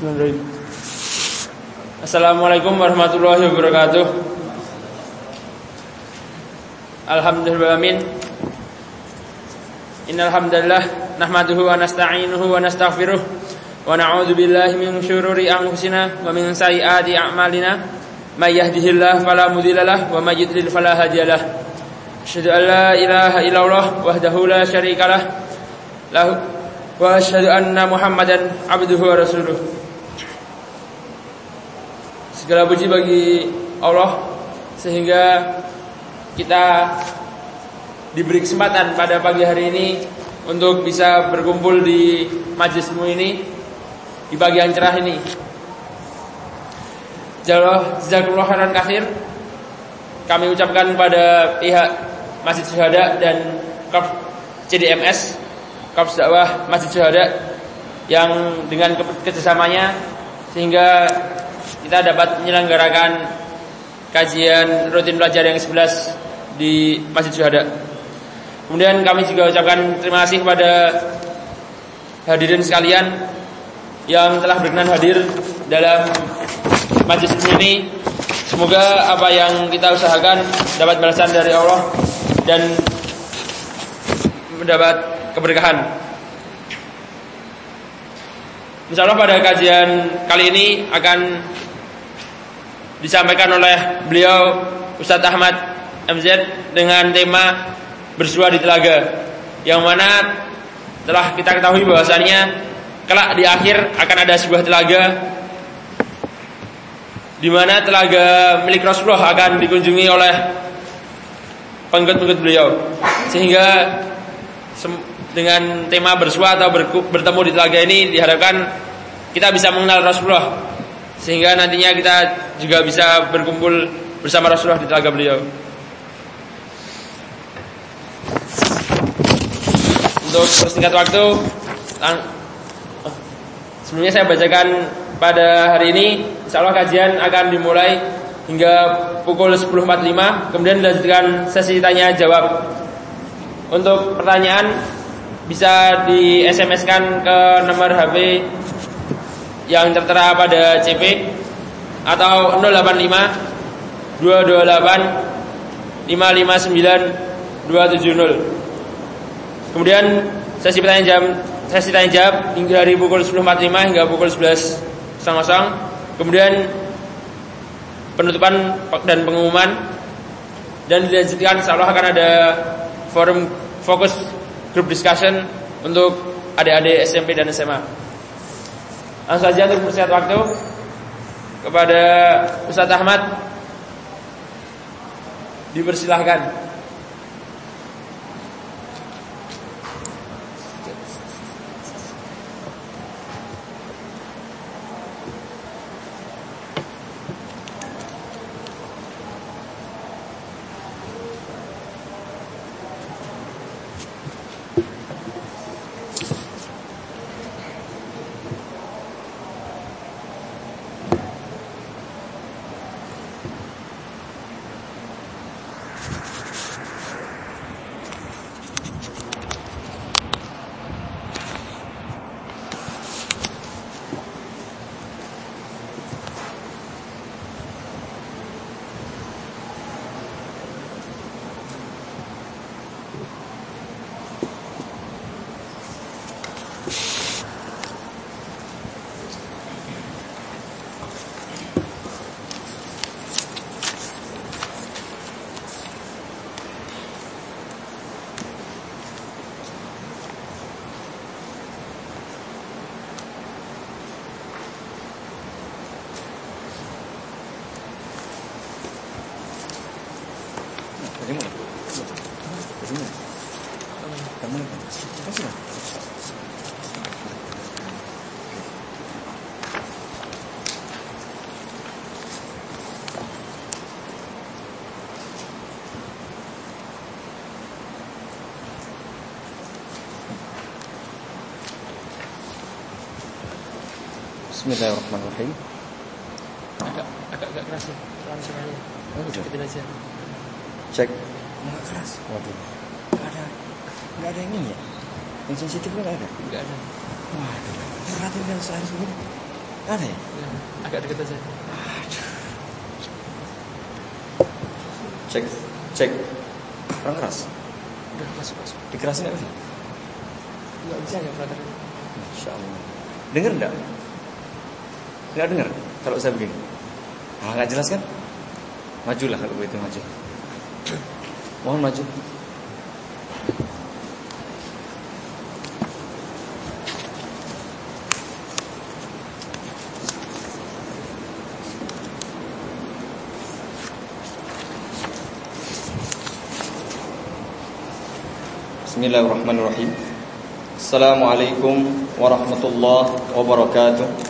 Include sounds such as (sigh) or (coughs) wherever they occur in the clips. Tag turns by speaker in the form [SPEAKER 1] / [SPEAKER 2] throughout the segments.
[SPEAKER 1] Bismillahirrahmanirrahim. Assalamualaikum warahmatullahi wabarakatuh. Alhamdulillahirrahmanirrahim. Innal hamdalillah nahmaduhu wa nasta'inuhu wa nastaghfiruh wa na'udzu billahi min syururi anfusina wa min sayyiati a'malina. May yahdihillahu fala mudhillalah wa may yudlil fala hadiyalah. Asyhadu an la ilaha illallah wahdahu la syarikalah lahu wa asyhadu anna Muhammadan abduhu wa rasuluh. Segala puji bagi Allah sehingga kita diberi kesempatan pada pagi hari ini untuk bisa berkumpul di majlismu ini di pagi yang cerah ini. Jazakallah khairan katsir. Kami ucapkan kepada pihak Masjid Syuhada dan Korps CDMS Korps Dakwah Masjid Syuhada yang dengan kerjasamanya sehingga kita dapat menyelenggarakan kajian rutin belajar yang 11 di Masjid Syuhada. Kemudian kami juga ucapkan terima kasih kepada hadirin sekalian yang telah berkenan hadir dalam majlis ini. Semoga apa yang kita usahakan dapat balasan dari Allah dan mendapat keberkahan. Insya Allah pada kajian kali ini akan disampaikan oleh beliau Ustadz Ahmad MZ dengan tema bersua di telaga yang mana telah kita ketahui bahwasannya kelak di akhir akan ada sebuah telaga di mana telaga milik Rasulullah akan dikunjungi oleh pengikut-pengikut beliau. Sehingga dengan tema bersua atau bertemu di telaga ini diharapkan kita bisa mengenal Rasulullah sehingga nantinya kita juga bisa berkumpul bersama Rasulullah di telaga beliau. Untuk persingkat waktu, sebelumnya saya bacakan pada hari ini, insya Allah kajian akan dimulai hingga pukul 10.45, kemudian dilanjutkan sesi tanya jawab. Untuk pertanyaan bisa di SMS-kan ke nomor HP yang tertera pada CP atau 085 228 559 270. Kemudian sesi pertanyaan jam sesi tanya jawab hingga dari pukul 10.45 hingga pukul 11.00. Kemudian penutupan dan pengumuman dan dilanjutkan insyaallah akan ada forum fokus group discussion untuk adik-adik SMP dan SMA. Langsung saja untuk bersiap waktu kepada Ustadz Ahmad dipersilahkan.
[SPEAKER 2] Bismillahirrahmanirrahim.
[SPEAKER 1] Agak agak agak keras ya, sekali.
[SPEAKER 2] Oh, udah.
[SPEAKER 1] Aja.
[SPEAKER 2] Cek.
[SPEAKER 3] Enggak keras.
[SPEAKER 2] Waduh.
[SPEAKER 3] Enggak ada enggak ada yang ini ya. Yang sensitif enggak ada.
[SPEAKER 1] Enggak ada.
[SPEAKER 3] Waduh. Saya sebelum.
[SPEAKER 2] Nggak ada ya?
[SPEAKER 1] Agak dekat aja.
[SPEAKER 2] Cek, cek. Kurang keras.
[SPEAKER 1] Udah masuk masuk.
[SPEAKER 2] Dikerasin nggak bisa?
[SPEAKER 1] Enggak bisa ya brother.
[SPEAKER 2] Masya Allah. Dengar enggak? Enggak dengar kalau saya begini. Ah, enggak jelas kan? Majulah kalau begitu maju. Mohon maju. Bismillahirrahmanirrahim. Assalamualaikum warahmatullahi wabarakatuh.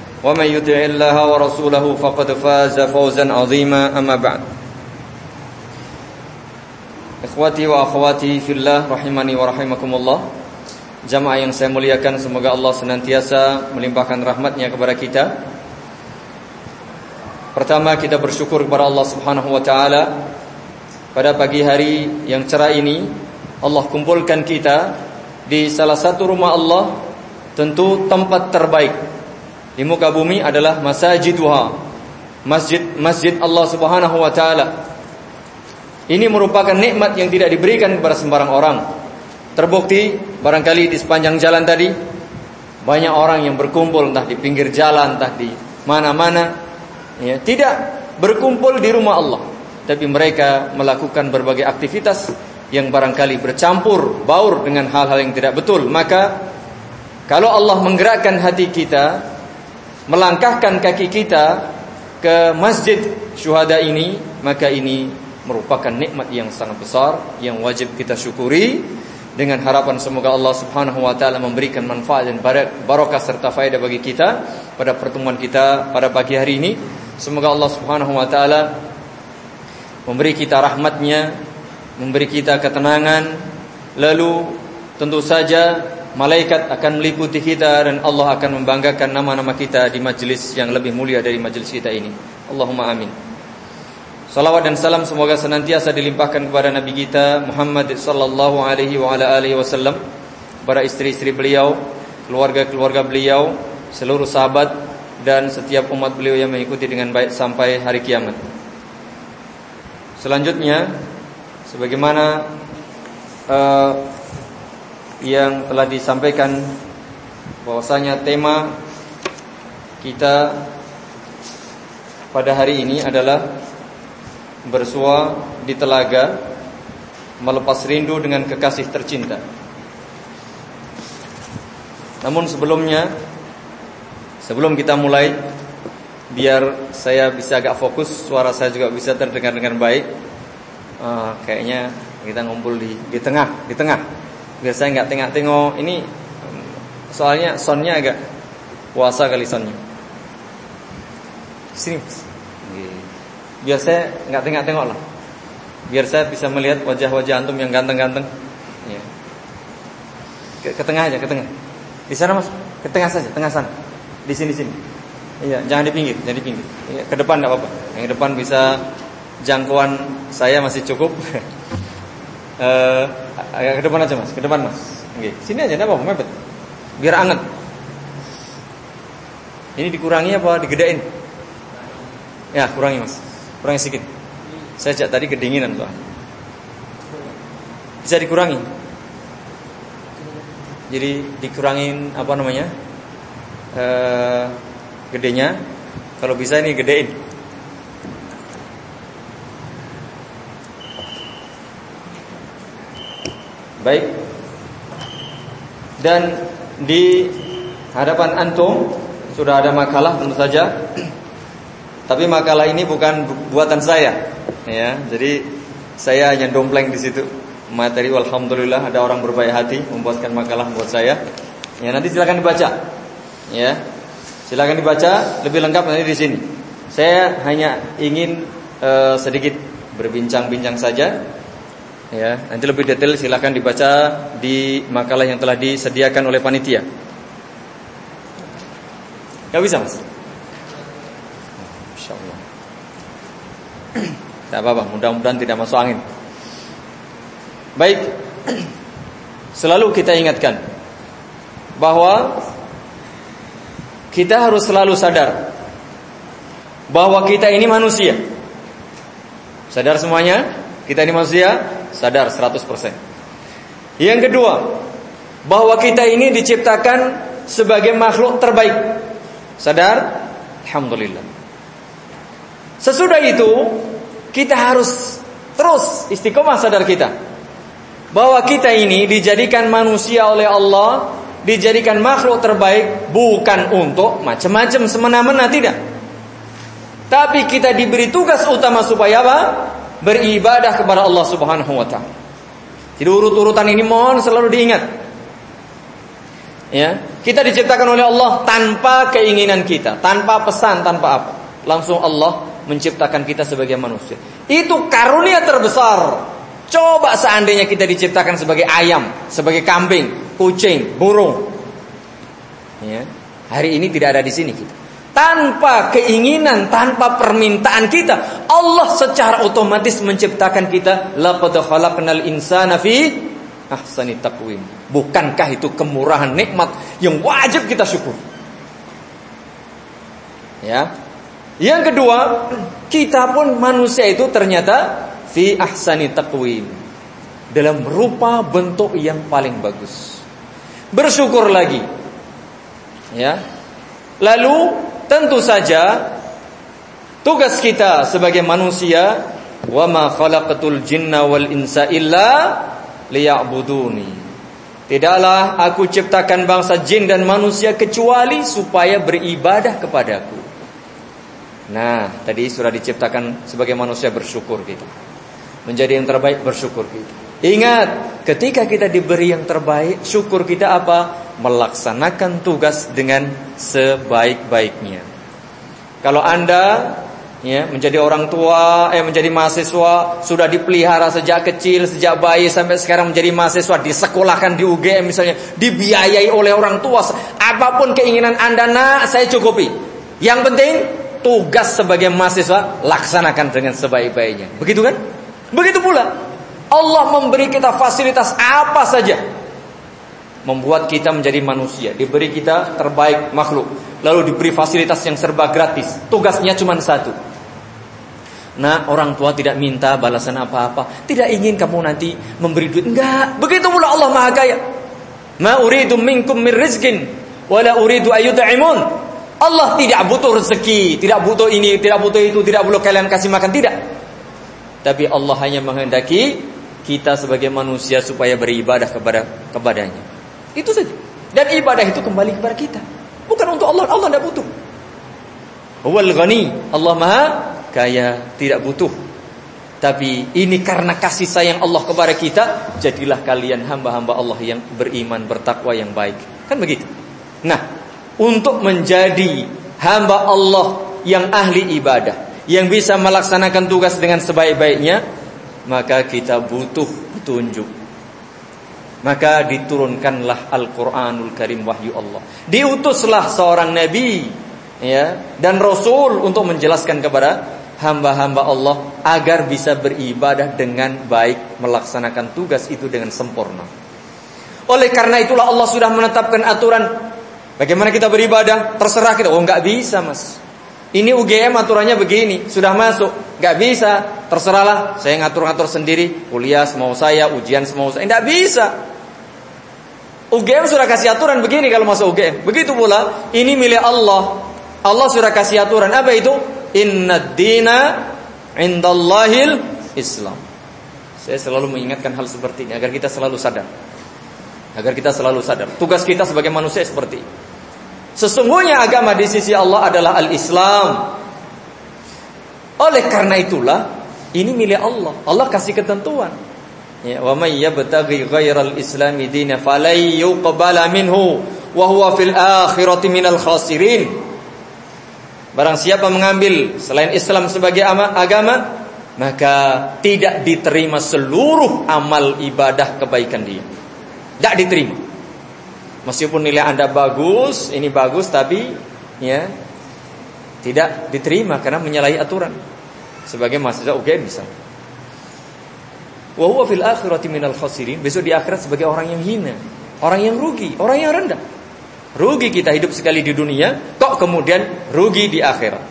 [SPEAKER 2] ومن يطع الله ورسوله فقد فاز فوزا عظيما أما بعد Ikhwati wa akhwati fillah rahimani wa rahimakumullah Jamaah yang saya muliakan semoga Allah senantiasa melimpahkan rahmatnya kepada kita Pertama kita bersyukur kepada Allah subhanahu wa ta'ala pada pagi hari yang cerah ini Allah kumpulkan kita di salah satu rumah Allah tentu tempat terbaik di muka bumi adalah masajiduha masjid masjid Allah Subhanahu wa taala. Ini merupakan nikmat yang tidak diberikan kepada sembarang orang. Terbukti barangkali di sepanjang jalan tadi banyak orang yang berkumpul entah di pinggir jalan entah di mana-mana ya tidak berkumpul di rumah Allah. Tapi mereka melakukan berbagai aktivitas yang barangkali bercampur baur dengan hal-hal yang tidak betul. Maka kalau Allah menggerakkan hati kita melangkahkan kaki kita ke masjid syuhada ini maka ini merupakan nikmat yang sangat besar yang wajib kita syukuri. Dengan harapan semoga Allah Subhanahu wa taala memberikan manfaat dan barokah serta faedah bagi kita pada pertemuan kita pada pagi hari ini. Semoga Allah Subhanahu wa taala memberi kita rahmatnya, memberi kita ketenangan, lalu tentu saja malaikat akan meliputi kita dan Allah akan membanggakan nama-nama kita di majelis yang lebih mulia dari majelis kita ini. Allahumma amin. Salawat dan salam semoga senantiasa dilimpahkan kepada Nabi kita Muhammad sallallahu alaihi wa ala alihi wasallam, para istri-istri beliau, keluarga-keluarga beliau, seluruh sahabat dan setiap umat beliau yang mengikuti dengan baik sampai hari kiamat. Selanjutnya sebagaimana uh, yang telah disampaikan bahwasanya tema kita pada hari ini adalah bersua di telaga melepas rindu dengan kekasih tercinta. Namun sebelumnya sebelum kita mulai biar saya bisa agak fokus, suara saya juga bisa terdengar dengan baik. Uh, kayaknya kita ngumpul di di tengah, di tengah. Biar nggak tengah-tengok. Ini soalnya soundnya agak puasa kali soundnya. Sini, biar saya nggak tengah-tengok lah. Biar saya bisa melihat wajah-wajah antum yang ganteng-ganteng. Ya. Ke, ke tengah aja, ke tengah. Di sana mas, ke tengah saja, tengah sana. Di sini sini. Iya, jangan di pinggir, jangan di pinggir. Iya, ke depan enggak apa-apa. Yang depan bisa jangkauan saya masih cukup. (laughs) eh, ke depan aja, Mas. Ke depan, Mas. Oke, sini aja apa-apa, mepet. Biar anget. Ini dikurangi apa digedein? Ya, kurangi, Mas. Kurangi sedikit. Saya sejak tadi kedinginan, Pak. Bisa dikurangi. Jadi dikurangin apa namanya? Eh gedenya. Kalau bisa ini gedein. Baik. Dan di hadapan antum sudah ada makalah tentu saja. (clears throat) Tapi makalah ini bukan buatan saya, ya. Jadi saya hanya dompleng di situ. Materi alhamdulillah ada orang berbaik hati membuatkan makalah buat saya. Ya nanti silakan dibaca. Ya. Silakan dibaca lebih lengkap nanti di sini. Saya hanya ingin uh, sedikit berbincang-bincang saja. Ya, nanti lebih detail silakan dibaca di makalah yang telah disediakan oleh panitia. Gak bisa mas? Insya. Tidak apa-apa, mudah-mudahan tidak masuk angin. Baik, selalu kita ingatkan bahwa kita harus selalu sadar bahwa kita ini manusia. Sadar semuanya? Kita ini manusia? Sadar 100%. Yang kedua, bahwa kita ini diciptakan sebagai makhluk terbaik. Sadar? Alhamdulillah. Sesudah itu kita harus terus istiqomah sadar kita bahwa kita ini dijadikan manusia oleh Allah, dijadikan makhluk terbaik bukan untuk macam-macam semena-mena tidak. Tapi kita diberi tugas utama supaya apa? Beribadah kepada Allah Subhanahu wa taala. Jadi urut-urutan ini mohon selalu diingat. Ya, kita diciptakan oleh Allah tanpa keinginan kita, tanpa pesan, tanpa apa. Langsung Allah menciptakan kita sebagai manusia. Itu karunia terbesar. Coba seandainya kita diciptakan sebagai ayam, sebagai kambing, kucing, burung. Ya, hari ini tidak ada di sini kita. Tanpa keinginan, tanpa permintaan kita, Allah secara otomatis menciptakan kita. Laqad khalaqnal insana fi ahsani taqwim. Bukankah itu kemurahan nikmat yang wajib kita syukur? Ya. Yang kedua, kita pun manusia itu ternyata fi ahsani taqwim. Dalam rupa bentuk yang paling bagus. Bersyukur lagi. Ya. Lalu tentu saja tugas kita sebagai manusia wa ma khalaqatul jinna wal insa illa liya'buduni. Tidaklah aku ciptakan bangsa jin dan manusia kecuali supaya beribadah kepadaku. Nah, tadi sudah diciptakan sebagai manusia bersyukur kita. Menjadi yang terbaik bersyukur kita. Ingat, ketika kita diberi yang terbaik, syukur kita apa? Melaksanakan tugas dengan sebaik-baiknya. Kalau Anda ya menjadi orang tua eh menjadi mahasiswa sudah dipelihara sejak kecil sejak bayi sampai sekarang menjadi mahasiswa disekolahkan di UGM misalnya dibiayai oleh orang tua apa pun keinginan anda nak saya cukupi yang penting tugas sebagai mahasiswa laksanakan dengan sebaik-baiknya begitu kan begitu pula Allah memberi kita fasilitas apa saja membuat kita menjadi manusia diberi kita terbaik makhluk lalu diberi fasilitas yang serba gratis tugasnya cuma satu Nah, orang tua tidak minta balasan apa-apa. Tidak ingin kamu nanti memberi duit. Enggak. Begitu pula Allah Maha Kaya. Ma uridu minkum min rizkin wala uridu ayyut'imun. Allah tidak butuh rezeki, tidak butuh ini, tidak butuh itu, tidak perlu kalian kasih makan, tidak. Tapi Allah hanya menghendaki kita sebagai manusia supaya beribadah kepada kepadanya. Itu saja. Dan ibadah itu kembali kepada kita. Bukan untuk Allah, Allah tidak butuh. Huwal ghani, Allah Maha kaya, tidak butuh. Tapi ini karena kasih sayang Allah kepada kita, jadilah kalian hamba-hamba Allah yang beriman, bertakwa yang baik. Kan begitu. Nah, untuk menjadi hamba Allah yang ahli ibadah, yang bisa melaksanakan tugas dengan sebaik-baiknya, maka kita butuh petunjuk. Maka diturunkanlah Al-Qur'anul Karim wahyu Allah. Diutuslah seorang nabi ya dan rasul untuk menjelaskan kepada hamba-hamba Allah agar bisa beribadah dengan baik, melaksanakan tugas itu dengan sempurna. Oleh karena itulah Allah sudah menetapkan aturan bagaimana kita beribadah, terserah kita. Oh, nggak bisa, Mas. Ini UGM aturannya begini, sudah masuk, nggak bisa, terserahlah. Saya ngatur-ngatur sendiri, kuliah semau saya, ujian semau saya, nggak bisa. UGM sudah kasih aturan begini kalau masuk UGM. Begitu pula, ini milik Allah. Allah sudah kasih aturan apa itu? Inna dina indallahil Islam. Saya selalu mengingatkan hal seperti ini agar kita selalu sadar. Agar kita selalu sadar. Tugas kita sebagai manusia seperti ini. Sesungguhnya agama di sisi Allah adalah al-Islam. Oleh karena itulah ini milik Allah. Allah kasih ketentuan. Ya, wa may yabtaghi ghairal islami dina falay yuqbala minhu wa huwa fil akhirati minal khasirin. Barang siapa mengambil selain Islam sebagai agama, maka tidak diterima seluruh amal ibadah kebaikan dia. Tidak diterima. Meskipun nilai Anda bagus, ini bagus tapi ya tidak diterima karena menyalahi aturan. Sebagai mahasiswa UGM misalnya. Wa huwa fil akhirati minal khasirin. Besok di akhirat sebagai orang yang hina, orang yang rugi, orang yang rendah. Rugi kita hidup sekali di dunia, kok kemudian rugi di akhirat.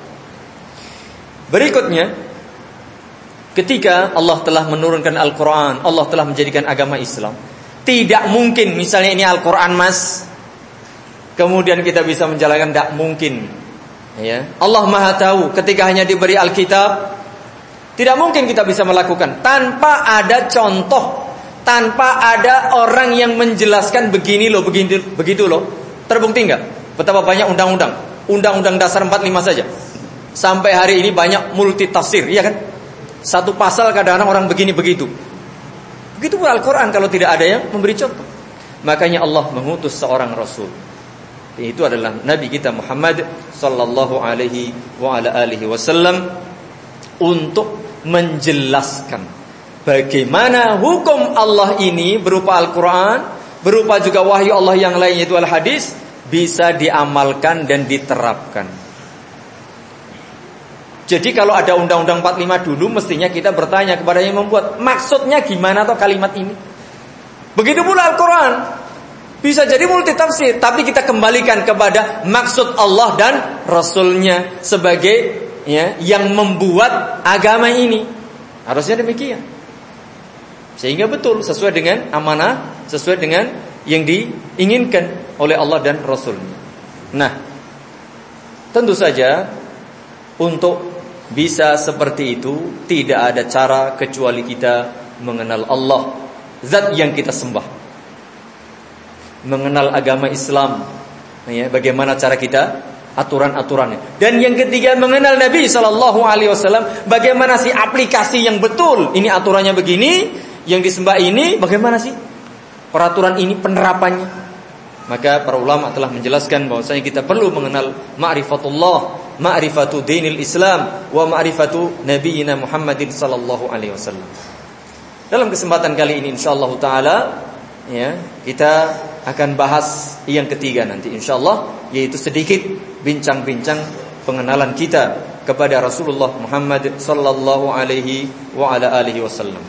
[SPEAKER 2] Berikutnya, ketika Allah telah menurunkan Al-Quran, Allah telah menjadikan agama Islam, tidak mungkin misalnya ini Al-Quran mas Kemudian kita bisa menjalankan Tidak mungkin ya. Allah maha tahu ketika hanya diberi Alkitab Tidak mungkin kita bisa melakukan Tanpa ada contoh Tanpa ada orang yang menjelaskan Begini loh, begini, begitu loh Terbukti enggak? Betapa banyak undang-undang Undang-undang dasar 45 saja Sampai hari ini banyak multi tafsir Iya kan? Satu pasal kadang-kadang orang begini begitu Begitu pula Al-Quran kalau tidak ada yang memberi contoh. Makanya Allah mengutus seorang Rasul. Itu adalah Nabi kita Muhammad Sallallahu alaihi wa ala alihi wasallam Untuk menjelaskan Bagaimana hukum Allah ini berupa Al-Quran Berupa juga wahyu Allah yang lainnya itu Al-Hadis Bisa diamalkan dan diterapkan jadi kalau ada undang-undang 45 dulu mestinya kita bertanya kepada yang membuat maksudnya gimana atau kalimat ini. Begitu pula Al-Quran. Bisa jadi multi tafsir, tapi kita kembalikan kepada maksud Allah dan Rasulnya sebagai ya, yang membuat agama ini. Harusnya demikian. Sehingga betul sesuai dengan amanah, sesuai dengan yang diinginkan oleh Allah dan Rasulnya. Nah, tentu saja untuk bisa seperti itu tidak ada cara kecuali kita mengenal Allah zat yang kita sembah mengenal agama Islam ya bagaimana cara kita aturan-aturannya. Dan yang ketiga mengenal Nabi Shallallahu Alaihi Wasallam bagaimana sih aplikasi yang betul? Ini aturannya begini yang disembah ini bagaimana sih? Peraturan ini penerapannya. Maka para ulama telah menjelaskan bahwasanya kita perlu mengenal ma'rifatullah, ma'rifatu dinil Islam wa ma'rifatu nabiyina Muhammadin sallallahu alaihi wasallam. Dalam kesempatan kali ini insyaallah taala ya, kita akan bahas yang ketiga nanti insyaallah yaitu sedikit bincang-bincang pengenalan kita kepada Rasulullah Muhammad sallallahu alaihi wa ala alihi wasallam.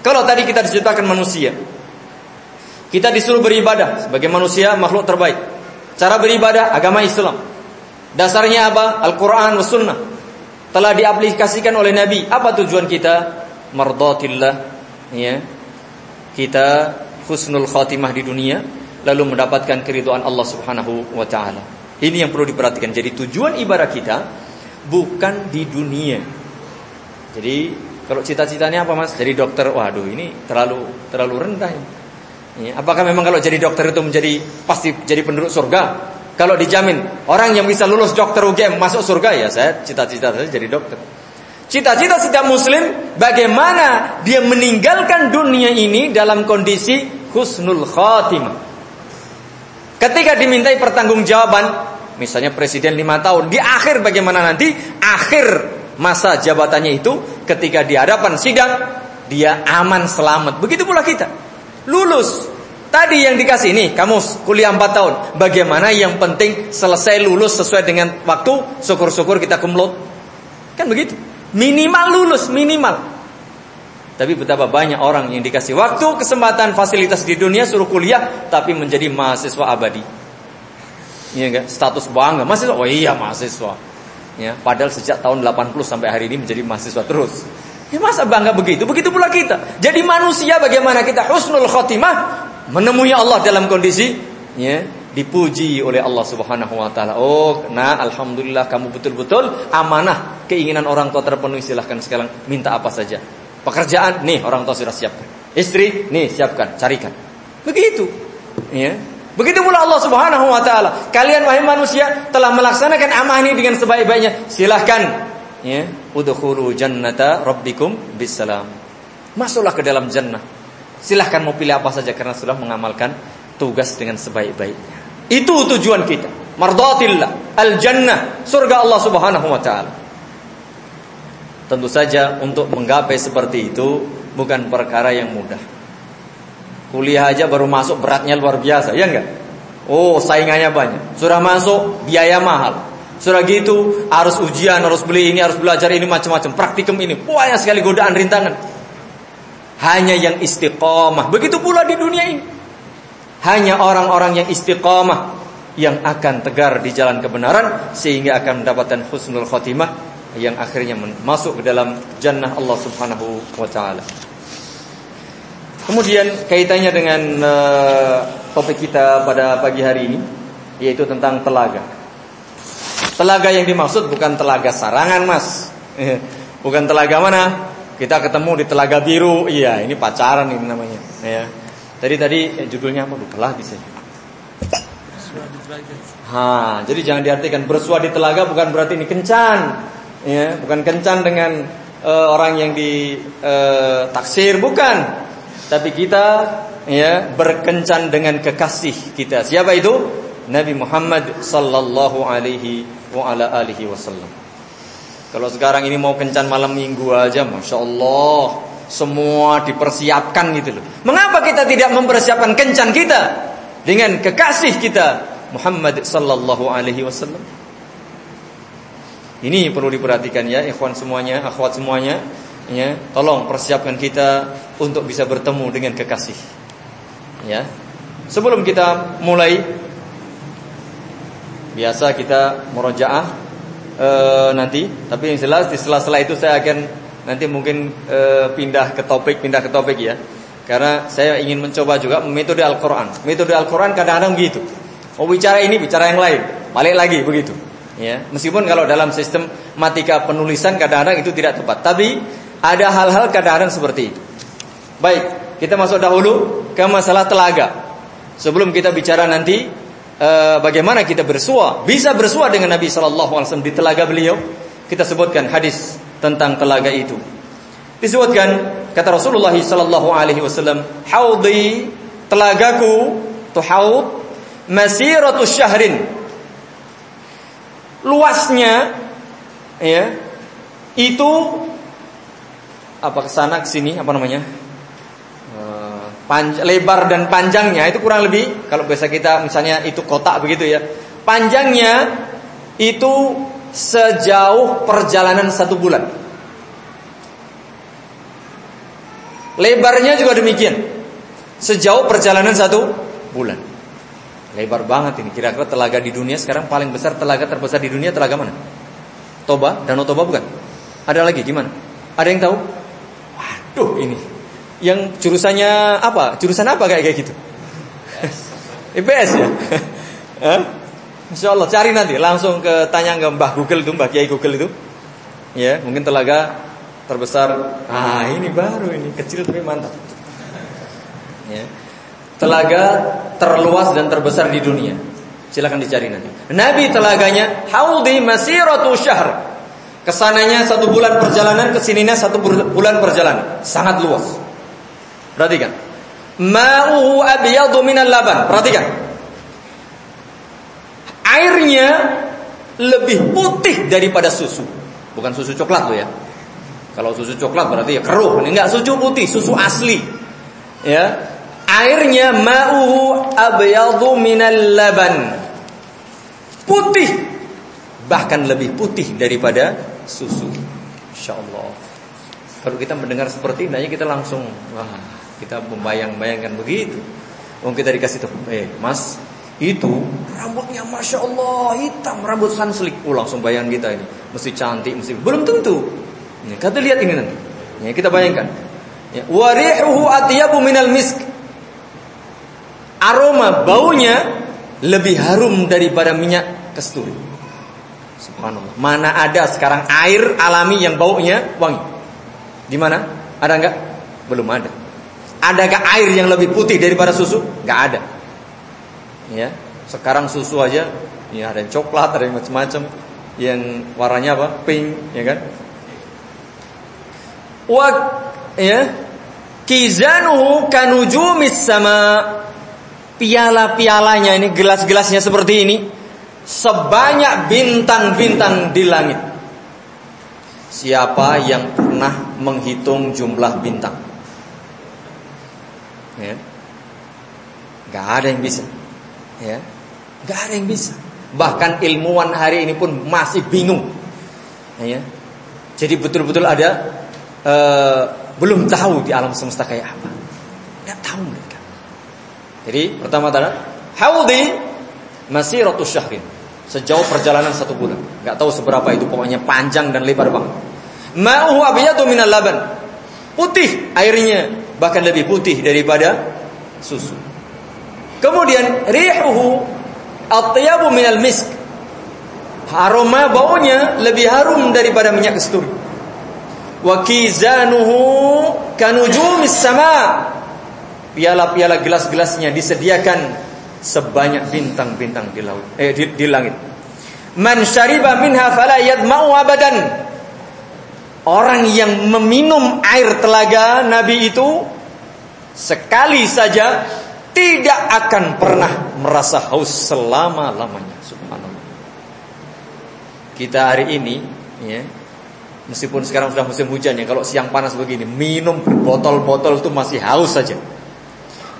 [SPEAKER 2] Kalau tadi kita diciptakan manusia, kita disuruh beribadah sebagai manusia makhluk terbaik. Cara beribadah agama Islam. Dasarnya apa? Al-Quran wa Sunnah. Telah diaplikasikan oleh Nabi. Apa tujuan kita? Mardatillah. Ya. Kita husnul khatimah di dunia. Lalu mendapatkan keriduan Allah subhanahu wa ta'ala. Ini yang perlu diperhatikan. Jadi tujuan ibadah kita bukan di dunia. Jadi kalau cita-citanya apa mas? Jadi dokter. Waduh ini terlalu terlalu rendah. Ini. Apakah memang kalau jadi dokter itu menjadi pasti jadi penduduk surga? Kalau dijamin orang yang bisa lulus dokter UGM masuk surga ya saya cita-cita saya jadi dokter. Cita-cita setiap muslim bagaimana dia meninggalkan dunia ini dalam kondisi husnul khatimah. Ketika dimintai pertanggungjawaban, misalnya presiden lima tahun, di akhir bagaimana nanti? Akhir masa jabatannya itu ketika di hadapan sidang dia aman selamat. Begitu pula kita. Lulus. Tadi yang dikasih nih, kamu kuliah 4 tahun. Bagaimana yang penting selesai lulus sesuai dengan waktu, syukur-syukur kita kumlot. Kan begitu. Minimal lulus, minimal. Tapi betapa banyak orang yang dikasih waktu, kesempatan, fasilitas di dunia suruh kuliah tapi menjadi mahasiswa abadi. Iya enggak? Status bangga mahasiswa. Oh iya mahasiswa. Ya, padahal sejak tahun 80 sampai hari ini menjadi mahasiswa terus. Ya masa bangga begitu? Begitu pula kita. Jadi manusia bagaimana kita husnul khotimah menemui Allah dalam kondisi ya, dipuji oleh Allah Subhanahu wa taala. Oh, nah alhamdulillah kamu betul-betul amanah keinginan orang tua terpenuhi silahkan sekarang minta apa saja. Pekerjaan nih orang tua sudah siapkan. Istri nih siapkan, carikan. Begitu. Ya. Begitu pula Allah Subhanahu wa taala. Kalian wahai manusia telah melaksanakan amanah ini dengan sebaik-baiknya. Silahkan ya, udkhulu jannata rabbikum bisalam. Masuklah ke dalam jannah. Silahkan mau pilih apa saja karena sudah mengamalkan tugas dengan sebaik-baiknya. Itu tujuan kita. Mardatillah, al-jannah, surga Allah Subhanahu wa taala. Tentu saja untuk menggapai seperti itu bukan perkara yang mudah. Kuliah aja baru masuk beratnya luar biasa, ya enggak? Oh, saingannya banyak. Sudah masuk biaya mahal. Sudah gitu harus ujian, harus beli ini, harus belajar ini macam-macam, praktikum ini. Banyak sekali godaan rintangan. Hanya yang istiqomah. Begitu pula di dunia ini. Hanya orang-orang yang istiqomah yang akan tegar di jalan kebenaran sehingga akan mendapatkan husnul khotimah yang akhirnya masuk ke dalam jannah Allah Subhanahu wa taala. Kemudian kaitannya dengan uh, topik kita pada pagi hari ini yaitu tentang telaga. Telaga yang dimaksud bukan telaga sarangan, Mas. (laughs) bukan telaga mana? Kita ketemu di telaga biru. Iya, ini pacaran ini namanya, ya. Tadi tadi eh, judulnya apa? Lupa lagi saya. Ha, jadi jangan diartikan bersua di telaga bukan berarti ini kencan ya, bukan kencan dengan uh, orang yang di uh, taksir bukan. Tapi kita ya berkencan dengan kekasih kita. Siapa itu? Nabi Muhammad sallallahu alaihi wa ala alihi wasallam. Kalau sekarang ini mau kencan malam minggu aja, masya Allah, semua dipersiapkan gitu loh. Mengapa kita tidak mempersiapkan kencan kita dengan kekasih kita Muhammad sallallahu alaihi wasallam? Ini perlu diperhatikan ya ikhwan semuanya, akhwat semuanya ya. Tolong persiapkan kita untuk bisa bertemu dengan kekasih. Ya. Sebelum kita mulai biasa kita murojaah e, nanti, tapi yang jelas di sela-sela itu saya akan nanti mungkin e, pindah ke topik, pindah ke topik ya. Karena saya ingin mencoba juga metode Al-Qur'an. Metode Al-Qur'an kadang-kadang begitu. Mau bicara ini, bicara yang lain. Balik lagi begitu. Ya, meskipun kalau dalam sistem matika penulisan kadang-kadang itu tidak tepat, tapi ada hal-hal kadang-kadang seperti itu. Baik, kita masuk dahulu ke masalah telaga. Sebelum kita bicara nanti e, bagaimana kita bersua, bisa bersua dengan Nabi Wasallam di telaga beliau. Kita sebutkan hadis tentang telaga itu. Disebutkan kata Rasulullah Wasallam, haudi telagaku tu haud masiratu syahrin luasnya ya itu apa ke sana ke sini apa namanya eh, panj lebar dan panjangnya itu kurang lebih kalau biasa kita misalnya itu kotak begitu ya panjangnya itu sejauh perjalanan satu bulan. Lebarnya juga demikian sejauh perjalanan satu bulan Lebar banget ini. Kira-kira telaga di dunia sekarang paling besar telaga terbesar di dunia telaga mana? Toba, Danau Toba bukan? Ada lagi gimana? Ada yang tahu? Waduh ini. Yang jurusannya apa? Jurusan apa kayak kayak gitu? (laughs) IPS ya? (laughs) Insya Allah cari nanti langsung ke tanya ke Mbah Google itu, Mbah Kiai Google itu. Ya, mungkin telaga terbesar. Ah, ini baru ini kecil tapi mantap. Ya telaga terluas dan terbesar di dunia. Silakan dicari nanti. Nabi telaganya haudi masiratu syahr. Ke sananya satu bulan perjalanan, ke sininya satu bulan perjalanan. Sangat luas. Perhatikan. Ma'uhu abyadu minal laban. Perhatikan. Airnya lebih putih daripada susu. Bukan susu coklat loh ya. Kalau susu coklat berarti ya keruh. Ini enggak susu putih, susu asli. Ya, airnya ma'uhu abyadu minal laban. Putih. Bahkan lebih putih daripada susu. Insyaallah. Kalau kita mendengar seperti ini kita langsung wah, kita membayang-bayangkan begitu. Wong kita dikasih tuh, eh Mas, itu rambutnya masya Allah hitam rambut sanslik. Oh langsung bayang kita ini, mesti cantik, mesti belum tentu. Nih, kata lihat ini nanti. Ya, kita bayangkan. Ya, warihuhu atyabu minal misk aroma baunya lebih harum daripada minyak kasturi. Subhanallah. Mana ada sekarang air alami yang baunya wangi? Di mana? Ada enggak? Belum ada. Adakah air yang lebih putih daripada susu? Enggak ada. Ya, sekarang susu aja ya ada yang coklat, ada yang macam-macam yang warnanya apa? Pink, ya kan? Wa ya kizanuhu kanujumis sama piala-pialanya ini gelas-gelasnya seperti ini sebanyak bintang-bintang di langit. Siapa yang pernah menghitung jumlah bintang? Ya. Gak ada yang bisa. Ya. Gak ada yang bisa. Bahkan ilmuwan hari ini pun masih bingung. Ya. Jadi betul-betul ada uh, belum tahu di alam semesta kayak apa. Gak tahu mereka. Jadi pertama tadi haudi masiratus syahrin. Sejauh perjalanan satu bulan. Gak tahu seberapa itu pokoknya panjang dan lebar banget. Ma'uhu abiyatu minal laban. Putih airnya bahkan lebih putih daripada susu. Kemudian rihuhu atyabu minal misk. Aroma baunya lebih harum daripada minyak kasturi. Wa kizanuhu kanujumis sama. Piala-piala gelas-gelasnya disediakan sebanyak bintang-bintang di laut eh di, di langit. Man syariba minha fala yadma'u abadan. Orang yang meminum air telaga Nabi itu sekali saja tidak akan pernah merasa haus selama-lamanya. Subhanallah. Kita hari ini ya, meskipun sekarang sudah musim hujan ya, kalau siang panas begini, minum botol-botol itu masih haus saja.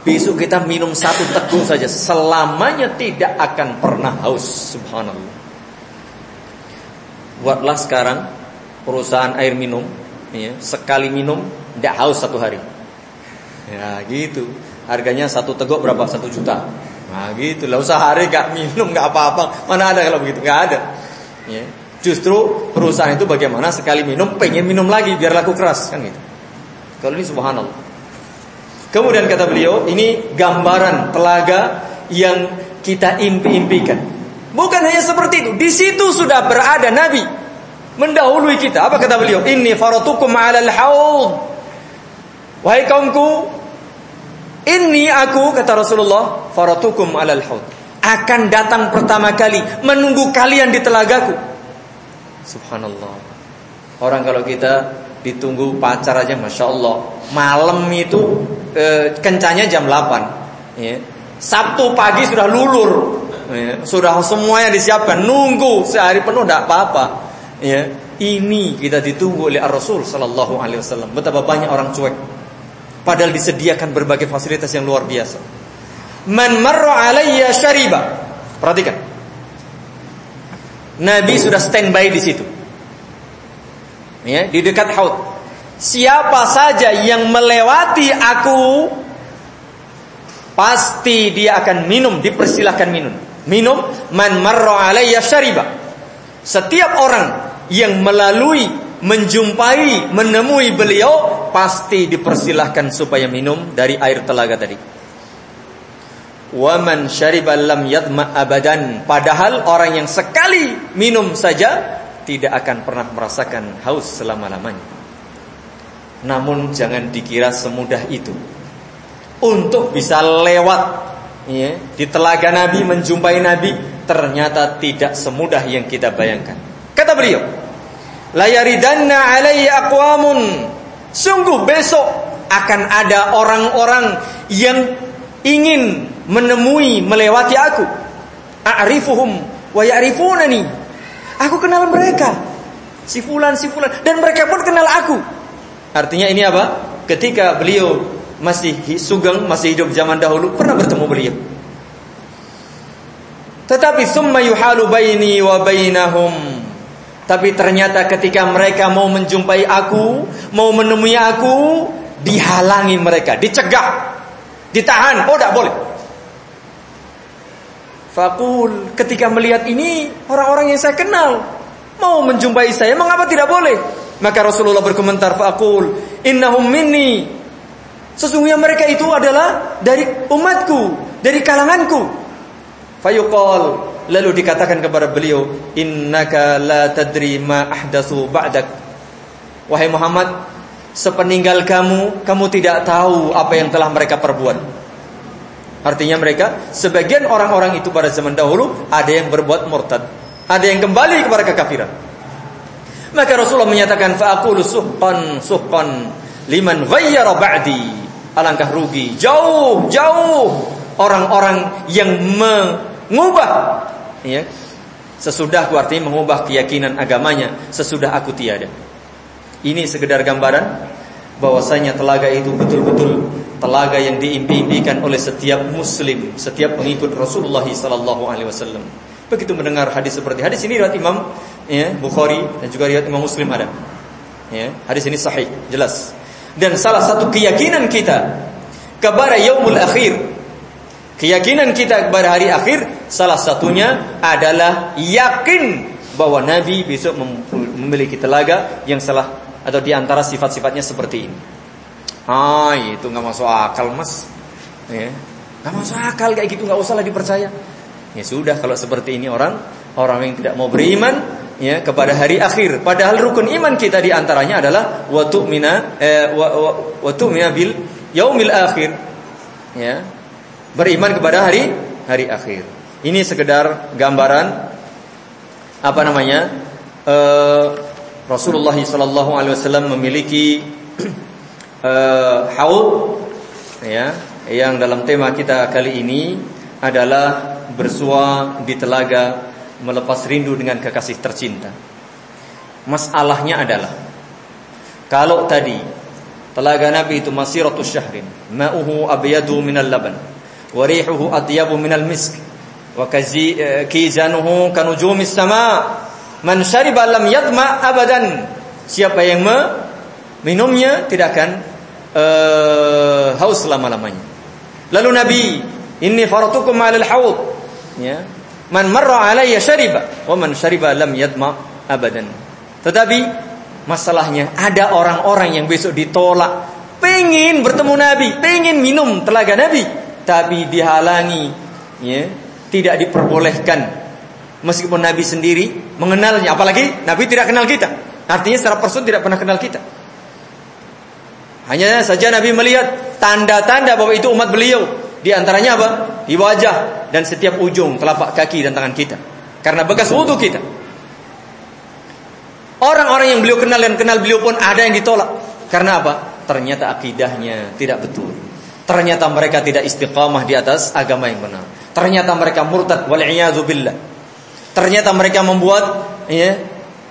[SPEAKER 2] Besok kita minum satu teguk saja. Selamanya tidak akan pernah haus. Subhanallah. Buatlah sekarang Perusahaan air minum ya, Sekali minum Tidak haus satu hari. Ya gitu. Harganya satu teguk berapa? Satu juta. Nah gitu lah. Sehari gak minum gak apa-apa. Mana ada kalau begitu? Gak ada. Ya. Justru perusahaan itu bagaimana? Sekali minum pengen minum lagi Biar laku keras kan gitu. Kalau ini subhanallah Kemudian kata beliau, ini gambaran telaga yang kita impi-impikan. Bukan hanya seperti itu, di situ sudah berada Nabi mendahului kita. Apa kata beliau? Ini faratukum 'alal haud. Wahai kaumku, ini aku kata Rasulullah, faratukum 'alal haud. Akan datang pertama kali menunggu kalian di telagaku. Subhanallah. Orang kalau kita ditunggu pacar aja Masya Allah malam itu e, kencanya jam 8 ya. Sabtu pagi sudah lulur. Ya. sudah semuanya disiapkan. Nunggu. Sehari penuh tidak apa-apa. Ya. ini kita ditunggu oleh Rasul Sallallahu Alaihi Wasallam. Betapa banyak orang cuek. Padahal disediakan berbagai fasilitas yang luar biasa. Man marra alayya syariba. Perhatikan. Nabi sudah standby di situ. Ya, di dekat haud. Siapa saja yang melewati aku pasti dia akan minum, dipersilahkan minum. Minum man marra alayya syariba. Setiap orang yang melalui menjumpai, menemui beliau pasti dipersilahkan supaya minum dari air telaga tadi. Waman syariba lam yadma abadan. Padahal orang yang sekali minum saja tidak akan pernah merasakan haus selama-lamanya. Namun jangan dikira semudah itu. Untuk bisa lewat ya, di telaga Nabi menjumpai Nabi ternyata tidak semudah yang kita bayangkan. Kata beliau, "Layaridanna alayya aqwamun." Sungguh besok akan ada orang-orang yang ingin menemui melewati aku. A'rifuhum wa ya'rifunani Aku kenal mereka. Si fulan, si fulan. Dan mereka pun kenal aku. Artinya ini apa? Ketika beliau masih sugeng, masih hidup zaman dahulu, pernah bertemu beliau. Tetapi summa yuhalu baini wa bainahum. Tapi ternyata ketika mereka mau menjumpai aku, mau menemui aku, dihalangi mereka, dicegah, ditahan. Oh, tidak boleh. Fakul ketika melihat ini orang-orang yang saya kenal mau menjumpai saya, mengapa tidak boleh? Maka Rasulullah berkomentar, Fakul innahum minni. Sesungguhnya mereka itu adalah dari umatku, dari kalanganku. Fayuqal lalu dikatakan kepada beliau, "Innaka la tadri ma ahdatsu ba'dak." Wahai Muhammad, sepeninggal kamu, kamu tidak tahu apa yang telah mereka perbuat. Artinya mereka sebagian orang-orang itu pada zaman dahulu ada yang berbuat murtad, ada yang kembali kepada kekafiran. Maka Rasulullah menyatakan fa'aqulu suhqan suhqan liman ghayyara ba'di. Alangkah rugi, jauh jauh orang-orang yang mengubah ya. Sesudahku artinya mengubah keyakinan agamanya sesudah aku tiada. Ini sekedar gambaran bahwasanya telaga itu betul-betul telaga yang diimpi-impikan oleh setiap muslim, setiap pengikut Rasulullah sallallahu alaihi wasallam. Begitu mendengar hadis seperti hadis ini riwayat Imam ya, Bukhari dan juga riwayat Imam Muslim ada. Ya, hadis ini sahih, jelas. Dan salah satu keyakinan kita kepada yaumul akhir Keyakinan kita kepada hari akhir salah satunya adalah yakin bahwa Nabi besok memiliki telaga yang salah atau di antara sifat-sifatnya seperti ini. Ah itu nggak masuk akal mas, ya nggak masuk akal kayak gitu nggak usah lah dipercaya. Ya sudah kalau seperti ini orang orang yang tidak mau beriman ya kepada hari akhir. Padahal rukun iman kita di antaranya adalah watu mina eh, mina bil yaumil akhir. Ya, beriman kepada hari hari akhir. Ini sekedar gambaran apa namanya? Uh, Rasulullah sallallahu alaihi wasallam memiliki (clears throat) uh, ya yang dalam tema kita kali ini adalah bersua di telaga melepas rindu dengan kekasih tercinta. Masalahnya adalah kalau tadi telaga Nabi itu masiratus syahrin, ma'uhu abyadu minal laban, wa rihuhu atyabu minal misk, wa eh, kizanuhu kanujumis sama. Man syariba lam yadma abadan. Siapa yang minumnya tidak akan uh, haus selama-lamanya. Lalu Nabi, "Inni faratukum 'alal haud." Ya man marra alayya syariba wa man syariba lam yadma abadan. Tetapi masalahnya ada orang-orang yang besok ditolak pengen bertemu Nabi pengen minum telaga Nabi tapi dihalangi ya tidak diperbolehkan. Meskipun Nabi sendiri mengenalnya apalagi Nabi tidak kenal kita. Artinya secara person tidak pernah kenal kita. Hanya saja Nabi melihat tanda-tanda bahwa itu umat beliau di antaranya apa di wajah dan setiap ujung telapak kaki dan tangan kita karena bekas wudhu kita orang-orang yang beliau kenal dan kenal beliau pun ada yang ditolak karena apa ternyata akidahnya tidak betul Ternyata mereka tidak istiqamah di atas agama yang benar. Ternyata mereka murtad wal billah. Ternyata mereka membuat ya,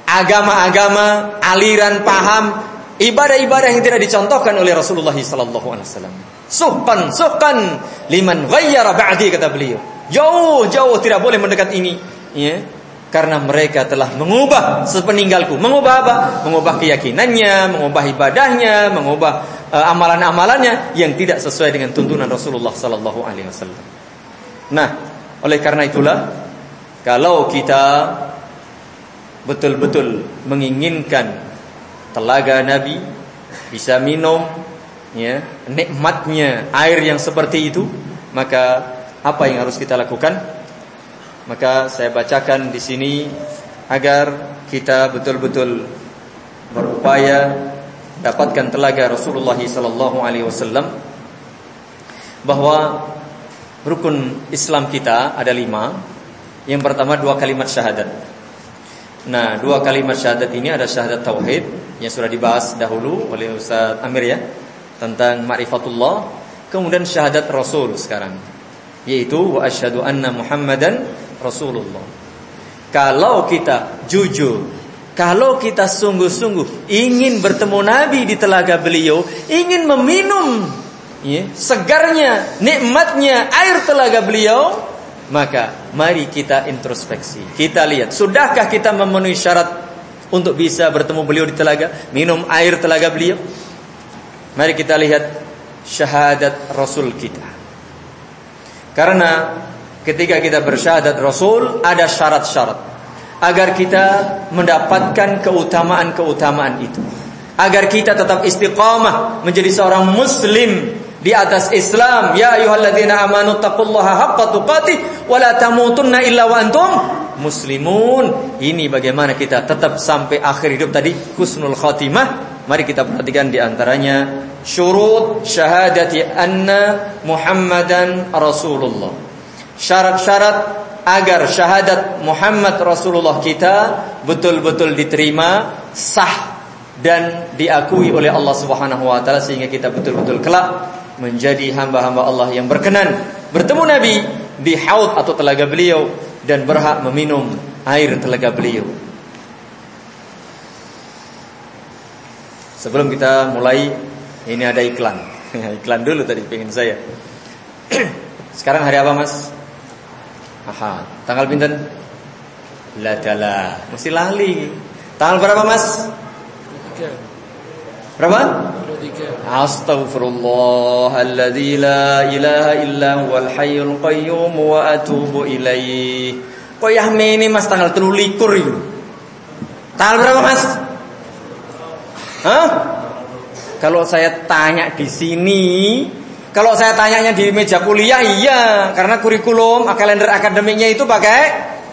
[SPEAKER 2] agama-agama, aliran paham, ibadah-ibadah yang tidak dicontohkan oleh Rasulullah wasallam. Suhkan, suhkan liman ghayyara ba'di kata beliau. Jauh-jauh tidak boleh mendekat ini, ya. Karena mereka telah mengubah sepeninggalku. Mengubah apa? Mengubah keyakinannya, mengubah ibadahnya, mengubah uh, amalan-amalannya yang tidak sesuai dengan tuntunan Rasulullah sallallahu alaihi wasallam. Nah, oleh karena itulah kalau kita betul-betul menginginkan telaga Nabi bisa minum ya nikmatnya air yang seperti itu, maka apa yang harus kita lakukan? Maka saya bacakan di sini agar kita betul-betul berupaya dapatkan telaga Rasulullah sallallahu alaihi wasallam bahwa rukun Islam kita ada lima. Yang pertama dua kalimat syahadat. Nah, dua kalimat syahadat ini ada syahadat tauhid yang sudah dibahas dahulu oleh Ustaz Amir ya tentang ma'rifatullah, kemudian syahadat Rasul sekarang yaitu wa asyhadu anna Muhammadan Rasulullah. Kalau kita jujur, kalau kita sungguh-sungguh ingin bertemu Nabi di telaga beliau, ingin meminum ya, segarnya, nikmatnya air telaga beliau, maka mari kita introspeksi. Kita lihat, sudahkah kita memenuhi syarat untuk bisa bertemu beliau di telaga, minum air telaga beliau? Mari kita lihat syahadat Rasul kita. Karena ketika kita bersyahadat Rasul ada syarat-syarat agar kita mendapatkan keutamaan-keutamaan itu. Agar kita tetap istiqamah menjadi seorang muslim di atas Islam. Ya ayyuhalladzina amanu taqullaha haqqa tuqatih wa la tamutunna illa wa antum muslimun. Ini bagaimana kita tetap sampai akhir hidup tadi husnul khatimah. Mari kita perhatikan di antaranya syurut syahadati anna Muhammadan Rasulullah. Syarat-syarat agar syahadat Muhammad Rasulullah kita betul-betul diterima, sah dan diakui oleh Allah Subhanahu wa taala sehingga kita betul-betul kelak menjadi hamba-hamba Allah yang berkenan bertemu Nabi di haud atau telaga beliau dan berhak meminum air telaga beliau. Sebelum kita mulai, ini ada iklan. (laughs) iklan dulu tadi pengen saya. (clears throat) Sekarang hari apa, Mas? Aha, tanggal pinten? Ladala, mesti lali. Tanggal berapa, Mas? Berapa? Astaghfirullahalladzi la ilaha illa huwal hayyul qayyum wa atubu ilaih. Kok ya ini Mas tanggal 23 itu. Tanggal berapa Mas? Hah? Kalau saya tanya di sini, kalau saya tanyanya di meja kuliah iya, karena kurikulum kalender akademiknya itu pakai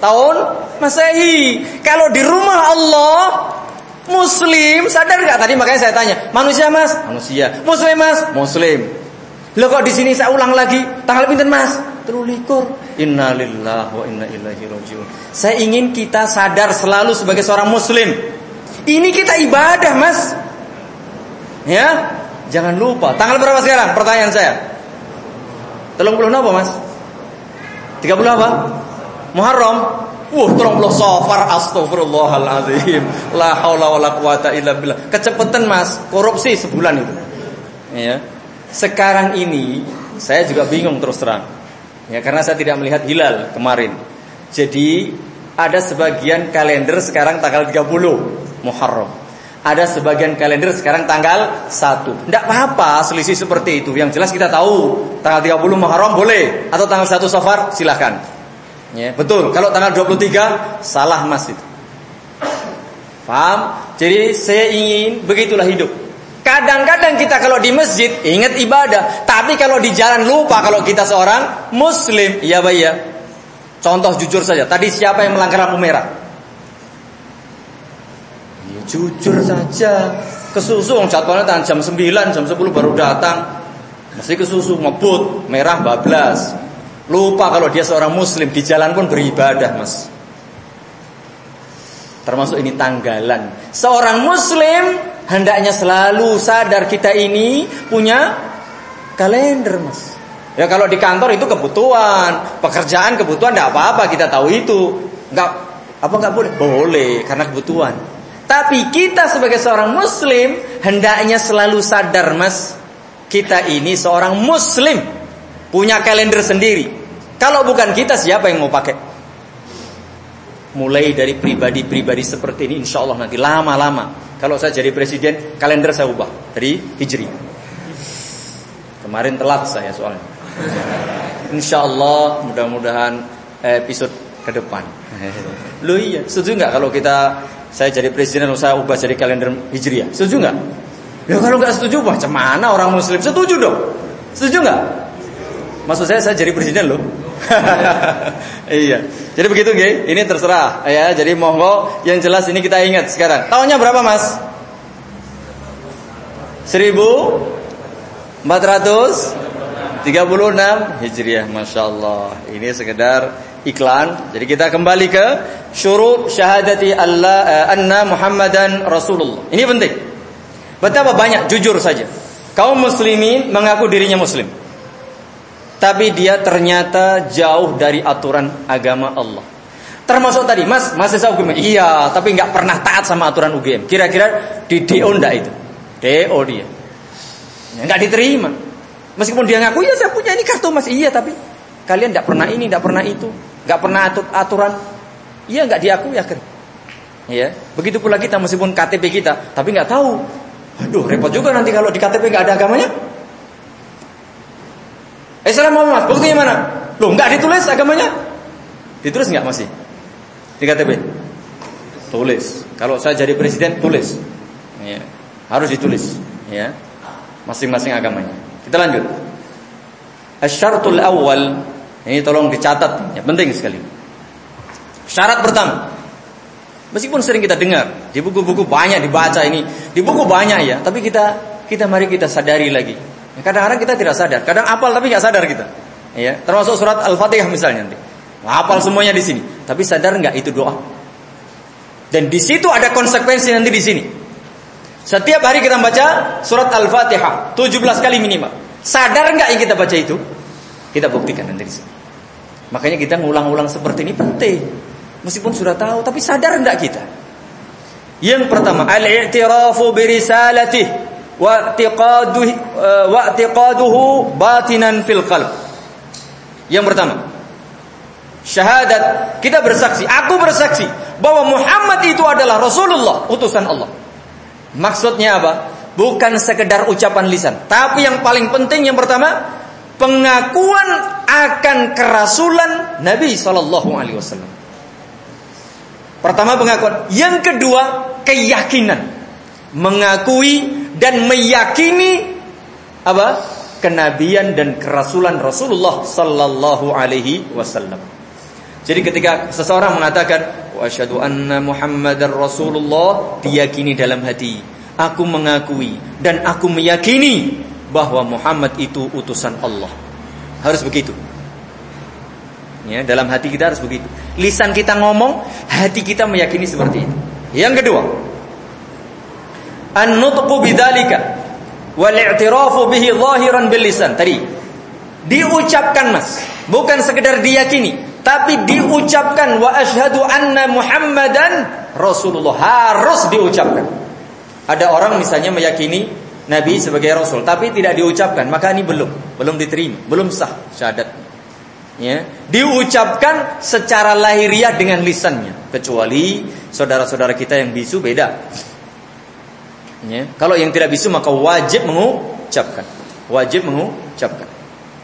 [SPEAKER 2] tahun Masehi. Kalau di rumah Allah Muslim, sadar nggak tadi makanya saya tanya, manusia mas? Manusia. Muslim mas? Muslim. Lo kok di sini saya ulang lagi, tanggal pinten mas? Terulikur. Innalillah wa inna ilaihi rajiun. Saya ingin kita sadar selalu sebagai seorang muslim. Ini kita ibadah mas. Ya, jangan lupa. Tanggal berapa sekarang? Pertanyaan saya. Telung puluh apa mas? Tiga puluh apa? Muharram. Wah, tolong lo sofar astagfirullahaladzim. La haula wala quwata illa billah. Kecepatan Mas, korupsi sebulan itu. Ya. Sekarang ini saya juga bingung terus terang. Ya, karena saya tidak melihat hilal kemarin. Jadi ada sebagian kalender sekarang tanggal 30 Muharram. Ada sebagian kalender sekarang tanggal 1. Tidak apa-apa selisih seperti itu. Yang jelas kita tahu tanggal 30 Muharram boleh atau tanggal 1 Safar silahkan. Ya, betul. Kalau tanggal 23 salah Mas itu. Paham? Jadi saya ingin begitulah hidup. Kadang-kadang kita kalau di masjid ingat ibadah, tapi kalau di jalan lupa kalau kita seorang muslim. Iya, Pak ya. Contoh jujur saja. Tadi siapa yang melanggar lampu merah? Jujur saja. Kesusu jadwalnya jam 9, jam 10 baru datang. Mesti kesusu ngebut, merah bablas. Lupa kalau dia seorang muslim di jalan pun beribadah, Mas. Termasuk ini tanggalan. Seorang muslim hendaknya selalu sadar kita ini punya kalender, Mas. Ya kalau di kantor itu kebutuhan, pekerjaan kebutuhan tidak apa-apa kita tahu itu. Enggak apa enggak boleh? Boleh karena kebutuhan. Tapi kita sebagai seorang muslim hendaknya selalu sadar, Mas. Kita ini seorang muslim punya kalender sendiri. Kalau bukan kita siapa yang mau pakai? Mulai dari pribadi-pribadi seperti ini insya Allah nanti lama-lama. Kalau saya jadi presiden, kalender saya ubah dari Hijri. Kemarin telat saya soalnya. Insya Allah mudah-mudahan episode ke depan. Lu iya, setuju nggak kalau kita saya jadi presiden saya ubah jadi kalender Hijriah? Setuju nggak? Ya kalau nggak setuju, macam mana orang Muslim setuju dong? Setuju nggak? Maksud saya saya jadi presiden loh. (laughs) iya. Jadi begitu nggih. Ini terserah ya. Jadi monggo yang jelas ini kita ingat sekarang. Tahunnya berapa, Mas? 1436 Hijriah. Masya Allah. Ini sekedar iklan. Jadi kita kembali ke syurut syahadati Allah uh, anna Muhammadan Rasulullah. Ini penting. Betapa banyak jujur saja. Kaum muslimin mengaku dirinya muslim. Tapi dia ternyata jauh dari aturan agama Allah. Termasuk tadi, Mas, mahasiswa UGM. Iya, tapi nggak pernah taat sama aturan UGM. Kira-kira di DO ndak itu? DO dia. Ya, nggak diterima. Meskipun dia ngaku, ya saya punya ini kartu Mas. Iya, tapi kalian nggak pernah ini, nggak pernah itu, nggak pernah atur aturan. Iya, nggak diakui akhir. Ya, begitu pula kita meskipun KTP kita, tapi nggak tahu. Aduh, repot juga nanti kalau di KTP nggak ada agamanya. Islam apa mas? Buktinya mana? Loh nggak ditulis agamanya? Ditulis nggak masih? Di KTP? Tulis. Kalau saya jadi presiden tulis. Ya. Harus ditulis. Ya. Masing-masing agamanya. Kita lanjut. Asyaratul awal ini tolong dicatat, ya, penting sekali. Syarat pertama, meskipun sering kita dengar di buku-buku banyak dibaca ini, di buku banyak ya, tapi kita kita mari kita sadari lagi. Kadang-kadang kita tidak sadar, kadang apal tapi nggak sadar kita. Ya, termasuk surat Al-Fatihah misalnya nanti. Hafal semuanya di sini, tapi sadar nggak itu doa? Dan di situ ada konsekuensi nanti di sini. Setiap hari kita baca surat Al-Fatihah 17 kali minimal. Sadar nggak yang kita baca itu? Kita buktikan nanti di sini. Makanya kita ngulang-ulang seperti ini penting. Meskipun sudah tahu, tapi sadar enggak kita? Yang pertama, al-i'tirafu bi risalatih wa i'tiqaduhu wa i'tiqaduhu batinan fil qalb. Yang pertama, syahadat, kita bersaksi, aku bersaksi bahwa Muhammad itu adalah Rasulullah, utusan Allah. Maksudnya apa? Bukan sekedar ucapan lisan, tapi yang paling penting yang pertama, pengakuan akan kerasulan Nabi Shallallahu Alaihi Wasallam. Pertama pengakuan, yang kedua keyakinan, mengakui dan meyakini apa kenabian dan kerasulan Rasulullah Sallallahu Alaihi Wasallam. Jadi ketika seseorang mengatakan wa asyhadu anna Muhammadar Rasulullah diyakini dalam hati, aku mengakui dan aku meyakini bahwa Muhammad itu utusan Allah. Harus begitu. Ya, dalam hati kita harus begitu. Lisan kita ngomong, hati kita meyakini seperti itu. Yang kedua, an-nutqu bidzalika wal i'tirafu bihi zahiran bil lisan. Tadi diucapkan Mas, bukan sekedar diyakini, tapi diucapkan wa asyhadu anna Muhammadan Rasulullah harus diucapkan. Ada orang misalnya meyakini Nabi sebagai Rasul, tapi tidak diucapkan, maka ini belum, belum diterima, belum sah syahadat. Ya, diucapkan secara lahiriah dengan lisannya, kecuali saudara-saudara kita yang bisu beda. Ya, kalau yang tidak bisu maka wajib mengucapkan, wajib mengucapkan.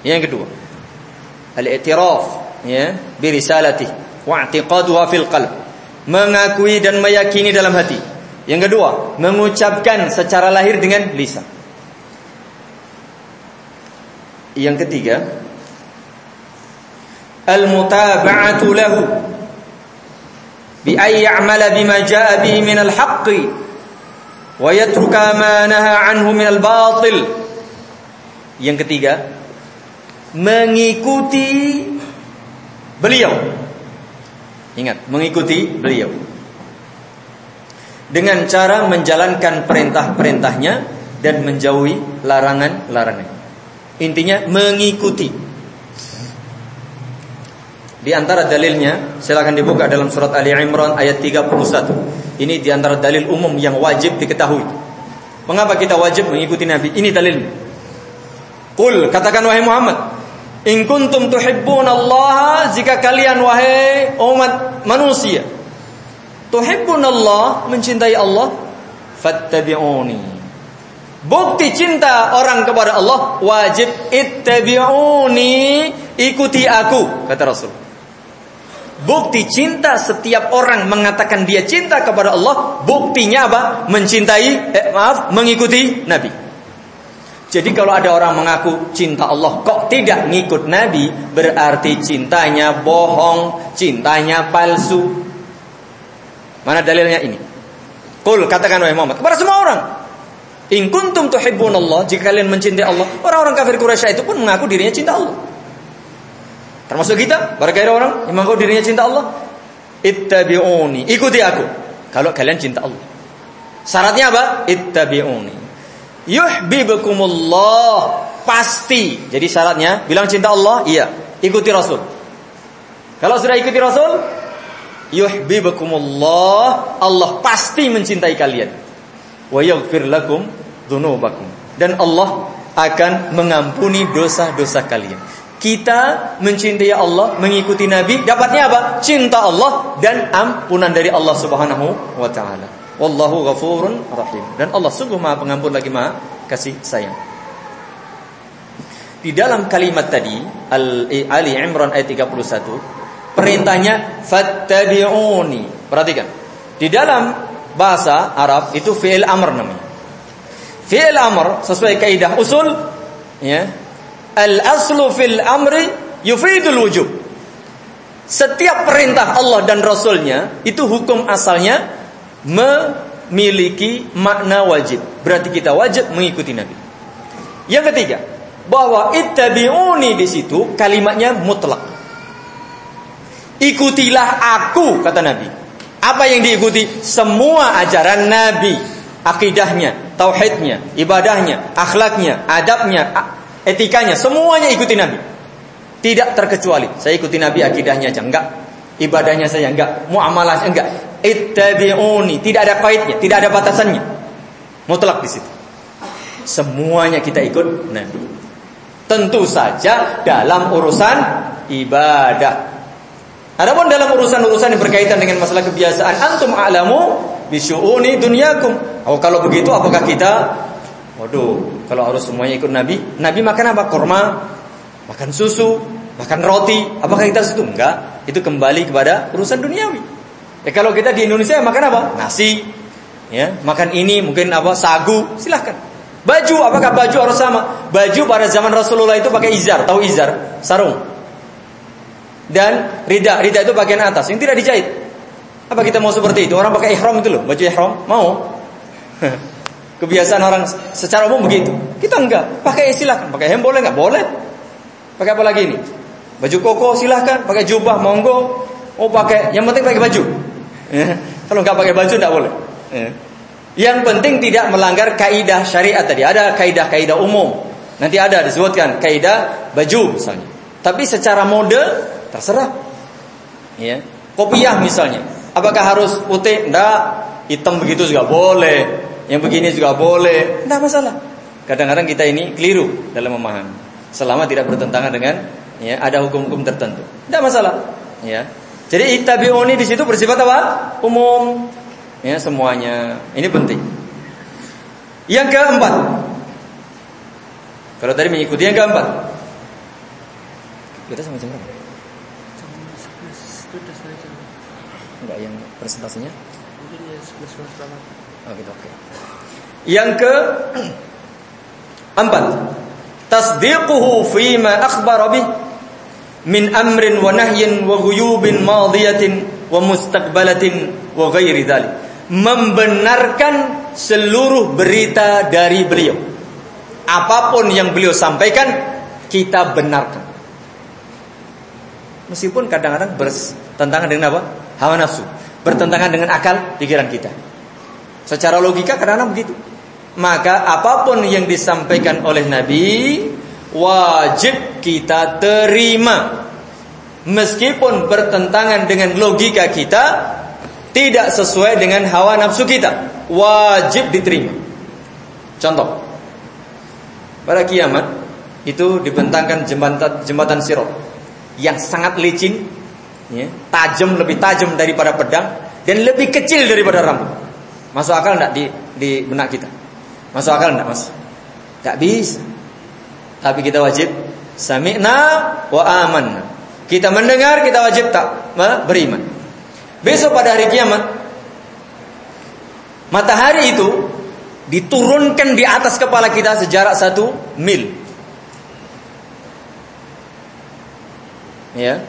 [SPEAKER 2] Yang kedua, al-i'tiraf ya bi risalati wa i'tiqaduha fil qalb. Mengakui dan meyakini dalam hati yang kedua, mengucapkan secara lahir dengan lisan. Yang ketiga, al-mutaba'atu lahu bi ay ya'mala bima jaa'a bihi min al-haqq wa yatruka ma naha anhu min al-batil. Yang ketiga, mengikuti beliau. Ingat, mengikuti beliau dengan cara menjalankan perintah-perintahnya dan menjauhi larangan-larangan. Intinya mengikuti. Di antara dalilnya silakan dibuka dalam surat Ali Imran ayat 31. Ini di antara dalil umum yang wajib diketahui. Mengapa kita wajib mengikuti Nabi? Ini dalilnya. Qul katakan wahai Muhammad, in kuntum tuhibbunallaha jika kalian wahai umat manusia Tuhibbun Allah, mencintai Allah, fattabi'uni. Bukti cinta orang kepada Allah wajib ittabi'uni, ikuti aku, kata Rasul. Bukti cinta setiap orang mengatakan dia cinta kepada Allah, buktinya apa? Mencintai, eh, maaf, mengikuti Nabi. Jadi kalau ada orang mengaku cinta Allah kok tidak ngikut Nabi, berarti cintanya bohong, cintanya palsu. Mana dalilnya ini? Qul katakan wahai Muhammad kepada semua orang. In kuntum tuhibbunallah, jika kalian mencintai Allah, orang-orang kafir Quraisy itu pun mengaku dirinya cinta Allah. Termasuk kita, barangkali orang yang mengaku dirinya cinta Allah. Ittabi'uni, ikuti aku. Kalau kalian cinta Allah. Syaratnya apa? Ittabi'uni. Yuhibbukumullah, pasti. Jadi syaratnya bilang cinta Allah, iya. Ikuti Rasul. Kalau sudah ikuti Rasul, yuhibbukumullah. Allah pasti mencintai kalian. Wa yaghfir lakum dzunubakum dan Allah akan mengampuni dosa-dosa kalian. Kita mencintai Allah mengikuti Nabi dapatnya apa? Cinta Allah dan ampunan dari Allah Subhanahu wa taala. Wallahu ghafurun rahim. Dan Allah sungguh Maha pengampun lagi Maha kasih sayang. Di dalam kalimat tadi Al Ali Imran ayat 31 Perintahnya fattabi'uni. Perhatikan. Di dalam bahasa Arab itu fi'il amr namanya. Fi'il amr sesuai kaidah usul Ya. Al aslu fil amri yufidul wujub. Setiap perintah Allah dan Rasulnya itu hukum asalnya memiliki makna wajib. Berarti kita wajib mengikuti Nabi. Yang ketiga, bahwa ittabi'uni di situ kalimatnya mutlak. Ikutilah aku kata Nabi. Apa yang diikuti? Semua ajaran Nabi, akidahnya, tauhidnya, ibadahnya, akhlaknya, adabnya, etikanya, semuanya ikuti Nabi. Tidak terkecuali. Saya ikuti Nabi akidahnya aja enggak. Ibadahnya saya enggak, muamalah saya enggak. Ittabi'uni, tidak ada kaitnya, tidak ada batasannya. Mutlak di situ. Semuanya kita ikut Nabi. Tentu saja dalam urusan ibadah. Adapun dalam urusan-urusan yang berkaitan dengan masalah kebiasaan, antum a'lamu bisyu'uni dunyakum. Oh, kalau begitu apakah kita waduh, kalau harus semuanya ikut Nabi, Nabi makan apa? Korma, makan susu, makan roti. Apakah kita situ? Enggak. Itu kembali kepada urusan duniawi. Ya kalau kita di Indonesia makan apa? Nasi. Ya, makan ini mungkin apa? Sagu. Silahkan. Baju, apakah baju harus sama? Baju pada zaman Rasulullah itu pakai izar, tahu izar? Sarung. Dan rida, rida itu bagian atas yang tidak dijahit. Apa kita mau seperti itu? Orang pakai ihram itu loh, baju ihram, mau? (laughs) Kebiasaan orang secara umum begitu. Kita enggak, pakai silahkan. Pakai hem boleh enggak? Boleh. Pakai apa lagi ini? Baju koko silahkan, pakai jubah monggo. Oh pakai, yang penting pakai baju. Ya. Kalau nggak pakai baju tidak boleh. Ya. Yang penting tidak melanggar kaidah syariat tadi. Ada kaidah-kaidah umum. Nanti ada disebutkan kaidah baju misalnya. Tapi secara mode terserah. Ya. Kopiah misalnya. Apakah harus putih? Enggak. Hitam begitu juga boleh. Yang begini juga boleh. Enggak masalah. Kadang-kadang kita ini keliru dalam memahami. Selama tidak bertentangan dengan ya ada hukum-hukum tertentu. Tidak masalah. Ya. Jadi ittabi'uni di situ bersifat apa? Umum. Ya, semuanya. Ini penting. Yang keempat. Kalau tadi mengikuti yang keempat. Kita sama jam berapa? Enggak yang presentasinya? Oh gitu, oke. Yang ke empat. Tasdiquhu fima akhbara bih min amrin wa nahyin wa ghuyubin madiyatin wa mustaqbalatin wa ghairi dhalik. Membenarkan seluruh berita dari beliau. Apa pun yang beliau sampaikan kita benarkan. Meskipun kadang-kadang bertentangan dengan apa? Hawa nafsu, bertentangan dengan akal pikiran kita. Secara logika kadang-kadang begitu. Maka apa pun yang disampaikan oleh Nabi wajib kita terima. Meskipun bertentangan dengan logika kita, tidak sesuai dengan hawa nafsu kita, wajib diterima. Contoh, pada kiamat itu dibentangkan jembatan jembatan sirot yang sangat licin, ya, tajam lebih tajam daripada pedang dan lebih kecil daripada rambut. Masuk akal enggak di di benak kita? Masuk akal enggak, Mas? Enggak bisa. Tapi kita wajib sami'na wa amanna. Kita mendengar, kita wajib tak beriman. Besok pada hari kiamat matahari itu diturunkan di atas kepala kita sejarak satu mil. Ya.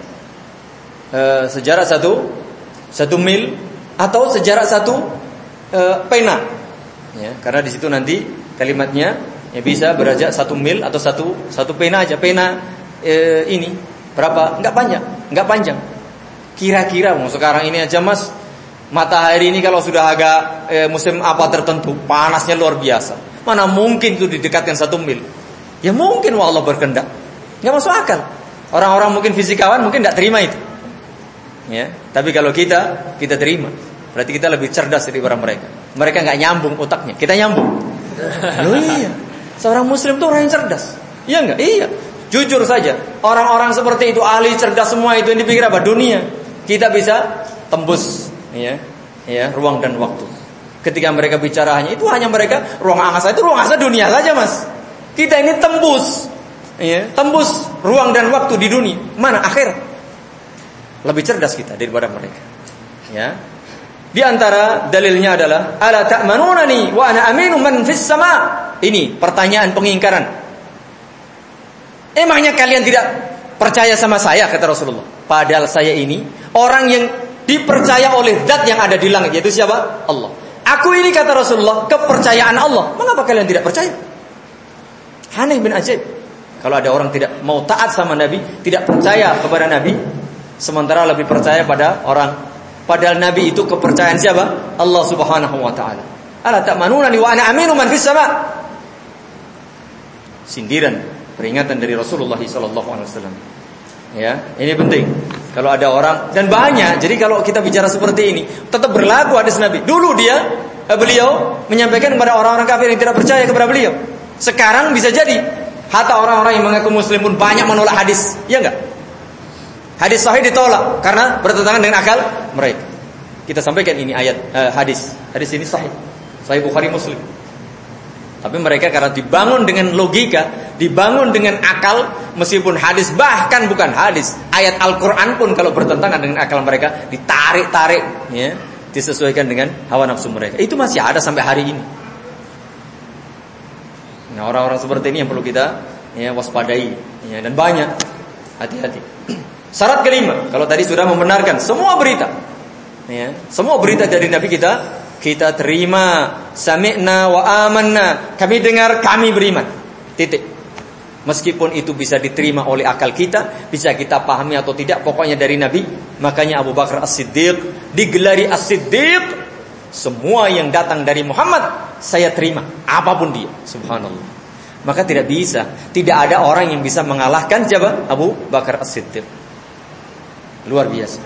[SPEAKER 2] E, sejarak satu satu mil atau sejarak satu e, pena. Ya, karena di situ nanti kalimatnya ya bisa beranjak satu mil atau satu satu pena aja. Pena e, ini berapa? Nggak panjang nggak panjang. Kira-kira mau sekarang ini aja mas matahari ini kalau sudah agak e, musim apa tertentu panasnya luar biasa. Mana mungkin itu didekatkan satu mil? Ya mungkin Allah berkehendak. Nggak masuk akal. Orang-orang mungkin fisikawan mungkin tidak terima itu ya tapi kalau kita kita terima berarti kita lebih cerdas daripada mereka mereka nggak nyambung otaknya kita nyambung Loh iya Seorang muslim itu orang yang cerdas. Iya enggak? Iya. Jujur saja, orang-orang seperti itu ahli cerdas semua itu yang dipikir apa? Dunia. Kita bisa tembus ya, ya, ruang dan waktu. Ketika mereka bicara hanya itu hanya mereka ruang angkasa itu ruang angkasa dunia saja, Mas. Kita ini tembus ya, tembus ruang dan waktu di dunia. Mana akhir? Lebih cerdas kita daripada mereka. Ya, di antara dalilnya adalah ala ta'manunani wa ana aminu man fis sama. Ini pertanyaan pengingkaran. Emangnya kalian tidak percaya sama saya kata Rasulullah. Padahal saya ini orang yang dipercaya oleh zat yang ada di langit yaitu siapa? Allah. Aku ini kata Rasulullah kepercayaan Allah. Mengapa kalian tidak percaya? Aneh bin ajaib. Kalau ada orang tidak mau taat sama Nabi, tidak percaya kepada Nabi, sementara lebih percaya pada orang. Padahal Nabi itu kepercayaan siapa? Allah Subhanahu wa taala. Ala ta'manunani wa ana aminu man fis. Sindiran, peringatan dari Rasulullah sallallahu alaihi wasallam. Ya, ini penting. Kalau ada orang dan banyak, jadi kalau kita bicara seperti ini, tetap berlaku hadis Nabi. Dulu dia eh, beliau menyampaikan kepada orang-orang kafir yang tidak percaya kepada beliau. Sekarang bisa jadi hatta orang-orang yang mengaku muslim pun banyak menolak hadis, ya enggak? Hadis sahih ditolak karena bertentangan dengan akal mereka. Kita sampaikan ini ayat eh, hadis. Hadis ini sahih. Sahih Bukhari Muslim. Tapi mereka karena dibangun dengan logika, dibangun dengan akal, meskipun hadis bahkan bukan hadis, ayat Al-Quran pun kalau bertentangan dengan akal mereka ditarik-tarik, ya, disesuaikan dengan hawa nafsu mereka. Itu masih ada sampai hari ini. Nah orang-orang seperti ini yang perlu kita ya, waspadai, ya, dan banyak. Hati-hati. Syarat kelima, kalau tadi sudah membenarkan semua berita, ya, semua berita dari Nabi kita kita terima. Sami'na wa amanna. Kami dengar kami beriman. Titik. Meskipun itu bisa diterima oleh akal kita bisa kita pahami atau tidak pokoknya dari nabi. Makanya Abu Bakar As-Siddiq digelari As-Siddiq semua yang datang dari Muhammad saya terima apa pun dia. Subhanallah. Maka tidak bisa tidak ada orang yang bisa mengalahkan siapa? Abu Bakar As-Siddiq luar biasa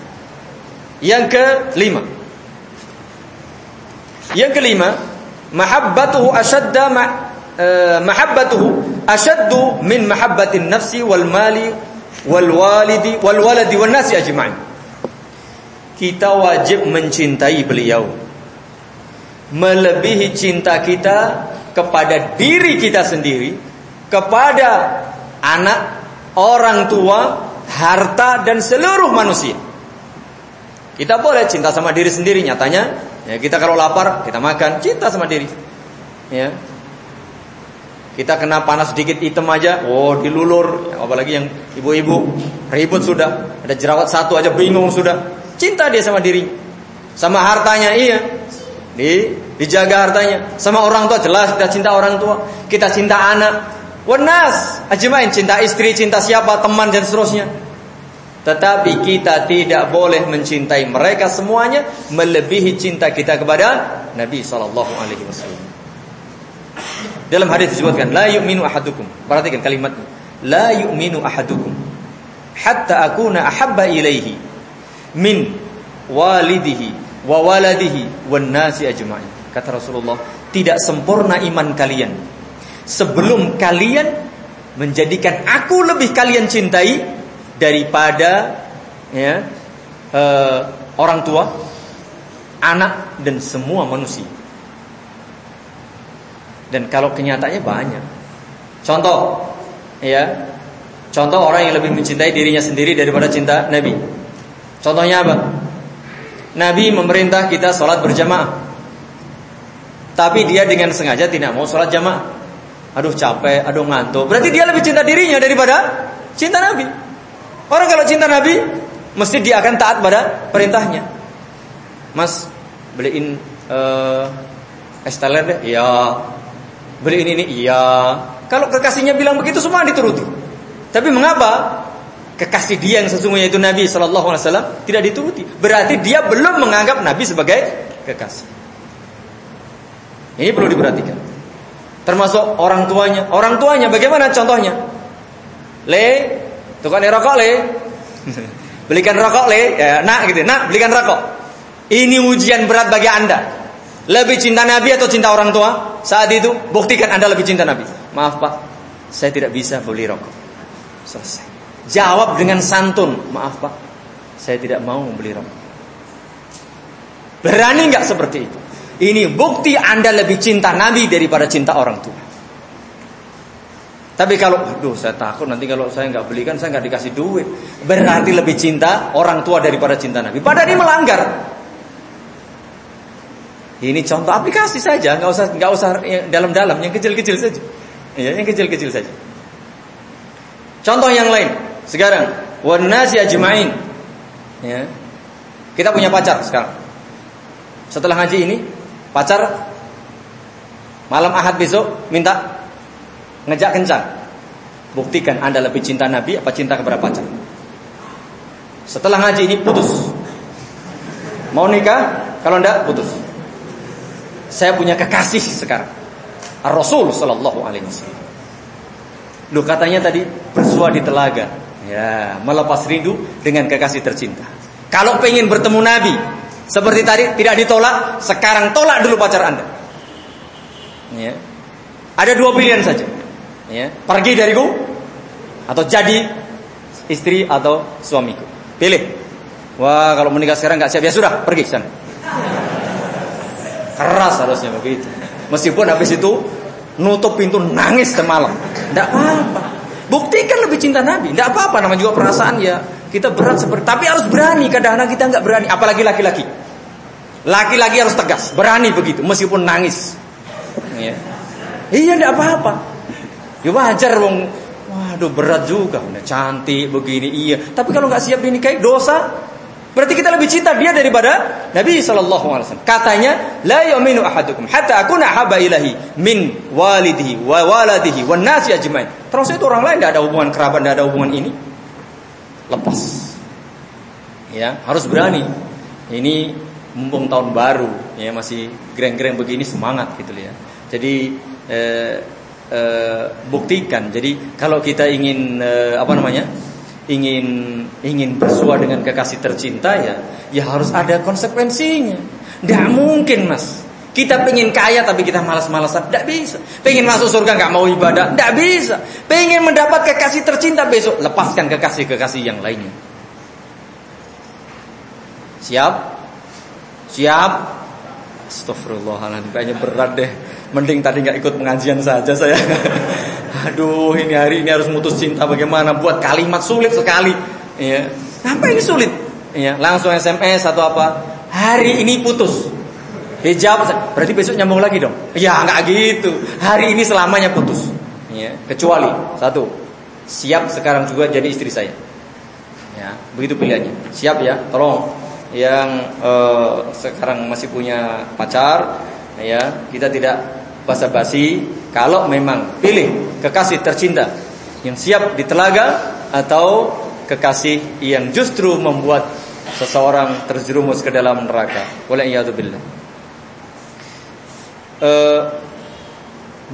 [SPEAKER 2] yang kelima yang kelima, mahabbatuhu ashadda ma, uh, mahabbatuhu ashaddu min mahabbatin nafsi wal mali wal walidi wal waladi wan nasi ajma'in. Kita wajib mencintai beliau. Melebihi cinta kita kepada diri kita sendiri, kepada anak, orang tua, harta dan seluruh manusia. Kita boleh cinta sama diri sendiri nyatanya Ya, kita kalau lapar, kita makan, cinta sama diri. Ya. Kita kena panas sedikit hitam aja, oh dilulur, apalagi yang ibu-ibu ribut sudah, ada jerawat satu aja bingung sudah. Cinta dia sama diri. Sama hartanya iya. Di dijaga hartanya. Sama orang tua jelas kita cinta orang tua, kita cinta anak. Wanas, ajmain cinta istri, cinta siapa, teman dan seterusnya. Tetapi kita tidak boleh mencintai mereka semuanya melebihi cinta kita kepada Nabi sallallahu alaihi wasallam. Dalam hadis disebutkan la yu'minu ahadukum. Perhatikan kalimatnya. La yu'minu ahadukum hatta akuna ahabba ilaihi min walidihi wa waladihi wan nasi ajma'in. Kata Rasulullah, tidak sempurna iman kalian sebelum kalian menjadikan aku lebih kalian cintai daripada ya uh, orang tua, anak dan semua manusia. Dan kalau kenyataannya banyak. Contoh, ya, contoh orang yang lebih mencintai dirinya sendiri daripada cinta Nabi. Contohnya apa? Nabi memerintah kita sholat berjamaah. Tapi dia dengan sengaja tidak mau sholat jamaah. Aduh capek, aduh ngantuk. Berarti dia lebih cinta dirinya daripada cinta Nabi. Orang kalau cinta Nabi, mesti dia akan taat pada perintahnya. Mas, beliin uh, es teler deh. Iya. Beliin ini, iya. Kalau kekasihnya bilang begitu semua dituruti. Tapi mengapa kekasih dia yang sesungguhnya itu Nabi Wasallam tidak dituruti? Berarti dia belum menganggap Nabi sebagai kekasih. Ini perlu diperhatikan. Termasuk orang tuanya. Orang tuanya bagaimana contohnya? Le, Tukang rokok le. belikan rokok le. Ya, nak gitu. Nak belikan rokok. Ini ujian berat bagi anda. Lebih cinta Nabi atau cinta orang tua? Saat itu buktikan anda lebih cinta Nabi. Maaf pak, saya tidak bisa beli rokok. Selesai. Jawab dengan santun. Maaf pak, saya tidak mau beli rokok. Berani nggak seperti itu? Ini bukti anda lebih cinta Nabi daripada cinta orang tua. Tapi kalau, aduh saya takut nanti kalau saya nggak belikan saya nggak dikasih duit. Berarti lebih cinta orang tua daripada cinta Nabi. Padahal ini melanggar. Ini contoh aplikasi saja, nggak usah nggak usah dalam-dalam, yang kecil-kecil saja. Ya, yang kecil-kecil saja. Contoh yang lain. Sekarang, wan nasi ajmain. Ya. Kita punya pacar sekarang. Setelah ngaji ini, pacar malam Ahad besok minta ngejak kencan. Buktikan Anda lebih cinta Nabi apa cinta kepada pacar. Setelah ngaji ini putus. Mau nikah? Kalau enggak putus. Saya punya kekasih sekarang. Rasul sallallahu alaihi wasallam. Lu katanya tadi bersua di telaga. Ya, melepas rindu dengan kekasih tercinta. Kalau pengen bertemu Nabi, seperti tadi tidak ditolak, sekarang tolak dulu pacar Anda. Ya. Ada dua pilihan saja. Ya, pergi dariku atau jadi istri atau suamiku. Pilih. Wah, kalau menikah sekarang nggak siap ya sudah, pergi sana. Keras harusnya begitu. Meskipun habis itu nutup pintu nangis semalam. Tidak apa-apa. Buktikan lebih cinta Nabi. Tidak apa-apa. Namanya juga perasaan ya. Kita berat seperti. Tapi harus berani. Kadang-kadang kita nggak berani. Apalagi laki-laki. Laki-laki harus tegas. Berani begitu. Meskipun nangis. Ya. Iya tidak apa-apa. Ya wajar wong. Waduh berat juga. Udah cantik begini. Iya. Tapi kalau nggak siap dinikahi dosa. Berarti kita lebih cinta dia daripada Nabi Wasallam. Katanya, la yaminu ahadukum hatta akuna haba ilahi min walidihi wa waladihi wa nasi ajmain. Terus itu orang lain tidak ada hubungan kerabat, tidak ada hubungan ini. Lepas. Ya, harus berani. Ini mumpung tahun baru, ya masih greng-greng begini semangat gitu ya. Jadi eh, eh, buktikan. Jadi kalau kita ingin eh, apa namanya? ingin ingin bersua dengan kekasih tercinta ya ya harus ada konsekuensinya. Tidak mungkin mas. Kita pengen kaya tapi kita malas-malasan, tidak bisa. Pengen masuk surga nggak mau ibadah, tidak bisa. Pengen mendapat kekasih tercinta besok, lepaskan kekasih-kekasih yang lainnya. Siap? Siap? Astagfirullahaladzim, kayaknya berat deh. Mending tadi nggak ikut pengajian saja saya. (laughs) Aduh, ini hari ini harus mutus cinta bagaimana? Buat kalimat sulit sekali. Ya. Apa ini sulit? Ya, langsung SMS atau apa? Hari ini putus. Hijab berarti besok nyambung lagi dong. Ya, nggak gitu. Hari ini selamanya putus. Ya, kecuali satu, siap sekarang juga jadi istri saya. Ya, begitu pilihannya. Siap ya, tolong yang uh, sekarang masih punya pacar, ya kita tidak basa-basi. Kalau memang pilih kekasih tercinta yang siap di telaga atau kekasih yang justru membuat seseorang terjerumus ke dalam neraka. Waliyadzubillah. Uh,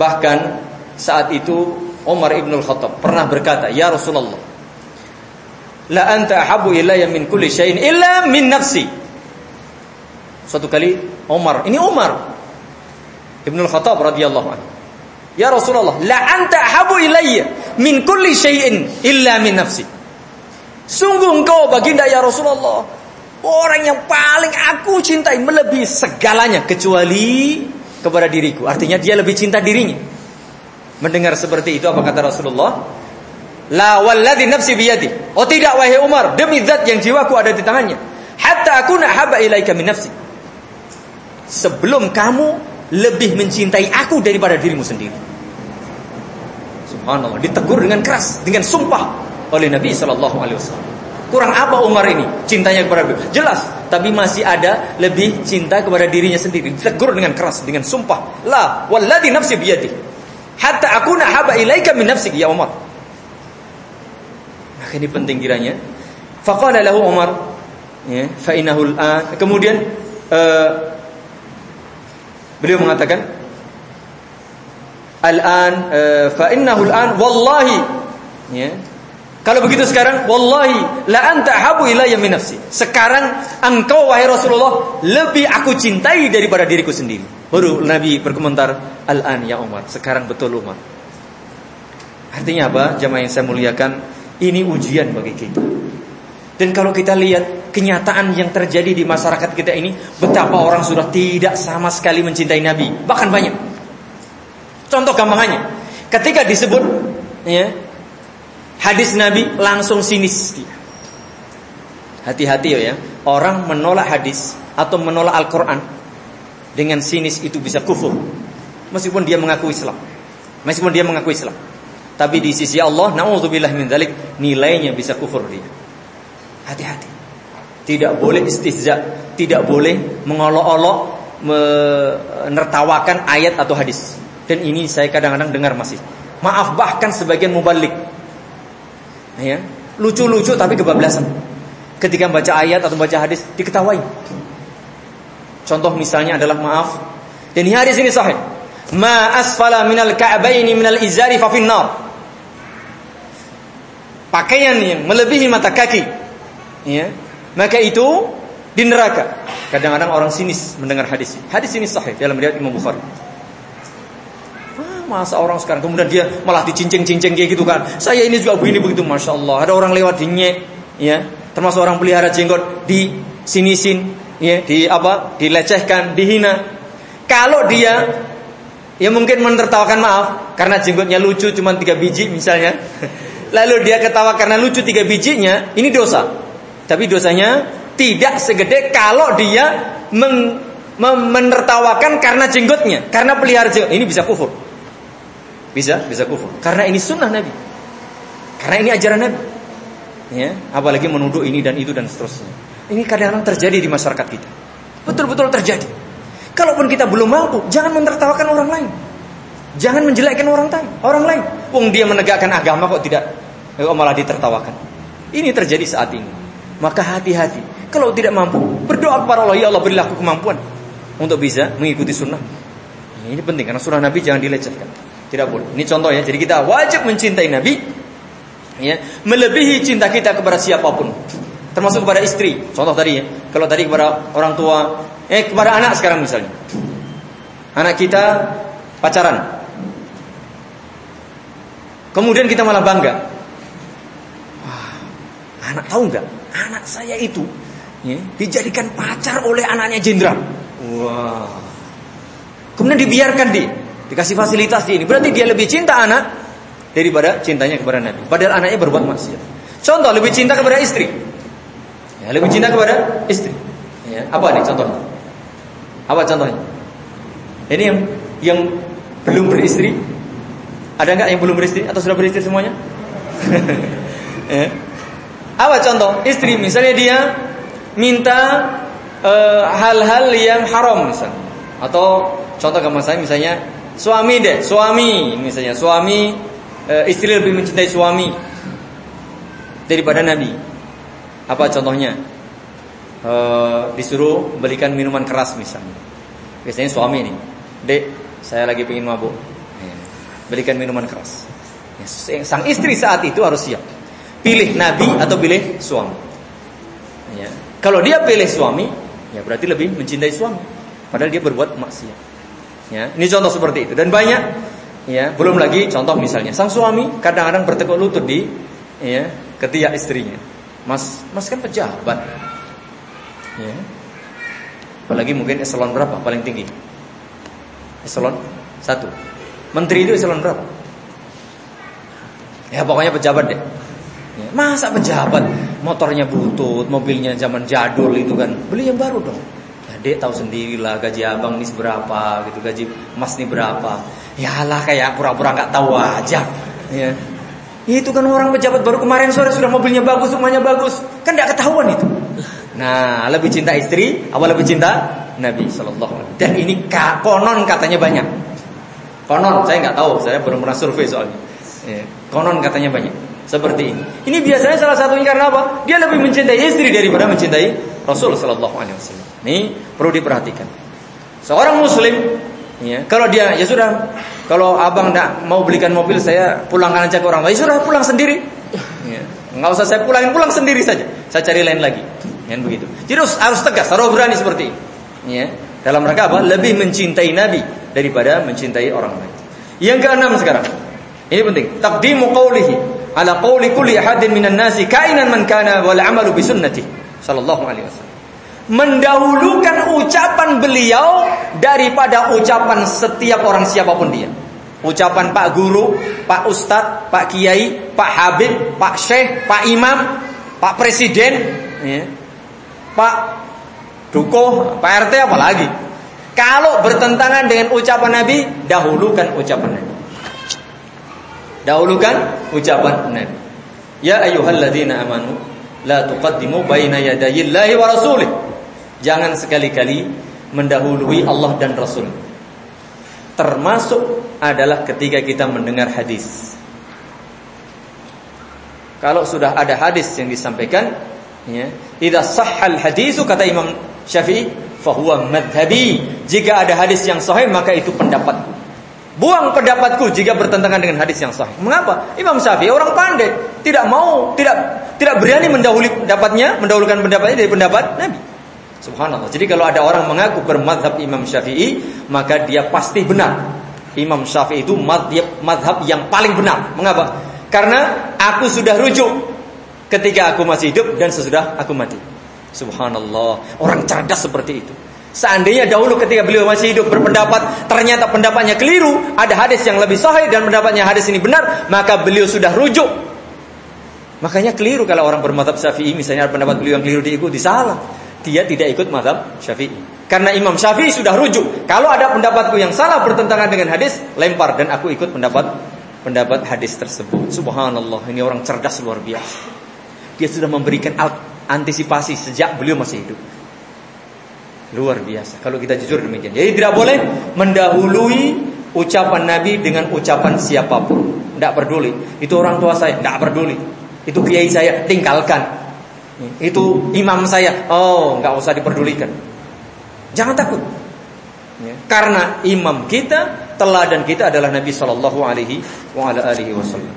[SPEAKER 2] bahkan saat itu Umar ibn Khattab pernah berkata, "Ya Rasulullah, La anta ahabu ilayya min kulli syai'in illa min nafsi. Suatu kali Umar, ini Umar Ibnu Khattab radhiyallahu anhu. Ya Rasulullah, la anta ahabu ilayya min kulli syai'in illa min nafsi. Sungguh engkau baginda ya Rasulullah, orang yang paling aku cintai melebihi segalanya kecuali kepada diriku. Artinya dia lebih cinta dirinya. Mendengar seperti itu apa kata Rasulullah? La walladhi nafsi biyadi. Oh tidak wahai Umar, demi zat yang jiwaku ada di tangannya. Hatta aku haba ilaika min nafsi. Sebelum kamu lebih mencintai aku daripada dirimu sendiri. Subhanallah, ditegur dengan keras, dengan sumpah oleh Nabi Shallallahu alaihi wasallam. Kurang apa Umar ini cintanya kepada beliau? Jelas, tapi masih ada lebih cinta kepada dirinya sendiri. Ditegur dengan keras, dengan sumpah. La walladhi nafsi biyadi. Hatta aku haba ilaika min nafsi ya Umar. Maka ini penting kiranya. Faqala lahu Umar, ya, fa innahu al Kemudian uh, beliau mengatakan, al-an uh, fa innahu al-an wallahi ya. Kalau begitu sekarang wallahi la anta habu ilayya min nafsi. Sekarang engkau wahai Rasulullah lebih aku cintai daripada diriku sendiri. Baru Nabi berkomentar al-an ya Umar. Sekarang betul Umar. Artinya apa? Jamaah yang saya muliakan, ini ujian bagi kita. Dan kalau kita lihat kenyataan yang terjadi di masyarakat kita ini, betapa orang sudah tidak sama sekali mencintai Nabi, bahkan banyak. Contoh gampangannya, ketika disebut ya, hadis Nabi langsung sinis. Hati-hati ya, orang menolak hadis atau menolak Al-Quran dengan sinis itu bisa kufur, meskipun dia mengaku Islam, meskipun dia mengaku Islam. Tapi di sisi Allah, naudzubillah min dzalik, nilainya bisa kufur dia. Hati-hati. Tidak boleh istihza, tidak boleh mengolok-olok, menertawakan ayat atau hadis. Dan ini saya kadang-kadang dengar masih. Maaf bahkan sebagian mubalik. Ya, lucu-lucu tapi kebablasan. Ketika baca ayat atau baca hadis diketawain. Contoh misalnya adalah maaf. Dan hadis ini sahih. Ma asfala minal ka'baini minal izari fa finnar. Pakaian yang melebihi mata kaki. Ya. Maka itu di neraka. Kadang-kadang orang sinis mendengar hadis. Hadis ini sahih dalam riwayat Imam Bukhari. Masa orang sekarang kemudian dia malah dicincing-cincing kayak gitu kan. Saya ini juga begini begitu, masya Allah. Ada orang lewat dinyek, ya, termasuk orang pelihara jenggot di sinisin, ya, di apa, dilecehkan, dihina. Kalau dia ya mungkin menertawakan maaf karena jenggotnya lucu cuma tiga biji misalnya. (laughs) Lalu dia ketawa karena lucu tiga bijinya, ini dosa. Tapi dosanya tidak segede kalau dia meng, menertawakan karena jenggotnya, karena pelihara jenggot. Ini bisa kufur. Bisa, bisa kufur. Karena ini sunnah Nabi. Karena ini ajaran Nabi. Ya, apalagi menuduh ini dan itu dan seterusnya. Ini kadang-kadang terjadi di masyarakat kita. Betul-betul terjadi. Kalaupun kita belum mampu, jangan menertawakan orang lain. Jangan menjelekkan orang lain. Orang lain, wong dia menegakkan agama kok tidak kok malah ditertawakan. Ini terjadi saat ini. Maka hati-hati. Kalau tidak mampu, berdoa kepada Allah, ya Allah berilah aku kemampuan untuk bisa mengikuti sunnah. Ini penting karena sunnah Nabi jangan dilecehkan. Tidak boleh. Ini contoh ya. Jadi kita wajib mencintai Nabi ya, melebihi cinta kita kepada siapa pun. Termasuk kepada istri. Contoh tadi ya. Kalau tadi kepada orang tua, eh kepada anak sekarang misalnya. Anak kita pacaran. Kemudian kita malah bangga. Wah, anak tahu nggak? Anak saya itu ya, dijadikan pacar oleh anaknya jenderal. Wah. Kemudian dibiarkan di dikasih fasilitas di ini. Berarti dia lebih cinta anak daripada cintanya kepada Nabi. Padahal anaknya berbuat maksiat. Contoh lebih cinta kepada istri. Ya, lebih cinta kepada istri. Ya, apa nih contohnya? Apa contohnya? Ini yang yang belum beristri. Ada nggak yang belum beristri atau sudah beristri semuanya? (laughs) ya. Apa contoh? Istri misalnya dia minta hal-hal uh, yang haram misalnya. Atau contoh gampang saya misalnya suami deh, suami misalnya suami uh, istri lebih mencintai suami daripada Nabi. Apa contohnya? Uh, disuruh belikan minuman keras misalnya. Biasanya suami nih, dek saya lagi pengen mabuk, belikan minuman keras. Sang istri saat itu harus siap. Pilih Nabi atau pilih suami. Ya. Kalau dia pilih suami, ya berarti lebih mencintai suami. Padahal dia berbuat maksiat. Ya, ini contoh seperti itu dan banyak. Ya, belum lagi contoh misalnya sang suami kadang-kadang bertekuk lutut di ya, ketiak istrinya. Mas, mas kan pejabat. Ya. Apalagi mungkin eselon berapa paling tinggi? Eselon satu. Menteri itu eselon berapa? Ya pokoknya pejabat deh. Ya, masa pejabat motornya butut, mobilnya zaman jadul itu kan beli yang baru dong. Dek tahu sendirilah gaji abang ini seberapa gitu, gaji mas ini berapa. Ya lah kayak pura-pura nggak tahu aja. Ya. Itu kan orang pejabat baru kemarin sore sudah mobilnya bagus, rumahnya bagus. Kan tidak ketahuan itu. Nah, lebih cinta istri, apa lebih cinta Nabi Shallallahu Alaihi Dan ini konon katanya banyak. Konon, saya nggak tahu, saya belum pernah survei soalnya. Ya, konon katanya banyak. Seperti ini. Ini biasanya salah satunya karena apa? Dia lebih mencintai istri daripada mencintai Rasul Shallallahu Alaihi Wasallam. Ini perlu diperhatikan. Seorang Muslim, ya, kalau dia ya sudah, kalau abang tidak mau belikan mobil, saya pulangkan aja ke orang tua. Ya sudah pulang sendiri. Ya, nggak usah saya pulangin, pulang sendiri saja. Saya cari lain lagi. Yang begitu. Jadi harus, harus tegas, harus berani seperti ini. Ya, dalam rangka apa? Lebih mencintai Nabi daripada mencintai orang lain. Yang keenam sekarang. Ini penting. Taqdimu qawlihi ala qawli kulli ahadin minan nasi kainan man kana wal amalu bi sunnati sallallahu alaihi wasallam. Mendahulukan ucapan beliau daripada ucapan setiap orang siapa pun dia. Ucapan Pak Guru, Pak Ustadz, Pak Kiai, Pak Habib, Pak Syekh, Pak Imam, Pak Presiden, ya. Pak Duko, Pak RT apalagi. Kalau bertentangan dengan ucapan Nabi, dahulukan ucapan Nabi. Dahulukan ucapan Nabi. Ya ayyuhalladzina amanu la tuqaddimu baina yadayillahi wa rasulih. Jangan sekali-kali mendahului Allah dan Rasul. Termasuk adalah ketika kita mendengar hadis. Kalau sudah ada hadis yang disampaikan, ya, idza sahhal hadisu kata Imam Syafi'i, fahuwa madhabi. Jika ada hadis yang sahih maka itu pendapatku. Buang pendapatku jika bertentangan dengan hadis yang sahih. Mengapa? Imam Syafi'i orang pandai, tidak mau, tidak tidak berani mendahului pendapatnya, mendahulukan pendapatnya dari pendapat Nabi. Subhanallah. Jadi kalau ada orang mengaku bermadhab Imam Syafi'i, maka dia pasti benar. Imam Syafi'i itu madhab, yang paling benar. Mengapa? Karena aku sudah rujuk ketika aku masih hidup dan sesudah aku mati. Subhanallah. Orang cerdas seperti itu. Seandainya dahulu ketika beliau masih hidup berpendapat ternyata pendapatnya keliru, ada hadis yang lebih sahih dan pendapatnya hadis ini benar, maka beliau sudah rujuk. Makanya keliru kalau orang bermadhab Syafi'i misalnya pendapat beliau yang keliru diikuti salah. Dia tidak ikut madhab Syafi'i. Karena Imam Syafi'i sudah rujuk. Kalau ada pendapatku yang salah bertentangan dengan hadis, lempar dan aku ikut pendapat pendapat hadis tersebut. Subhanallah, ini orang cerdas luar biasa. Dia sudah memberikan antisipasi sejak beliau masih hidup. Luar biasa. Kalau kita jujur demikian. Jadi tidak boleh mendahului ucapan Nabi dengan ucapan siapa pun. Tidak peduli. Itu orang tua saya. Tidak peduli. Itu kiai saya. Tinggalkan. Itu imam saya. Oh, nggak usah diperdulikan. Jangan takut. Ya. Karena imam kita, teladan kita adalah Nabi Wasallam.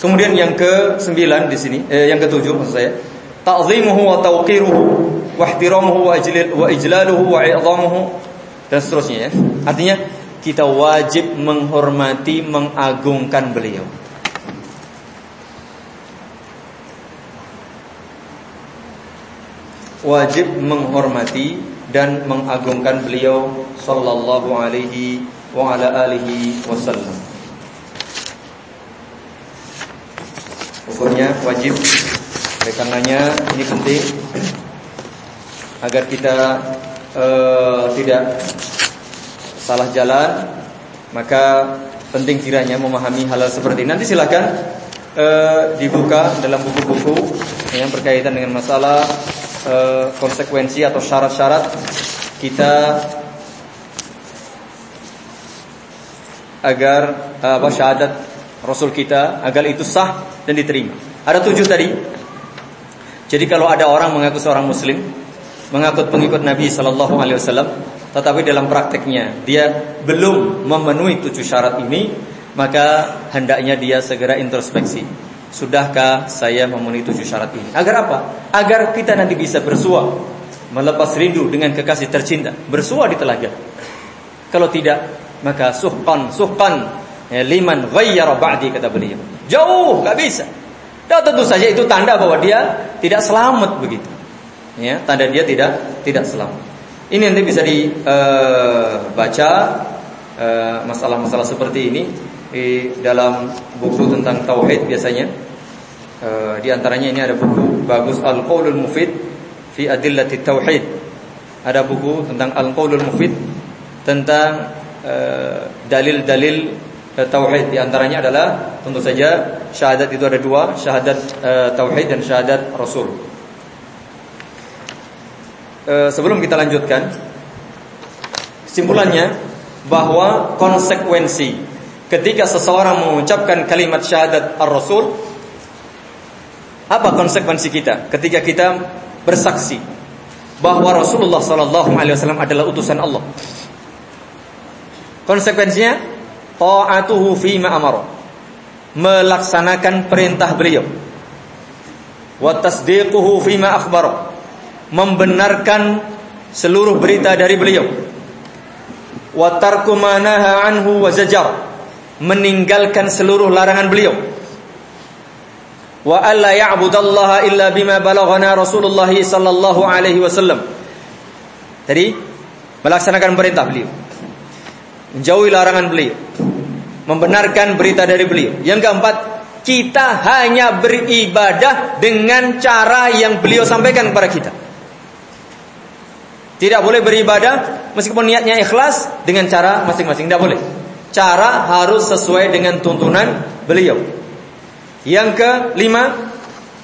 [SPEAKER 2] Kemudian yang ke sembilan di sini, eh, yang ketujuh maksud saya, ta'zimuhu wa tawqiruhu wa ihtiramuhu wa ijlal wa ijlaluhu wa i'zamuhu dan seterusnya ya. Artinya kita wajib menghormati, mengagungkan beliau. Wajib menghormati dan mengagungkan beliau sallallahu alaihi wa ala alihi wasallam. Hukumnya wajib oleh karenanya ini penting agar kita uh, tidak salah jalan, maka penting kiranya memahami hal, -hal seperti ini. Nanti silakan uh, dibuka dalam buku-buku yang berkaitan dengan masalah uh, konsekuensi atau syarat-syarat kita agar uh, apa syahadat Rasul kita agar itu sah dan diterima. Ada tujuh tadi jadi kalau ada orang mengaku seorang muslim, mengaku pengikut Nabi Shallallahu alaihi wasallam, tetapi dalam prakteknya dia belum memenuhi tujuh syarat ini, maka hendaknya dia segera introspeksi. Sudahkah saya memenuhi tujuh syarat ini? Agar apa? Agar kita nanti bisa bersua, melepas rindu dengan kekasih tercinta, bersua di telaga. Kalau tidak, maka suhkan, suhkan, ya, liman ghayyara ba'di kata beliau. Jauh, gak bisa. Dan tentu saja itu tanda bahwa dia tidak selamat begitu. Ya, tanda dia tidak tidak selamat. Ini nanti bisa dibaca uh, masalah-masalah seperti ini di dalam buku tentang tauhid biasanya. Uh, di antaranya ini ada buku bagus Al-Qaulul Mufid fi Adillati Tauhid. Ada buku tentang Al-Qaulul Mufid tentang dalil-dalil uh, tauhid di antaranya adalah tentu saja syahadat itu ada dua, syahadat tauhid dan syahadat rasul. Sebelum kita lanjutkan, kesimpulannya bahwa konsekuensi ketika seseorang mengucapkan kalimat syahadat ar-rasul apa konsekuensi kita ketika kita bersaksi bahwa Rasulullah sallallahu alaihi wasallam adalah utusan Allah. Konsekuensinya ta'atuhu fima amara. Melaksanakan perintah beliau. Wa tasdiquhu fima akhbara. Membenarkan seluruh berita dari beliau. Wa tarku manaha anhu wa meninggalkan seluruh larangan beliau wa alla ya'budallaha illa bima balaghana Rasulullah sallallahu alaihi wasallam jadi melaksanakan perintah beliau menjauhi larangan beliau membenarkan berita dari beliau. Yang keempat, kita hanya beribadah dengan cara yang beliau sampaikan kepada kita. Tidak boleh beribadah meskipun niatnya ikhlas dengan cara masing-masing. Tidak boleh. Cara harus sesuai dengan tuntunan beliau. Yang kelima,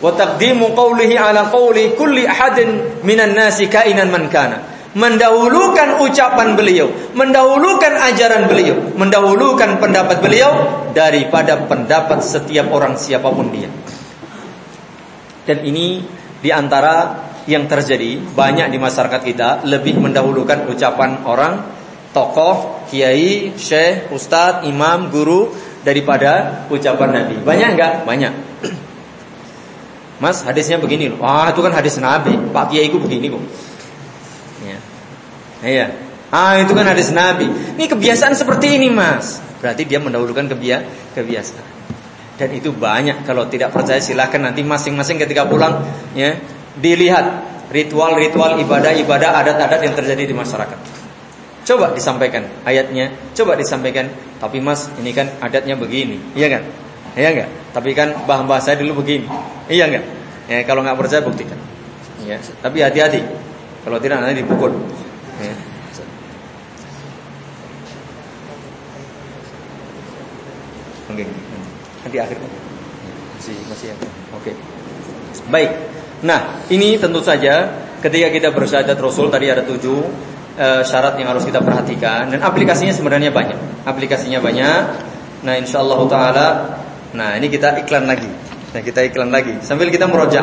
[SPEAKER 2] wa taqdimu qawlihi ala qawli kulli ahadin minan nasi kainan man kana. Mendahulukan ucapan beliau, mendahulukan ajaran beliau, mendahulukan pendapat beliau daripada pendapat setiap orang siapa pun dia. Dan ini di antara yang terjadi banyak di masyarakat kita lebih mendahulukan ucapan orang tokoh, kiai, syekh, ustadz, imam, guru daripada ucapan Nabi. Banyak enggak? Banyak. (clears throat) Mas, hadisnya begini loh. Wah, itu kan hadis Nabi. Pak Kiai itu begini kok. Ya. Iya. Ah, itu kan hadis Nabi. Ini kebiasaan seperti ini, Mas. Berarti dia mendahulukan kebia kebiasaan. Dan itu banyak. Kalau tidak percaya silahkan nanti masing-masing ketika pulang ya dilihat ritual-ritual ibadah-ibadah adat-adat yang terjadi di masyarakat. Coba disampaikan ayatnya, coba disampaikan. Tapi mas, ini kan adatnya begini, iya kan? Iya enggak? Tapi kan bahan bahasa dulu begini, iya enggak? Ya, kalau nggak percaya buktikan. Ya, tapi hati-hati. Kalau tidak nanti dipukul. Ya. Oke, nanti akhir masih masih ya. Oke. Baik. Nah, ini tentu saja ketika kita bersyahadat Rasul tadi ada tujuh uh, syarat yang harus kita perhatikan dan aplikasinya sebenarnya banyak. Aplikasinya banyak. Nah, insya Allah taala nah ini kita iklan lagi. Nah, kita iklan lagi sambil kita meroja.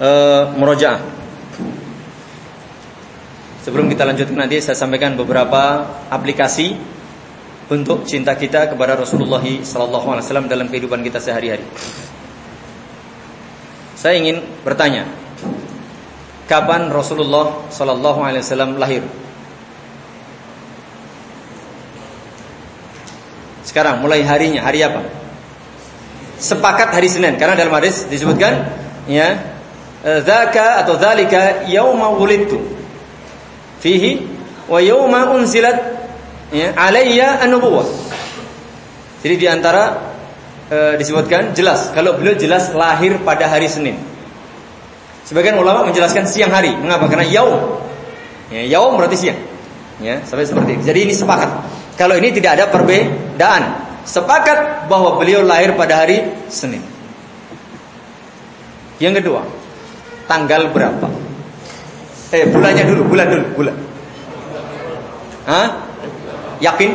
[SPEAKER 2] Uh, meroja. Sebelum kita lanjutkan nanti saya sampaikan beberapa aplikasi bentuk cinta kita kepada Rasulullah sallallahu alaihi wasallam dalam kehidupan kita sehari-hari. Saya ingin bertanya, kapan Rasulullah Sallallahu Alaihi Wasallam lahir? Sekarang mulai harinya, hari apa? Sepakat hari Senin karena dalam hadis disebutkan ya zaka atau zalika yauma wulidtu fihi wa yauma unzilat ya alayya an-nubuwah. Jadi di antara e, disebutkan jelas kalau beliau jelas lahir pada hari Senin. Sebagian ulama menjelaskan siang hari. Mengapa? Karena yaum. Ya, yaum berarti siang. Ya, sampai seperti itu. Jadi ini sepakat. Kalau ini tidak ada perbedaan. Sepakat bahwa beliau lahir pada hari Senin. Yang kedua, tanggal berapa? Eh, bulannya dulu, bulan dulu, bulan. Hah? Yakin?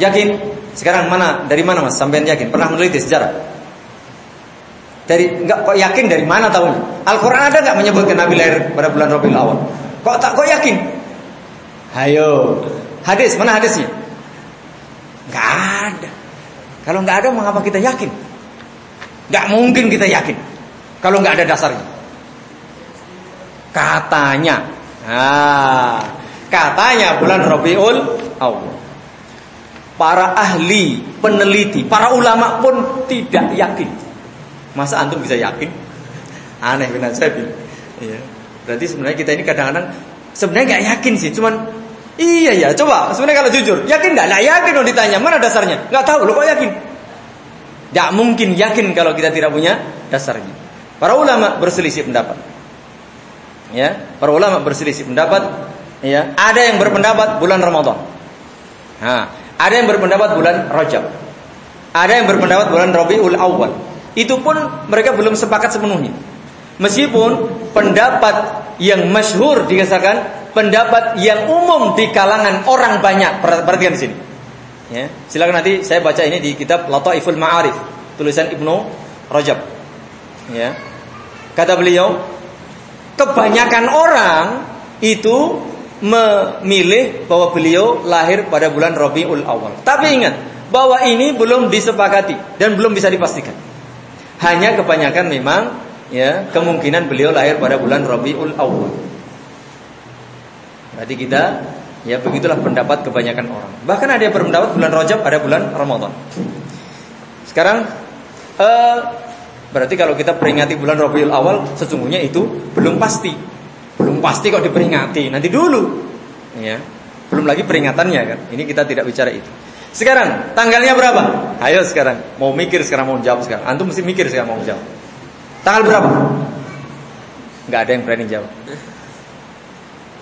[SPEAKER 2] Yakin? Sekarang mana? Dari mana Mas? Sampai yakin? Pernah meneliti sejarah? Dari enggak kok yakin dari mana tahunya? Al-Qur'an ada enggak menyebutkan Nabi lahir pada bulan Rabiul Awal? Kok tak kok yakin? Hayo. Hadis, mana hadisnya? Enggak ada. Kalau enggak ada mengapa kita yakin? Enggak mungkin kita yakin. Kalau enggak ada dasarnya. Katanya. Nah, katanya bulan Rabiul Awal. Para ahli, peneliti, para ulama pun tidak yakin. Masa antum bisa yakin? Aneh benar saya Iya. Berarti sebenarnya kita ini kadang-kadang sebenarnya nggak yakin sih, cuman iya ya. Coba sebenarnya kalau jujur, yakin nggak? Nggak yakin kalau ditanya mana dasarnya? Nggak tahu lo kok yakin? Nggak mungkin yakin kalau kita tidak punya dasarnya. Para ulama berselisih pendapat. Ya, para ulama berselisih pendapat. Ya, ada yang berpendapat bulan Ramadan. Nah, ada yang berpendapat bulan Rajab. Ada yang berpendapat bulan Rabiul Awal itu pun mereka belum sepakat sepenuhnya. Meskipun pendapat yang masyhur dikatakan pendapat yang umum di kalangan orang banyak. Perhatikan di sini. Ya, silakan nanti saya baca ini di kitab Lataiful Ma'arif, tulisan Ibnu Rajab. Ya. Kata beliau, kebanyakan orang itu memilih bahwa beliau lahir pada bulan Rabiul Awal. Tapi ingat bahwa ini belum disepakati dan belum bisa dipastikan. Hanya kebanyakan memang ya kemungkinan beliau lahir pada bulan Rabiul Awal. Berarti kita ya begitulah pendapat kebanyakan orang. Bahkan ada yang berpendapat bulan Rajab ada bulan Ramadan. Sekarang eh, berarti kalau kita peringati bulan Rabiul Awal sesungguhnya itu belum pasti. Belum pasti kok diperingati. Nanti dulu. Ya. Belum lagi peringatannya kan. Ini kita tidak bicara itu. Sekarang tanggalnya berapa? Ayo sekarang mau mikir sekarang mau jawab sekarang. Antum mesti mikir sekarang mau jawab. Tanggal berapa? Gak ada yang berani jawab.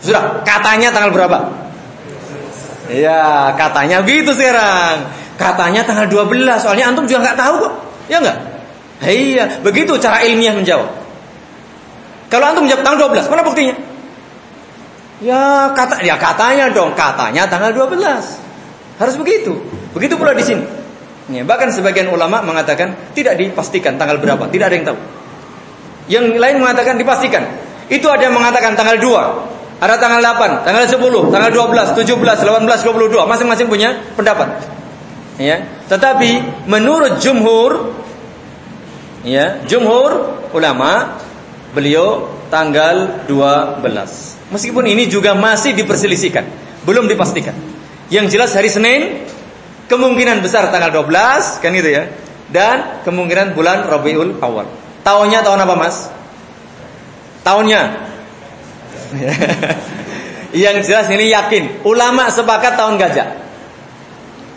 [SPEAKER 2] Sudah, katanya tanggal berapa? Ya, katanya begitu sekarang. Katanya tanggal 12, soalnya antum juga nggak tahu kok. Ya nggak? Iya, begitu cara ilmiah menjawab. Kalau antum menjawab tanggal 12, mana buktinya? Ya, kata ya katanya dong, katanya tanggal 12. Harus begitu. Begitu pula di sini. Ya, bahkan sebagian ulama mengatakan tidak dipastikan tanggal berapa, tidak ada yang tahu. Yang lain mengatakan dipastikan. Itu ada yang mengatakan tanggal 2, ada tanggal 8, tanggal 10, tanggal 12, 17, 18, 22, masing-masing punya pendapat. Ya, tetapi menurut jumhur ya, jumhur ulama beliau tanggal 12. Meskipun ini juga masih diperselisihkan, belum dipastikan. Yang jelas hari Senin Kemungkinan besar tanggal 12 kan itu ya. Dan kemungkinan bulan Rabiul Awal. Tahunnya tahun apa, Mas? Tahunnya. (laughs) Yang jelas ini yakin, ulama sepakat tahun gajah.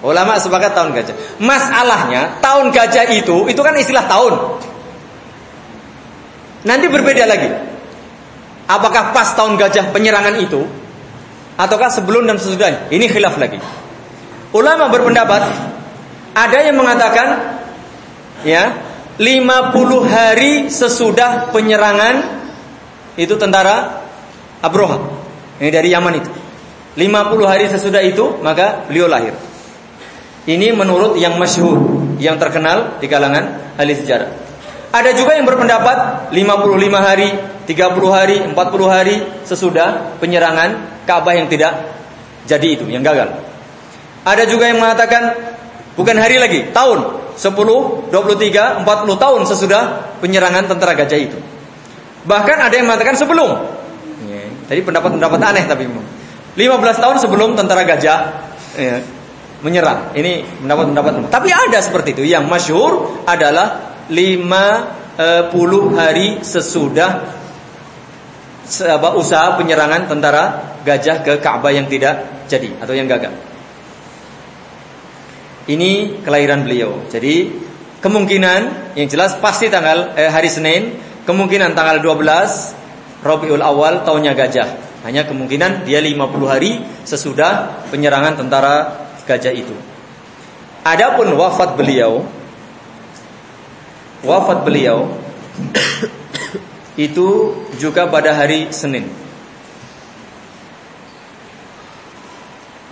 [SPEAKER 2] Ulama sepakat tahun gajah. Masalahnya, tahun gajah itu itu kan istilah tahun. Nanti berbeda lagi. Apakah pas tahun gajah penyerangan itu ataukah sebelum dan sesudahnya? Ini khilaf lagi. Ulama berpendapat ada yang mengatakan ya 50 hari sesudah penyerangan itu tentara Abroha. Ini dari Yaman itu. 50 hari sesudah itu maka beliau lahir. Ini menurut yang masyhur, yang terkenal di kalangan ahli sejarah. Ada juga yang berpendapat 55 hari, 30 hari, 40 hari sesudah penyerangan Ka'bah yang tidak jadi itu, yang gagal. Ada juga yang mengatakan bukan hari lagi, tahun 10, 23, 40 tahun sesudah penyerangan tentara gajah itu. Bahkan ada yang mengatakan sebelum. Ya, tadi pendapat-pendapat aneh tapi 15 tahun sebelum tentara gajah ya, menyerang. Ini pendapat-pendapat. Tapi ada seperti itu. Yang masyhur adalah 50 hari sesudah usaha penyerangan tentara gajah ke Ka'bah yang tidak jadi atau yang gagal. Ini kelahiran beliau. Jadi kemungkinan yang jelas pasti tanggal eh, hari Senin, kemungkinan tanggal 12 Rabiul Awal tahunnya gajah. Hanya kemungkinan dia 50 hari sesudah penyerangan tentara gajah itu. Adapun wafat beliau wafat beliau (coughs) itu juga pada hari Senin.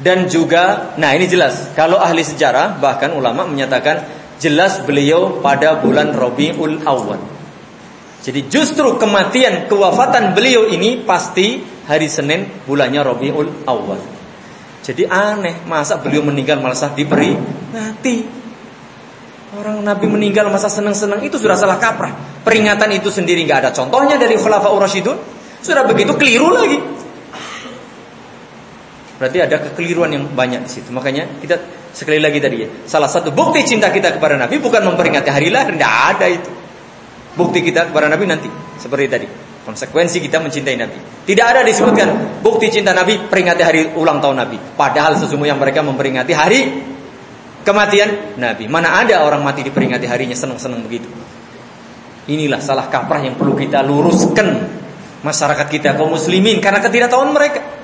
[SPEAKER 2] Dan juga nah ini jelas kalau ahli sejarah bahkan ulama menyatakan jelas beliau pada bulan Rabiul Awal. Jadi justru kematian kewafatan beliau ini pasti hari Senin bulannya Rabiul Awal. Jadi aneh masa beliau meninggal malah diberi mati. Orang Nabi meninggal masa senang-senang itu sudah salah kaprah. Peringatan itu sendiri nggak ada contohnya dari Khulafaur Rasyidun. Sudah begitu keliru lagi. Berarti ada kekeliruan yang banyak di situ. Makanya kita sekali lagi tadi ya, salah satu bukti cinta kita kepada Nabi bukan memperingati hari lahir, tidak ada itu. Bukti kita kepada Nabi nanti seperti tadi. Konsekuensi kita mencintai Nabi. Tidak ada disebutkan bukti cinta Nabi peringati hari ulang tahun Nabi. Padahal sesungguhnya mereka memperingati hari kematian Nabi. Mana ada orang mati diperingati harinya senang-senang begitu. Inilah salah kaprah yang perlu kita luruskan masyarakat kita kaum muslimin karena ketidaktahuan mereka.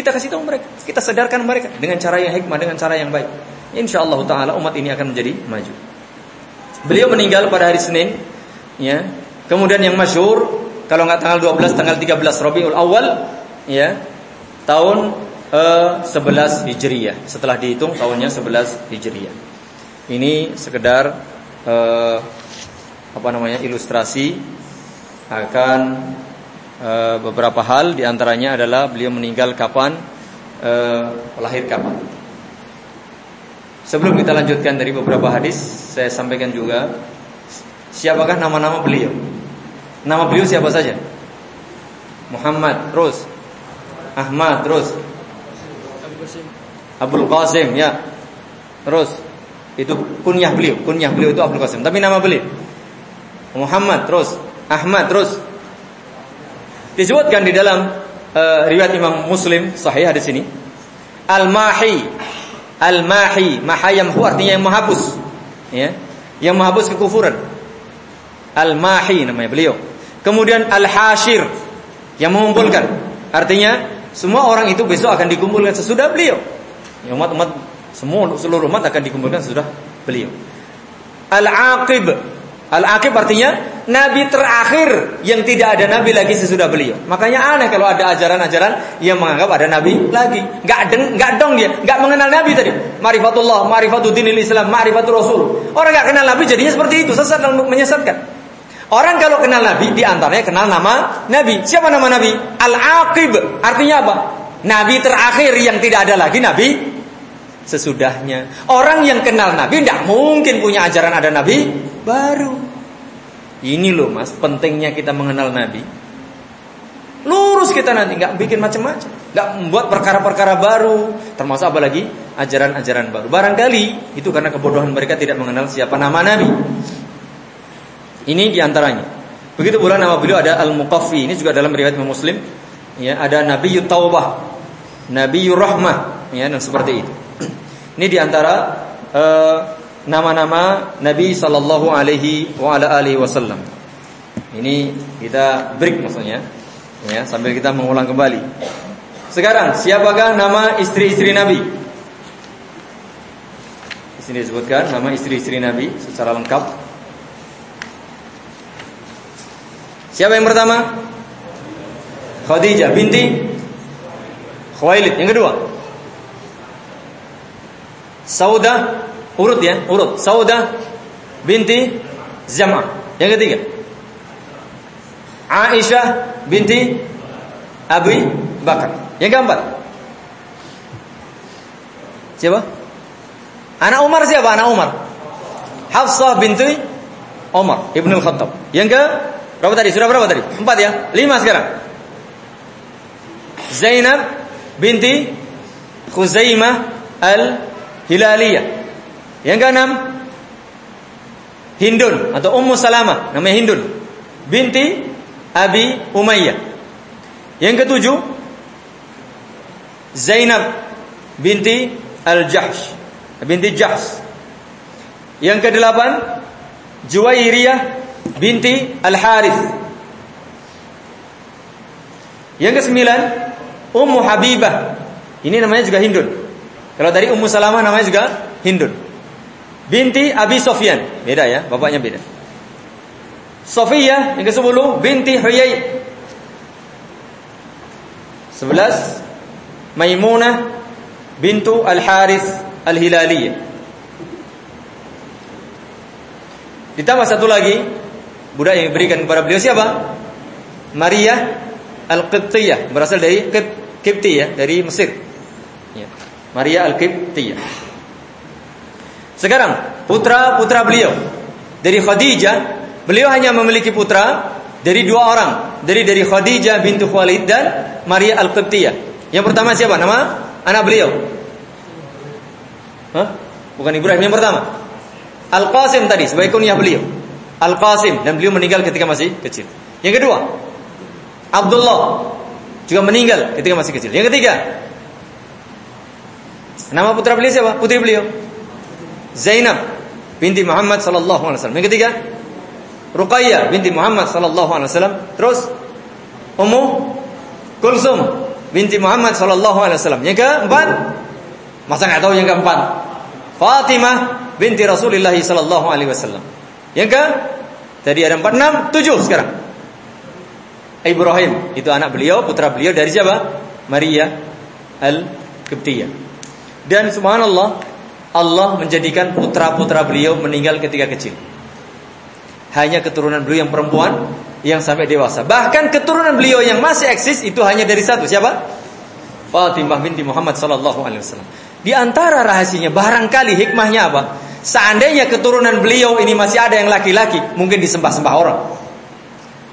[SPEAKER 2] Kita kasih tahu mereka, kita sadarkan mereka dengan cara yang hikmah, dengan cara yang baik. Insya Allah Taala umat ini akan menjadi maju. Beliau meninggal pada hari Senin, ya. Kemudian yang masyur, kalau nggak tanggal 12, tanggal 13 Rabiul Awal, ya, tahun uh, 11 Hijriyah. Setelah dihitung tahunnya 11 Hijriyah. Ini sekedar uh, apa namanya ilustrasi akan e, beberapa hal di antaranya adalah beliau meninggal kapan, e, lahir kapan. Sebelum kita lanjutkan dari beberapa hadis, saya sampaikan juga siapakah nama-nama beliau. Nama beliau siapa saja? Muhammad, terus Ahmad, terus Abdul Qasim, ya. Terus itu kunyah beliau, kunyah beliau itu Abdul Qasim. Tapi nama beliau Muhammad, terus Ahmad, terus Disebutkan di dalam uh, riwayat Imam Muslim sahih hadis ini. Al-Mahi. Al-Mahi, mahayamhu artinya yang menghapus. Ya. Yang menghapus kekufuran. Al-Mahi namanya beliau. Kemudian Al-Hashir yang mengumpulkan. Artinya semua orang itu besok akan dikumpulkan sesudah beliau. Ya, umat-umat semua seluruh umat akan dikumpulkan sudah beliau. Al-Aqib. Al-Aqib artinya nabi terakhir yang tidak ada nabi lagi sesudah beliau. Makanya aneh kalau ada ajaran-ajaran yang menganggap ada nabi lagi. Enggak deng, dong dia, enggak mengenal nabi tadi. Marifatullah, marifatul dinil Islam, marifatul Rasul. Orang enggak kenal nabi jadinya seperti itu, sesat dan menyesatkan. Orang kalau kenal nabi di antaranya kenal nama nabi. Siapa nama nabi? Al-Aqib. Artinya apa? Nabi terakhir yang tidak ada lagi nabi sesudahnya. Orang yang kenal Nabi tidak mungkin punya ajaran ada Nabi baru. Ini loh mas, pentingnya kita mengenal Nabi. Lurus kita nanti, nggak bikin macam-macam, nggak membuat perkara-perkara baru, termasuk apa lagi ajaran-ajaran baru. Barangkali itu karena kebodohan mereka tidak mengenal siapa nama Nabi. Ini di antaranya. Begitu pula nama beliau ada Al-Muqaffi. Ini juga dalam riwayat Muslim. Ya, ada Nabi Taubah, Nabi Rahmah, ya, dan seperti itu. Ini di antara uh, nama-nama Nabi Sallallahu Alaihi wa ala Wasallam. Ini kita break maksudnya, ya sambil kita mengulang kembali. Sekarang siapakah nama istri-istri Nabi? Di sini disebutkan nama istri-istri Nabi secara lengkap. Siapa yang pertama? Khadijah binti Khawailid. Yang kedua? Sauda urut ya, urut. Sauda binti Zam'a. Yang ketiga. Aisyah binti Abi Bakar. Yang keempat. Siapa? Anak Umar siapa? Anak Umar. Hafsah binti Umar Ibnu Khattab. Yang ke berapa tadi? Sudah berapa tadi? Empat ya? Lima sekarang. Zainab binti Khuzaimah al Hilaliyah. Yang keenam Hindun atau Ummu Salamah, namanya Hindun binti Abi Umayyah. Yang ketujuh Zainab binti Al-Jahsh, binti Jahsh. Yang kedelapan Juwairiyah binti Al-Harith. Yang kesembilan Ummu Habibah. Ini namanya juga Hindun. Kalau dari Ummu Salamah namanya juga Hindun. Binti Abi Sofyan. Beda ya, bapaknya beda. Sofiyah yang ke-10 binti Huyai. 11 Maimunah bintu Al-Harith Al-Hilaliyah. Ditambah satu lagi budak yang diberikan kepada beliau siapa? Maria Al-Qibtiyah, berasal dari Qibti ya, dari Mesir. Maria Al-Qibtiyah. Sekarang putra-putra beliau dari Khadijah, beliau hanya memiliki putra dari dua orang, dari dari Khadijah bintu Khalid dan Maria Al-Qibtiyah. Yang pertama siapa? Nama anak beliau. Hah? Bukan Ibrahim yang pertama. Al-Qasim tadi sebagai kunyah beliau. Al-Qasim dan beliau meninggal ketika masih kecil. Yang kedua, Abdullah juga meninggal ketika masih kecil. Yang ketiga, Nama putra beliau siapa? Putri beliau. Zainab binti Muhammad sallallahu alaihi wasallam. Yang ketiga, Ruqayyah binti Muhammad sallallahu alaihi wasallam. Terus Ummu Kulsum binti Muhammad sallallahu alaihi wasallam. Yang keempat, masa nggak tahu yang keempat? Fatimah binti Rasulullah sallallahu alaihi wasallam. Yang ke tadi ada empat, enam, tujuh sekarang. Ibrahim itu anak beliau, putra beliau dari siapa? Maria al-Qibtiyah. Dan subhanallah, Allah menjadikan putra-putra beliau meninggal ketika kecil. Hanya keturunan beliau yang perempuan yang sampai dewasa. Bahkan keturunan beliau yang masih eksis itu hanya dari satu. Siapa? Fatimah binti Muhammad sallallahu alaihi wasallam. Di antara rahasianya barangkali hikmahnya apa? Seandainya keturunan beliau ini masih ada yang laki-laki, mungkin disembah-sembah orang.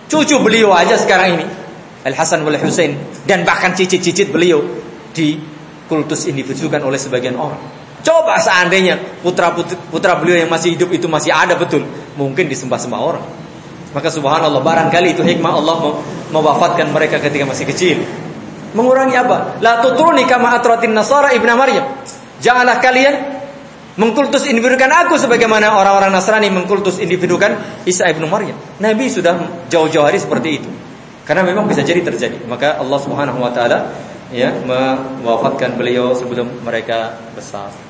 [SPEAKER 2] Cucu beliau aja sekarang ini, Al Hasan wal Husain dan bahkan cicit-cicit beliau di kultus ini oleh sebagian orang. Coba seandainya putra putra beliau yang masih hidup itu masih ada betul, mungkin disembah-sembah orang. Maka subhanallah barangkali itu hikmah Allah mewafatkan mereka ketika masih kecil. Mengurangi apa? La tutruni kama atratin nasara ibnu Maryam. Janganlah kalian mengkultus individukan aku sebagaimana orang-orang Nasrani mengkultus individukan Isa ibnu Maryam. Nabi sudah jauh-jauh hari seperti itu. Karena memang bisa jadi terjadi. Maka Allah Subhanahu wa taala ya mewafatkan beliau sebelum mereka besar.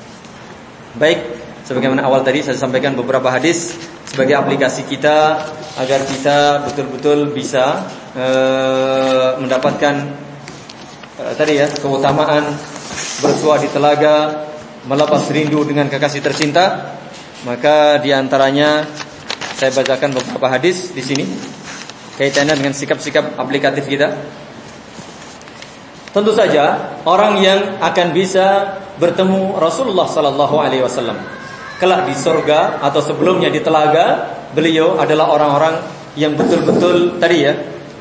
[SPEAKER 2] Baik, sebagaimana awal tadi saya sampaikan beberapa hadis sebagai aplikasi kita agar kita betul-betul bisa uh, mendapatkan uh, tadi ya keutamaan bersua di telaga, melepas rindu dengan kekasih tercinta. Maka di antaranya saya bacakan beberapa hadis di sini kaitannya dengan sikap-sikap aplikatif kita. Tentu saja orang yang akan bisa bertemu Rasulullah sallallahu alaihi wasallam. Kelak di surga atau sebelumnya di telaga, beliau adalah orang-orang yang betul-betul tadi ya,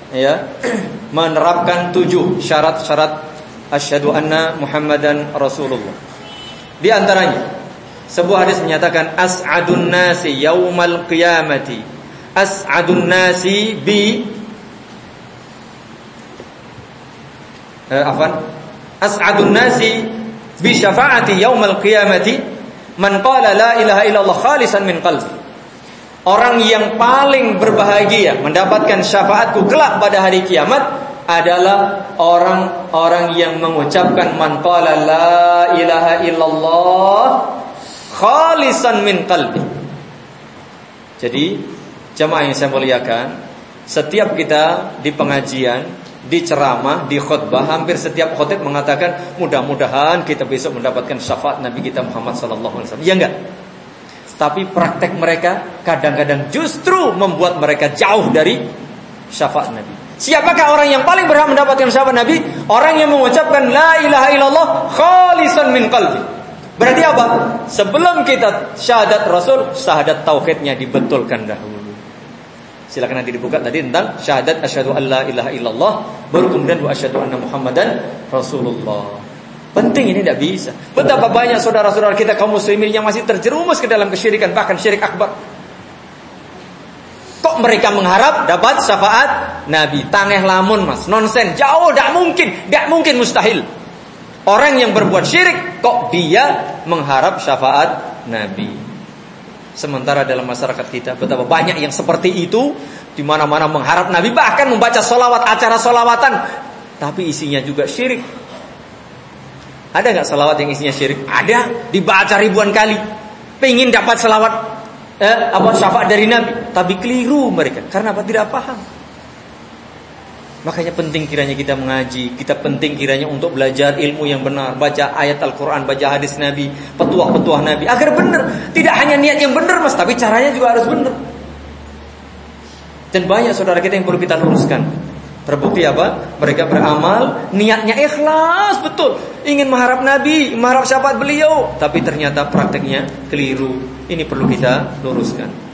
[SPEAKER 2] ya, (clears throat) menerapkan tujuh syarat-syarat asyhadu anna Muhammadan Rasulullah. Di antaranya sebuah hadis menyatakan as'adun nasi yaumal qiyamati. As'adun nasi bi eh, afan as'adun nasi bi syafaati yaumal qiyamati man qala la ilaha illallah khalisan min qalbi Orang yang paling berbahagia mendapatkan syafaatku kelak pada hari kiamat adalah orang-orang yang mengucapkan man qala la ilaha illallah khalisan min qalbi. Jadi jemaah yang saya muliakan, setiap kita di pengajian, di ceramah, di khutbah, hampir setiap khutib mengatakan mudah-mudahan kita besok mendapatkan syafaat Nabi kita Muhammad sallallahu alaihi wasallam. Ya enggak? Tapi praktek mereka kadang-kadang justru membuat mereka jauh dari syafaat Nabi. Siapakah orang yang paling berhak mendapatkan syafaat Nabi? Orang yang mengucapkan la ilaha illallah khalisan min qalbi. Berarti apa? Sebelum kita syahadat Rasul, syahadat tauhidnya dibetulkan dahulu. Silakan nanti dibuka tadi tentang syahadat asyhadu alla ilaha illallah baru kemudian wa asyhadu anna Muhammadan Rasulullah. Penting ini tidak bisa. Betapa banyak saudara-saudara kita kaum muslimin yang masih terjerumus ke dalam kesyirikan bahkan syirik akbar. Kok mereka mengharap dapat syafaat Nabi? Taneh lamun mas, nonsen, jauh, tidak mungkin, tidak mungkin mustahil. Orang yang berbuat syirik kok dia mengharap syafaat Nabi? Sementara dalam masyarakat kita betapa banyak yang seperti itu di mana-mana mengharap Nabi bahkan membaca solawat acara solawatan tapi isinya juga syirik. Ada nggak salawat yang isinya syirik? Ada, dibaca ribuan kali. Pengen dapat salawat eh, apa syafaat dari Nabi, tapi keliru mereka karena apa? Tidak paham. Makanya penting kiranya kita mengaji, kita penting kiranya untuk belajar ilmu yang benar, baca ayat Al-Qur'an, baca hadis Nabi, petuah-petuah Nabi agar benar. Tidak hanya niat yang benar, Mas, tapi caranya juga harus benar. Dan banyak saudara kita yang perlu kita luruskan. Terbukti apa? Mereka beramal, niatnya ikhlas betul, ingin mengharap Nabi, mengharap syafaat beliau, tapi ternyata prakteknya keliru. Ini perlu kita luruskan.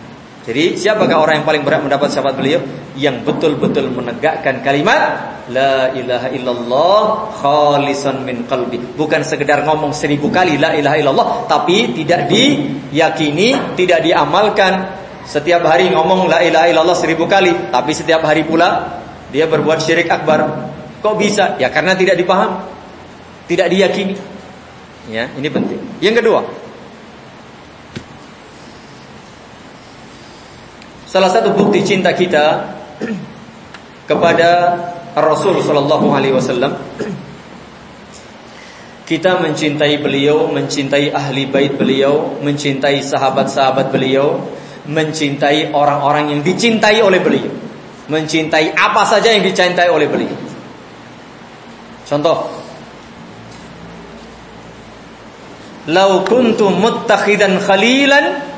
[SPEAKER 2] Jadi siapakah orang yang paling berat mendapat syafaat beliau? Yang betul-betul menegakkan kalimat La ilaha illallah khalisan min qalbi Bukan sekedar ngomong seribu kali La ilaha illallah Tapi tidak diyakini Tidak diamalkan Setiap hari ngomong La ilaha illallah seribu kali Tapi setiap hari pula dia berbuat syirik akbar. Kok bisa? Ya karena tidak dipaham. Tidak diyakini. Ya, ini penting. Yang kedua. Salah satu bukti cinta kita kepada Rasul sallallahu alaihi wasallam kita mencintai beliau, mencintai ahli bait beliau, mencintai sahabat-sahabat beliau, mencintai orang-orang yang dicintai oleh beliau mencintai apa saja yang dicintai oleh beliau. Contoh, Lau kuntu muttakhidan khalilan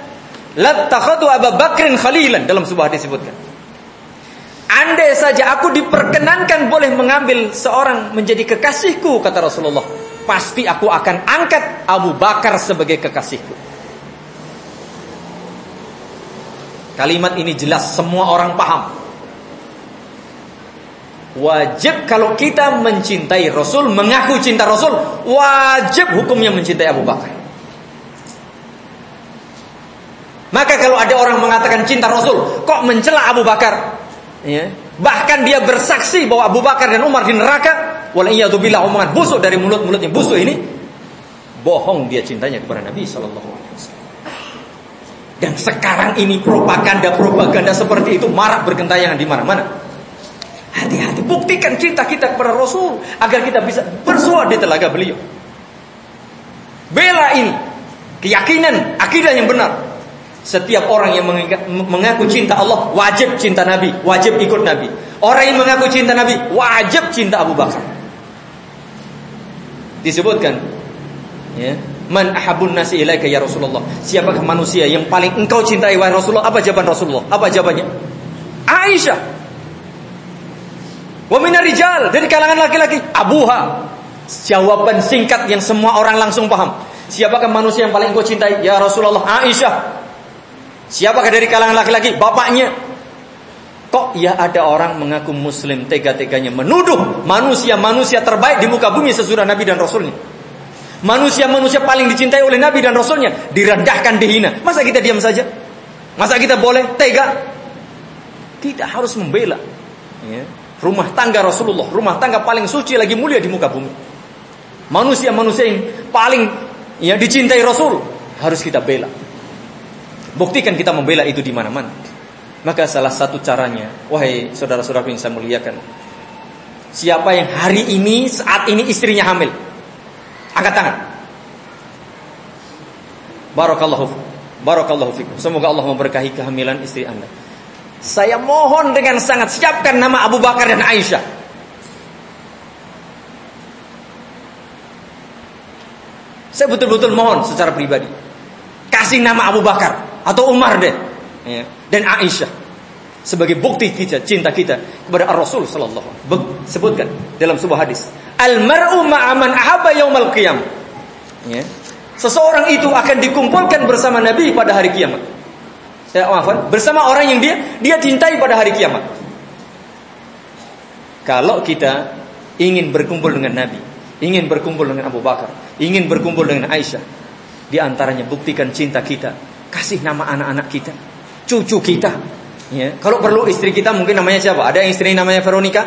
[SPEAKER 2] lattakhadu Abu Bakrin khalilan dalam sebuah hadis disebutkan. Andai saja aku diperkenankan boleh mengambil seorang menjadi kekasihku kata Rasulullah, pasti aku akan angkat Abu Bakar sebagai kekasihku. Kalimat ini jelas semua orang paham. Wajib kalau kita mencintai Rasul, mengaku cinta Rasul, wajib hukumnya mencintai Abu Bakar. Maka kalau ada orang mengatakan cinta Rasul, kok mencela Abu Bakar? Ya. Bahkan dia bersaksi bahwa Abu Bakar dan Umar di neraka, waliyadzubillah omongan busuk dari mulut-mulut yang busuk ini, bohong dia cintanya kepada Nabi Shallallahu Alaihi Wasallam. Dan sekarang ini propaganda-propaganda seperti itu marak bergentayangan di mana-mana. Hati-hati, buktikan cinta kita kepada Rasul agar kita bisa bersuara di telaga beliau. Bela ini keyakinan, akidah yang benar. Setiap orang yang mengaku cinta Allah wajib cinta Nabi, wajib ikut Nabi. Orang yang mengaku cinta Nabi wajib cinta Abu Bakar. Disebutkan ya, Man ahabun nasi ilaika ya Rasulullah. Siapakah manusia yang paling engkau cintai wahai Rasulullah? Apa jawaban Rasulullah? Apa jawabannya? Aisyah. Wa rijal dari kalangan laki-laki abuha. Jawaban singkat yang semua orang langsung paham. Siapakah manusia yang paling kau cintai? Ya Rasulullah, Aisyah. Siapakah dari kalangan laki-laki? Bapaknya. Kok ya ada orang mengaku muslim tega-teganya menuduh manusia-manusia terbaik di muka bumi sesudah Nabi dan Rasulnya. Manusia-manusia paling dicintai oleh Nabi dan Rasulnya direndahkan, dihina. Masa kita diam saja? Masa kita boleh tega? Tidak harus membela. Ya rumah tangga Rasulullah, rumah tangga paling suci lagi mulia di muka bumi. Manusia-manusia yang paling ya dicintai Rasul harus kita bela. Buktikan kita membela itu di mana-mana. Maka salah satu caranya, wahai saudara-saudara yang saya muliakan, siapa yang hari ini saat ini istrinya hamil, angkat tangan. Barakallahu Barakallahu fikum. Semoga Allah memberkahi kehamilan istri Anda. Saya mohon dengan sangat siapkan nama Abu Bakar dan Aisyah. Saya betul-betul mohon secara pribadi. Kasih nama Abu Bakar atau Umar deh. Ya. Dan Aisyah. Sebagai bukti kita, cinta kita kepada Rasul Wasallam. Sebutkan dalam sebuah hadis. Al-mar'u ma'aman ahaba yaumal qiyam. Ya. Seseorang itu akan dikumpulkan bersama Nabi pada hari kiamat ya, maafkan, bersama orang yang dia dia cintai pada hari kiamat. Kalau kita ingin berkumpul dengan Nabi, ingin berkumpul dengan Abu Bakar, ingin berkumpul dengan Aisyah, di antaranya buktikan cinta kita, kasih nama anak-anak kita, cucu kita. Ya, kalau perlu istri kita mungkin namanya siapa? Ada yang istri namanya Veronica?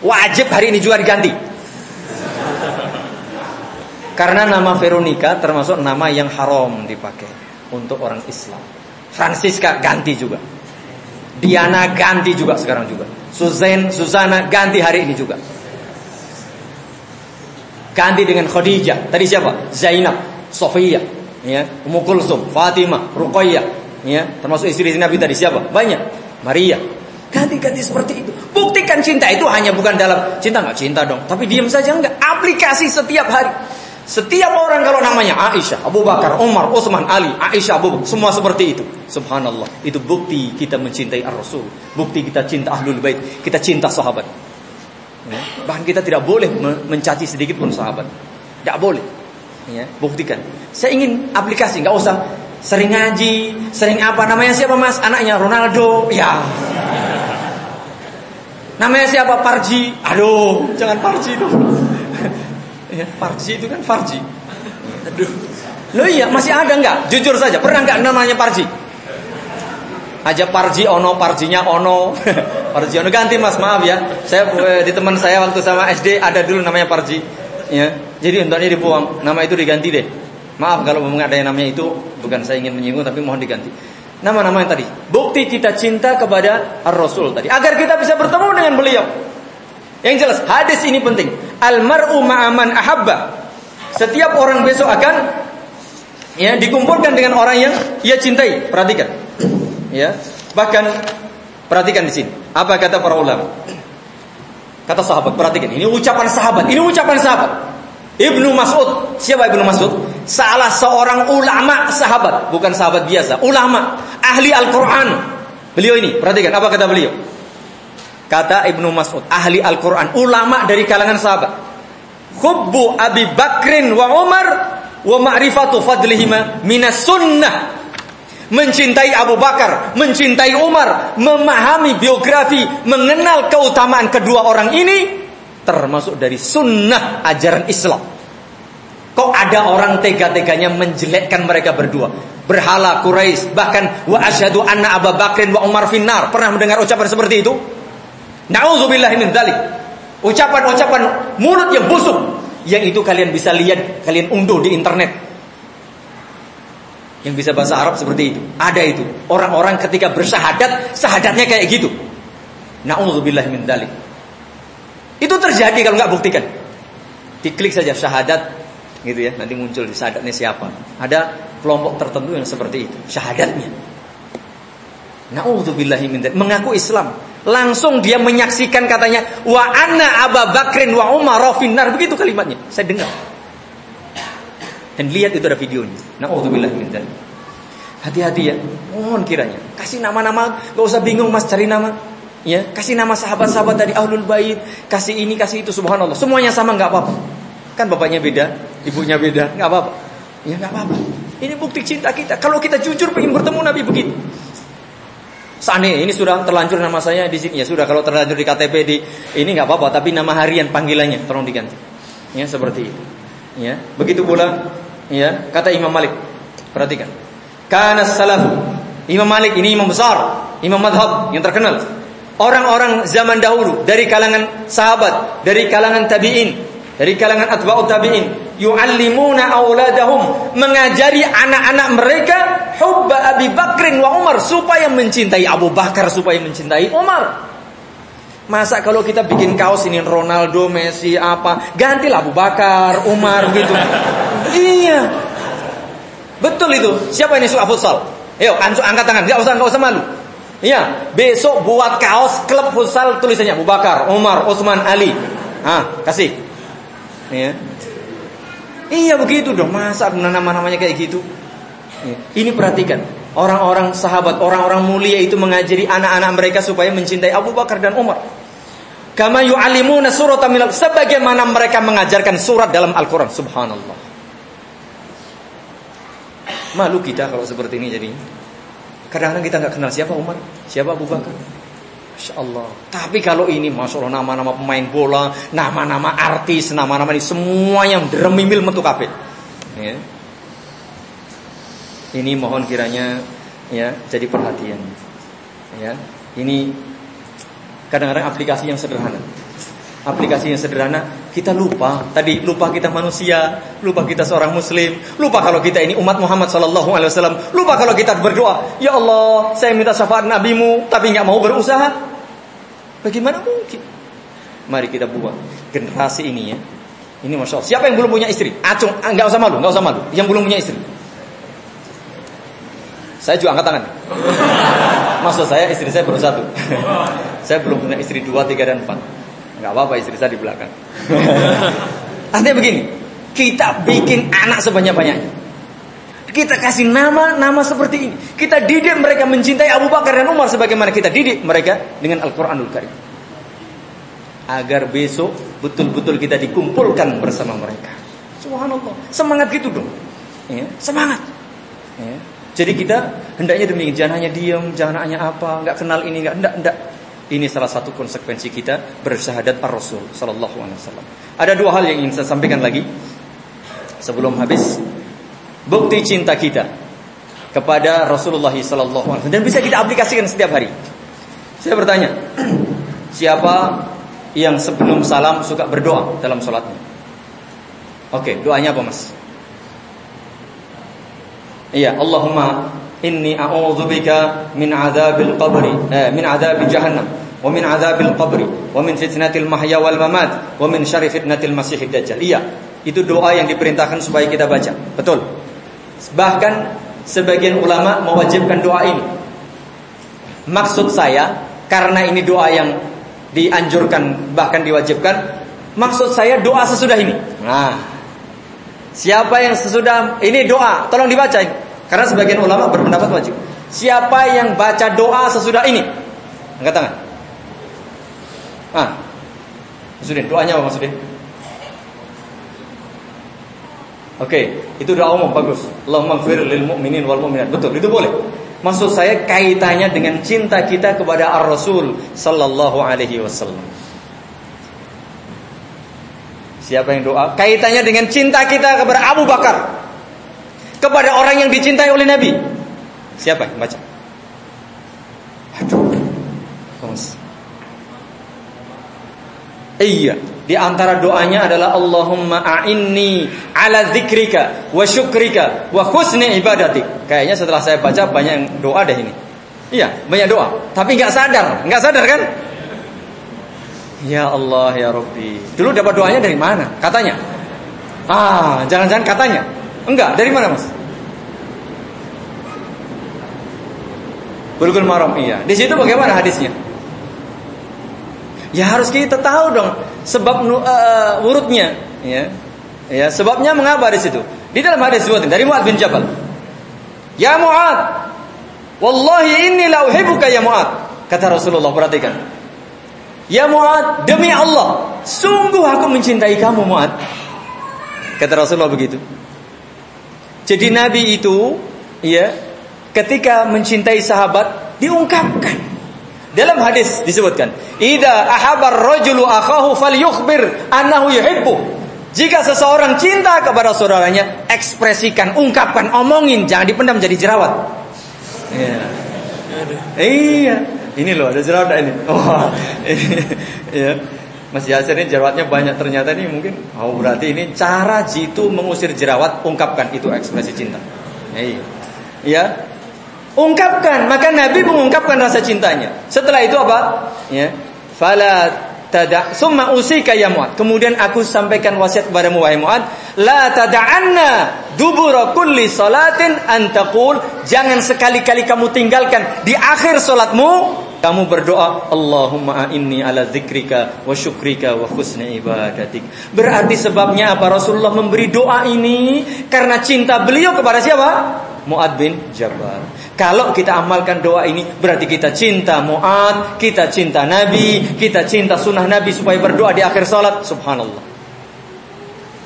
[SPEAKER 2] Wajib hari ini juga diganti. Karena nama Veronica termasuk nama yang haram dipakai untuk orang Islam. Francisca ganti juga. Diana ganti juga sekarang juga. Suzan, Susana ganti hari ini juga. Ganti dengan Khadijah. Tadi siapa? Zainab, Sofia, ya, Ummu Kulsum, Fatimah, Ruqayyah, ya, termasuk istri Nabi tadi siapa? Banyak. Maria. Ganti-ganti seperti itu. Buktikan cinta itu hanya bukan dalam cinta nggak cinta dong, tapi diam saja enggak. Aplikasi setiap hari. Setiap orang kalau namanya Aisyah, Abu Bakar, Umar, Utsman, Ali, Aisyah, Abu Bakar, semua seperti itu. Subhanallah. Itu bukti kita mencintai Ar-Rasul. Bukti kita cinta Ahlul Bait. Kita cinta sahabat. Ya. Bahkan kita tidak boleh mencaci sedikit pun sahabat. Tidak boleh. Ya, buktikan. Saya ingin aplikasi, nggak usah sering ngaji, sering apa namanya siapa Mas? Anaknya Ronaldo. Ya. Namanya siapa? Parji. Aduh, jangan Parji itu. Ya, Parji itu kan Farji. Aduh. Lo iya, masih ada nggak? Jujur saja, pernah nggak namanya Parji? Aja Parji Ono, Parjinya Ono. (laughs) Parji Ono ganti Mas, maaf ya. Saya eh, di teman saya waktu sama SD ada dulu namanya Parji. Ya. Jadi untuk ini dibuang, nama itu diganti deh. Maaf kalau memang ada yang namanya itu, bukan saya ingin menyinggung tapi mohon diganti. Nama-nama yang tadi. Bukti kita cinta kepada Ar-Rasul tadi. Agar kita bisa bertemu dengan beliau. Yang jelas hadis ini penting. Almaru ma'aman ahabba. Setiap orang besok akan ya dikumpulkan dengan orang yang ia cintai. Perhatikan. Ya. Bahkan perhatikan di sini. Apa kata para ulama? Kata sahabat, perhatikan. Ini ucapan sahabat. Ini ucapan sahabat. Ibnu Mas'ud. Siapa Ibnu Mas'ud? Salah seorang ulama sahabat. Bukan sahabat biasa. Ulama. Ahli Al-Quran. Beliau ini. Perhatikan. Apa kata beliau? Kata Ibnu Mas'ud, ahli Al-Quran, ulama dari kalangan sahabat. Hubbu Abi Bakrin wa Umar wa ma'rifatu fadlihima minas sunnah. Mencintai Abu Bakar, mencintai Umar, memahami biografi, mengenal keutamaan kedua orang ini termasuk dari sunnah ajaran Islam. Kok ada orang tega-teganya menjelekkan mereka berdua? Berhala Quraisy, bahkan wa asyhadu anna Abu Bakrin wa Umar finnar. Pernah mendengar ucapan seperti itu? Nauzubillah min dzalik. Ucapan-ucapan mulut yang busuk yang itu kalian bisa lihat, kalian unduh di internet. Yang bisa bahasa Arab seperti itu. Ada itu. Orang-orang ketika bersyahadat, syahadatnya kayak gitu. Nauzubillah min dzalik. Itu terjadi kalau nggak buktikan. Diklik saja syahadat gitu ya, nanti muncul di syahadatnya siapa. Ada kelompok tertentu yang seperti itu, syahadatnya. Nauzubillahi min mengaku Islam. Langsung dia menyaksikan katanya wa anna Abu Bakrin wa Umar finnar begitu kalimatnya. Saya dengar. Dan lihat itu ada videonya. Nauzubillahi min Hati-hati ya. Mohon kiranya kasih nama-nama, gak usah bingung Mas cari nama. Ya, kasih nama sahabat-sahabat dari Ahlul Bait, kasih ini, kasih itu subhanallah. Semuanya sama nggak apa-apa. Kan bapaknya beda, ibunya beda, nggak apa-apa. Ya nggak apa-apa. Ini bukti cinta kita. Kalau kita jujur ingin bertemu Nabi begitu. Seandainya ini sudah terlanjur nama saya di sini ya sudah kalau terlanjur di KTP di ini nggak apa-apa tapi nama harian panggilannya tolong diganti. Ya seperti itu. Ya, begitu pula ya kata Imam Malik. Perhatikan. Karena salaf Imam Malik ini imam besar, imam madhab yang terkenal. Orang-orang zaman dahulu dari kalangan sahabat, dari kalangan tabi'in, dari kalangan atba'ut tabi'in, yu'allimuna auladahum, mengajari anak-anak mereka hubba Abi Bakrin wa Umar supaya mencintai Abu Bakar, supaya mencintai Umar. Masa kalau kita bikin kaos ini Ronaldo, Messi apa, gantilah Abu Bakar, Umar gitu. (laughs) iya. Betul itu. Siapa ini suka futsal? Ayo, angkat tangan. Enggak usah, enggak usah malu. Iya, besok buat kaos klub futsal tulisannya Abu Bakar, Umar, Utsman, Ali. Ah, kasih. Iya. Iya begitu dong. Masa nama-namanya kayak gitu? Iya. Ini perhatikan. Orang-orang sahabat, orang-orang mulia itu mengajari anak-anak mereka supaya mencintai Abu Bakar dan Umar. Kama yu'allimuna suratan minal sebagaimana mereka mengajarkan surat dalam Al-Qur'an. Subhanallah. Malu kita kalau seperti ini jadi. Kadang-kadang kita nggak kenal siapa Umar, siapa Abu Bakar. Masya Allah. Tapi kalau ini Masya Allah nama-nama pemain bola, nama-nama artis, nama-nama ini semua yang deremimil metu kafe. Ya. Ini mohon kiranya ya jadi perhatian. Ya. Ini kadang-kadang aplikasi yang sederhana aplikasi yang sederhana, kita lupa. Tadi lupa kita manusia, lupa kita seorang muslim, lupa kalau kita ini umat Muhammad sallallahu alaihi wasallam, lupa kalau kita berdoa, "Ya Allah, saya minta syafaat nabimu tapi nggak mau berusaha." Bagaimana mungkin? Mari kita buat generasi ini ya. Ini masya Allah. Siapa yang belum punya istri? Acung, ah, nggak usah malu, nggak usah malu. Yang belum punya istri. Saya juga angkat tangan. (laughs) Maksud saya istri saya baru satu. (laughs) saya belum punya istri dua, tiga dan empat. Gak apa-apa istri saya di belakang. (laughs) Artinya begini, kita bikin anak sebanyak-banyaknya. Kita kasih nama-nama seperti ini. Kita didik mereka mencintai Abu Bakar dan Umar sebagaimana kita didik mereka dengan Al-Quranul Karim. Agar besok betul-betul kita dikumpulkan bersama mereka. Subhanallah. Semangat gitu dong. Ya, semangat. Ya. Jadi kita hendaknya demikian, jangan hanya diam, jangan hanya apa, nggak kenal ini, nggak, enggak, enggak. Ini salah satu konsekuensi kita bersyahadat ar-Rasul sallallahu alaihi wasallam. Ada dua hal yang ingin saya sampaikan lagi sebelum habis. Bukti cinta kita kepada Rasulullah sallallahu alaihi wasallam dan bisa kita aplikasikan setiap hari. Saya bertanya, (clears throat) siapa yang sebelum salam suka berdoa dalam sholatnya? Oke, doanya apa mas? Iya, Allahumma inni a'udzubika min adzabil qabri eh, min adzabi jahannam wa min adzabil qabri wa min fitnatil mahya wal mamat wa min syarri fitnatil masiihid dajjal. Iya itu doa yang diperintahkan supaya kita baca. Betul. Bahkan sebagian ulama mewajibkan doa ini. Maksud saya karena ini doa yang dianjurkan bahkan diwajibkan maksud saya doa sesudah ini. Nah siapa yang sesudah ini doa tolong dibaca karena sebagian ulama berpendapat wajib. Siapa yang baca doa sesudah ini? Angkat tangan. Ah. Maksudin, doanya apa maksudin? Oke, okay, itu doa umum bagus. Allahumma fir lil mu'minin wal mu'minat. Betul, itu boleh. Maksud saya kaitannya dengan cinta kita kepada Ar-Rasul sallallahu alaihi wasallam. Siapa yang doa? Kaitannya dengan cinta kita kepada Abu Bakar kepada orang yang dicintai oleh Nabi. Siapa yang baca? Aduh. Iya, di antara doanya adalah Allahumma a'inni ala dzikrika wa syukrika wa husni ibadatik. Kayaknya setelah saya baca banyak yang doa deh ini. Iya, banyak doa, tapi nggak sadar, nggak sadar kan? Ya Allah ya Rabbi. Dulu dapat doanya dari mana? Katanya. Ah, jangan-jangan katanya. Enggak, dari mana, Mas? Bulughul Maram iya. Di situ bagaimana hadisnya? Ya harus kita tahu dong sebab uh, ya. Ya, sebabnya mengapa di situ? Di dalam hadis disebutkan dari Muad bin Jabal. Ya Muad, wallahi inni la uhibbuka ya Muad. Kata Rasulullah, perhatikan. Ya Muad, demi Allah, sungguh aku mencintai kamu Muad. Kata Rasulullah begitu. Jadi Nabi itu, ya, ketika mencintai sahabat diungkapkan. Dalam hadis disebutkan, "Idza ahabar rajulu akhahu falyukhbir annahu yuhibbu." Jika seseorang cinta kepada saudaranya, ekspresikan, ungkapkan, omongin, jangan dipendam jadi jerawat. Iya. Iya. Ini loh ada jerawat ini. Oh, (laughs) iya. Mas Yasir ini jerawatnya banyak ternyata ini mungkin. Oh berarti ini cara jitu mengusir jerawat, ungkapkan itu ekspresi cinta. Iya. Iya. Ungkapkan, maka Nabi mengungkapkan rasa cintanya. Setelah itu apa? Ya. Fala tada summa usika ya Muad. Kemudian aku sampaikan wasiat kepadamu wahai Muad, la tada'anna dubura kulli salatin an taqul, jangan sekali-kali kamu tinggalkan di akhir salatmu kamu berdoa Allahumma inni ala dzikrika wa syukrika wa husni ibadatik. Berarti sebabnya apa? Rasulullah memberi doa ini karena cinta beliau kepada siapa? Muad bin Jabal. Kalau kita amalkan doa ini berarti kita cinta Muad, kita cinta Nabi, kita cinta sunnah Nabi supaya berdoa di akhir salat. Subhanallah.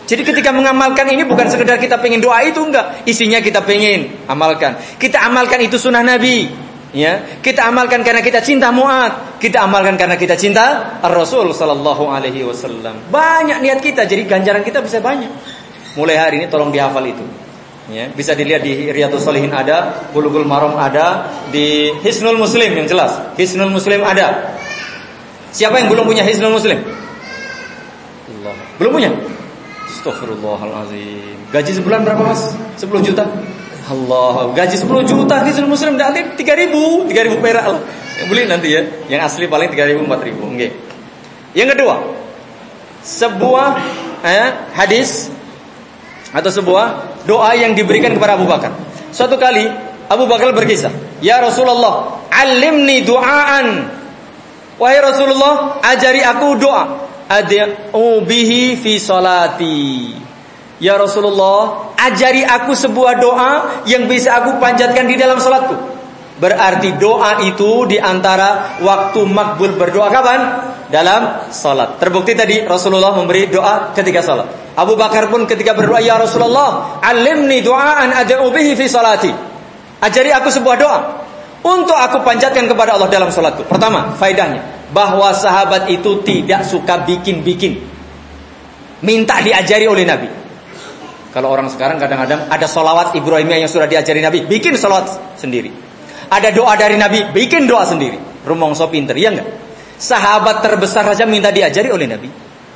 [SPEAKER 2] Jadi ketika mengamalkan ini bukan sekedar kita pengen doa itu enggak, isinya kita pengen amalkan. Kita amalkan itu sunnah Nabi, ya. Kita amalkan karena kita cinta Muad, kita amalkan karena kita cinta Rasul sallallahu alaihi wasallam. Banyak niat kita, jadi ganjaran kita bisa banyak. Mulai hari ini tolong dihafal itu. Ya, bisa dilihat di Riyadhus Shalihin ada, Bulughul Maram ada, di Hisnul Muslim yang jelas. Hisnul Muslim ada. Siapa yang belum punya Hisnul Muslim? Allah. Belum punya? Astagfirullahalazim. Gaji sebulan berapa, Mas? 10 juta. Allah, gaji 10 juta Hisnul Muslim nanti 3000, 3000 perak lah. Beli nanti ya. Yang asli paling 3000, 4000. Oke. Yang kedua, sebuah eh, hadis atau sebuah doa yang diberikan kepada Abu Bakar. Suatu kali Abu Bakar berkisah, "Ya Rasulullah, alimni duaan." Wahai Rasulullah, ajari aku doa. Ad'u bihi fi salati. Ya Rasulullah, ajari aku sebuah doa yang bisa aku panjatkan di dalam salatku. Berarti doa itu di antara waktu makbul berdoa kapan? Dalam salat. Terbukti tadi Rasulullah memberi doa ketika salat. Abu Bakar pun ketika berdoa, "Ya Rasulullah, alimni du'aan ad'u bihi fi salati." Ajari aku sebuah doa untuk aku panjatkan kepada Allah dalam salatku. Pertama, faedahnya bahwa sahabat itu tidak suka bikin-bikin. Minta diajari oleh Nabi. Kalau orang sekarang kadang-kadang ada solawat Ibrahimiyah yang sudah diajari Nabi, bikin solawat sendiri. Ada doa dari Nabi, bikin doa sendiri. Rumong so pinter, ya enggak? Sahabat terbesar saja minta diajari oleh Nabi.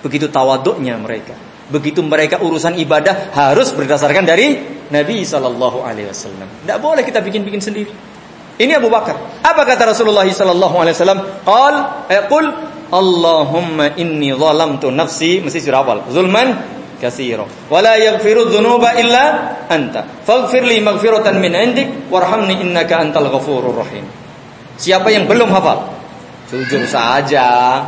[SPEAKER 2] Begitu tawaduknya mereka. Begitu mereka urusan ibadah harus berdasarkan dari Nabi Shallallahu Alaihi Wasallam. Tidak boleh kita bikin-bikin sendiri. Ini Abu Bakar. Apa kata Rasulullah Sallallahu Alaihi Wasallam? Qal, eh, Allahumma inni zalamtu nafsi, mesti surah awal. Zulman katsira. Wa la yaghfiru dzunuba illa anta. Faghfir li maghfiratan min indik warhamni innaka antal ghafurur rahim. Siapa yang belum hafal? Jujur saja.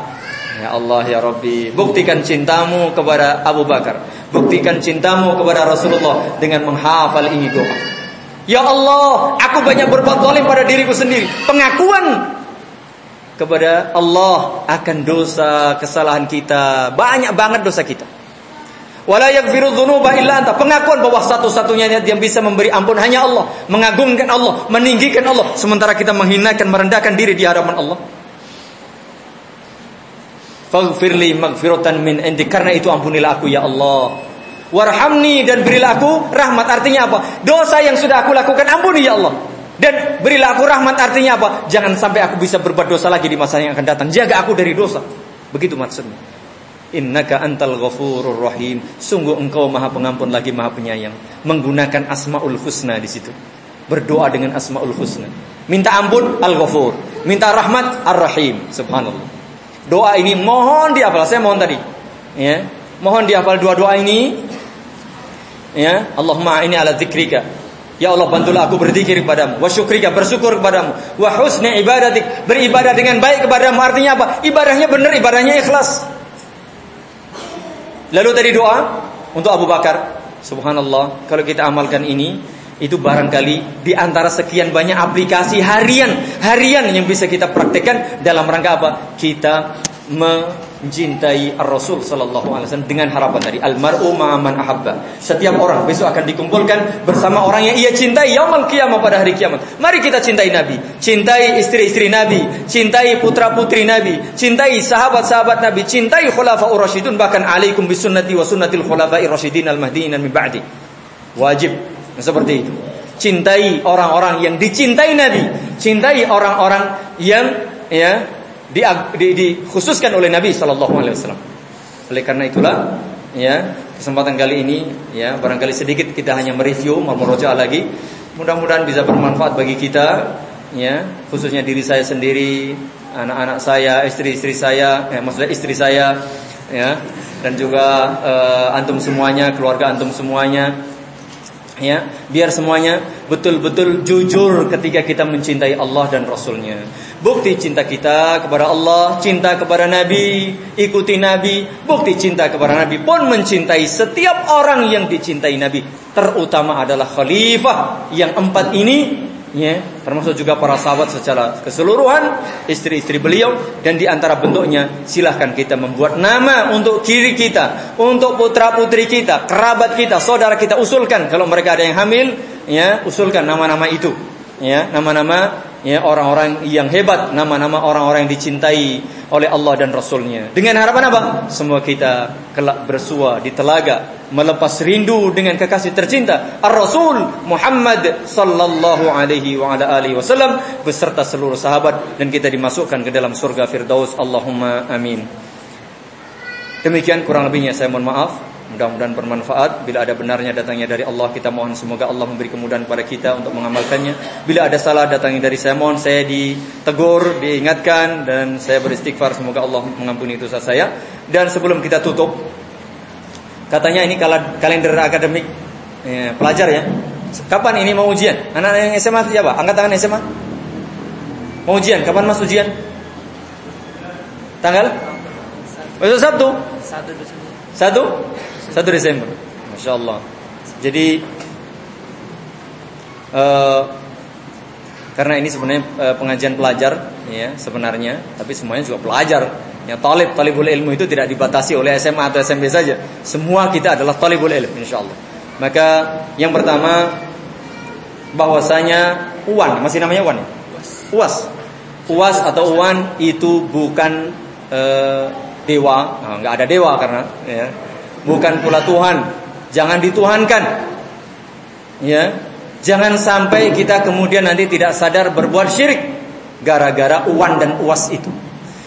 [SPEAKER 2] Ya Allah ya Rabbi, buktikan cintamu kepada Abu Bakar. Buktikan cintamu kepada Rasulullah dengan menghafal ini doa. Ya Allah, aku banyak berbuat zalim pada diriku sendiri. Pengakuan kepada Allah akan dosa kesalahan kita. Banyak banget dosa kita. Wala yaghfiru dzunuba illa anta. Pengakuan bahwa satu-satunya yang bisa memberi ampun hanya Allah, mengagungkan Allah, meninggikan Allah sementara kita menghinakan, merendahkan diri di hadapan Allah. Faghfirli maghfiratan min indi karena itu ampunilah aku ya Allah. Warhamni dan berilah aku rahmat artinya apa? Dosa yang sudah aku lakukan ampuni ya Allah. Dan berilah aku rahmat artinya apa? Jangan sampai aku bisa berbuat dosa lagi di masa yang akan datang. Jaga aku dari dosa. Begitu maksudnya. Innaka antal ghafurur rahim. Sungguh engkau maha pengampun lagi maha penyayang. Menggunakan asmaul husna di situ. Berdoa dengan asmaul husna. Minta ampun al-ghafur. Minta rahmat ar-rahim. Subhanallah. Doa ini mohon dihafal. Saya mohon tadi. Ya. Mohon dihafal dua doa ini. Ya, Allahumma ini ala zikrika. Ya Allah bantulah aku berzikir kepadamu Wa syukrika bersyukur kepadamu Wa husni ibadatik Beribadah dengan baik kepadamu Artinya apa? Ibadahnya benar, ibadahnya ikhlas Lalu tadi doa Untuk Abu Bakar Subhanallah Kalau kita amalkan ini Itu barangkali Di antara sekian banyak aplikasi harian Harian yang bisa kita praktekkan Dalam rangka apa? Kita mencintai Rasul sallallahu alaihi wasallam dengan harapan tadi almar'u ma'aman ahabba. Setiap orang besok akan dikumpulkan bersama orang yang ia cintai yaumul qiyamah pada hari kiamat. Mari kita cintai Nabi, cintai istri-istri Nabi, cintai putra-putri Nabi, cintai sahabat-sahabat Nabi, cintai khulafaur rasyidun bahkan alaikum bisunnati wa sunnatil khulafair rasyidin al-mahdiyyin min ba'di. Wajib seperti itu. Cintai orang-orang yang dicintai Nabi, cintai orang-orang yang ya dikhususkan oleh Nabi Shallallahu Alaihi Wasallam. Oleh karena itulah, ya kesempatan kali ini, ya barangkali sedikit kita hanya mereview, memurojaah lagi. Mudah-mudahan bisa bermanfaat bagi kita, ya khususnya diri saya sendiri, anak-anak saya, istri-istri saya, ya, maksudnya istri saya, ya dan juga uh, antum semuanya, keluarga antum semuanya ya biar semuanya betul-betul jujur ketika kita mencintai Allah dan Rasulnya. Bukti cinta kita kepada Allah cinta kepada Nabi ikuti Nabi. Bukti cinta kepada Nabi pun mencintai setiap orang yang dicintai Nabi. Terutama adalah khalifah yang empat ini ya, termasuk juga para sahabat secara keseluruhan, istri-istri beliau dan di antara bentuknya silahkan kita membuat nama untuk kiri kita, untuk putra-putri kita, kerabat kita, saudara kita usulkan kalau mereka ada yang hamil, ya, usulkan nama-nama itu. Ya, nama-nama ya orang-orang yang hebat, nama-nama orang-orang yang dicintai oleh Allah dan Rasulnya. Dengan harapan apa? Semua kita kelak bersua di telaga melepas rindu dengan kekasih tercinta Ar-Rasul Muhammad sallallahu alaihi wa ala alihi wasallam beserta seluruh sahabat dan kita dimasukkan ke dalam surga Firdaus Allahumma amin. Demikian kurang lebihnya saya mohon maaf. Mudah-mudahan bermanfaat. Bila ada benarnya datangnya dari Allah, kita mohon semoga Allah memberi kemudahan pada kita untuk mengamalkannya. Bila ada salah datangnya dari saya, mohon saya ditegur, diingatkan dan saya beristighfar semoga Allah mengampuni dosa saya. Dan sebelum kita tutup, Katanya ini kalender akademik ya, pelajar ya. Kapan ini mau ujian? Anak yang SMA siapa? Angkat tangan SMA. Mau ujian? Kapan mas ujian? Tanggal? Besok Sabtu. Satu. Satu? Satu Desember. Masya Allah. Jadi uh, karena ini sebenarnya uh, pengajian pelajar ya sebenarnya, tapi semuanya juga pelajar Ya talib talibul ilmu itu tidak dibatasi oleh SMA atau SMP saja. Semua kita adalah talibul ilmu insyaallah. Maka yang pertama bahwasanya uan masih namanya uan ya? Uas. Uas atau uan itu bukan uh, dewa, nah, nggak ada dewa karena ya. Bukan pula Tuhan. Jangan dituhankan. Ya. Jangan sampai kita kemudian nanti tidak sadar berbuat syirik gara-gara uan dan uas itu.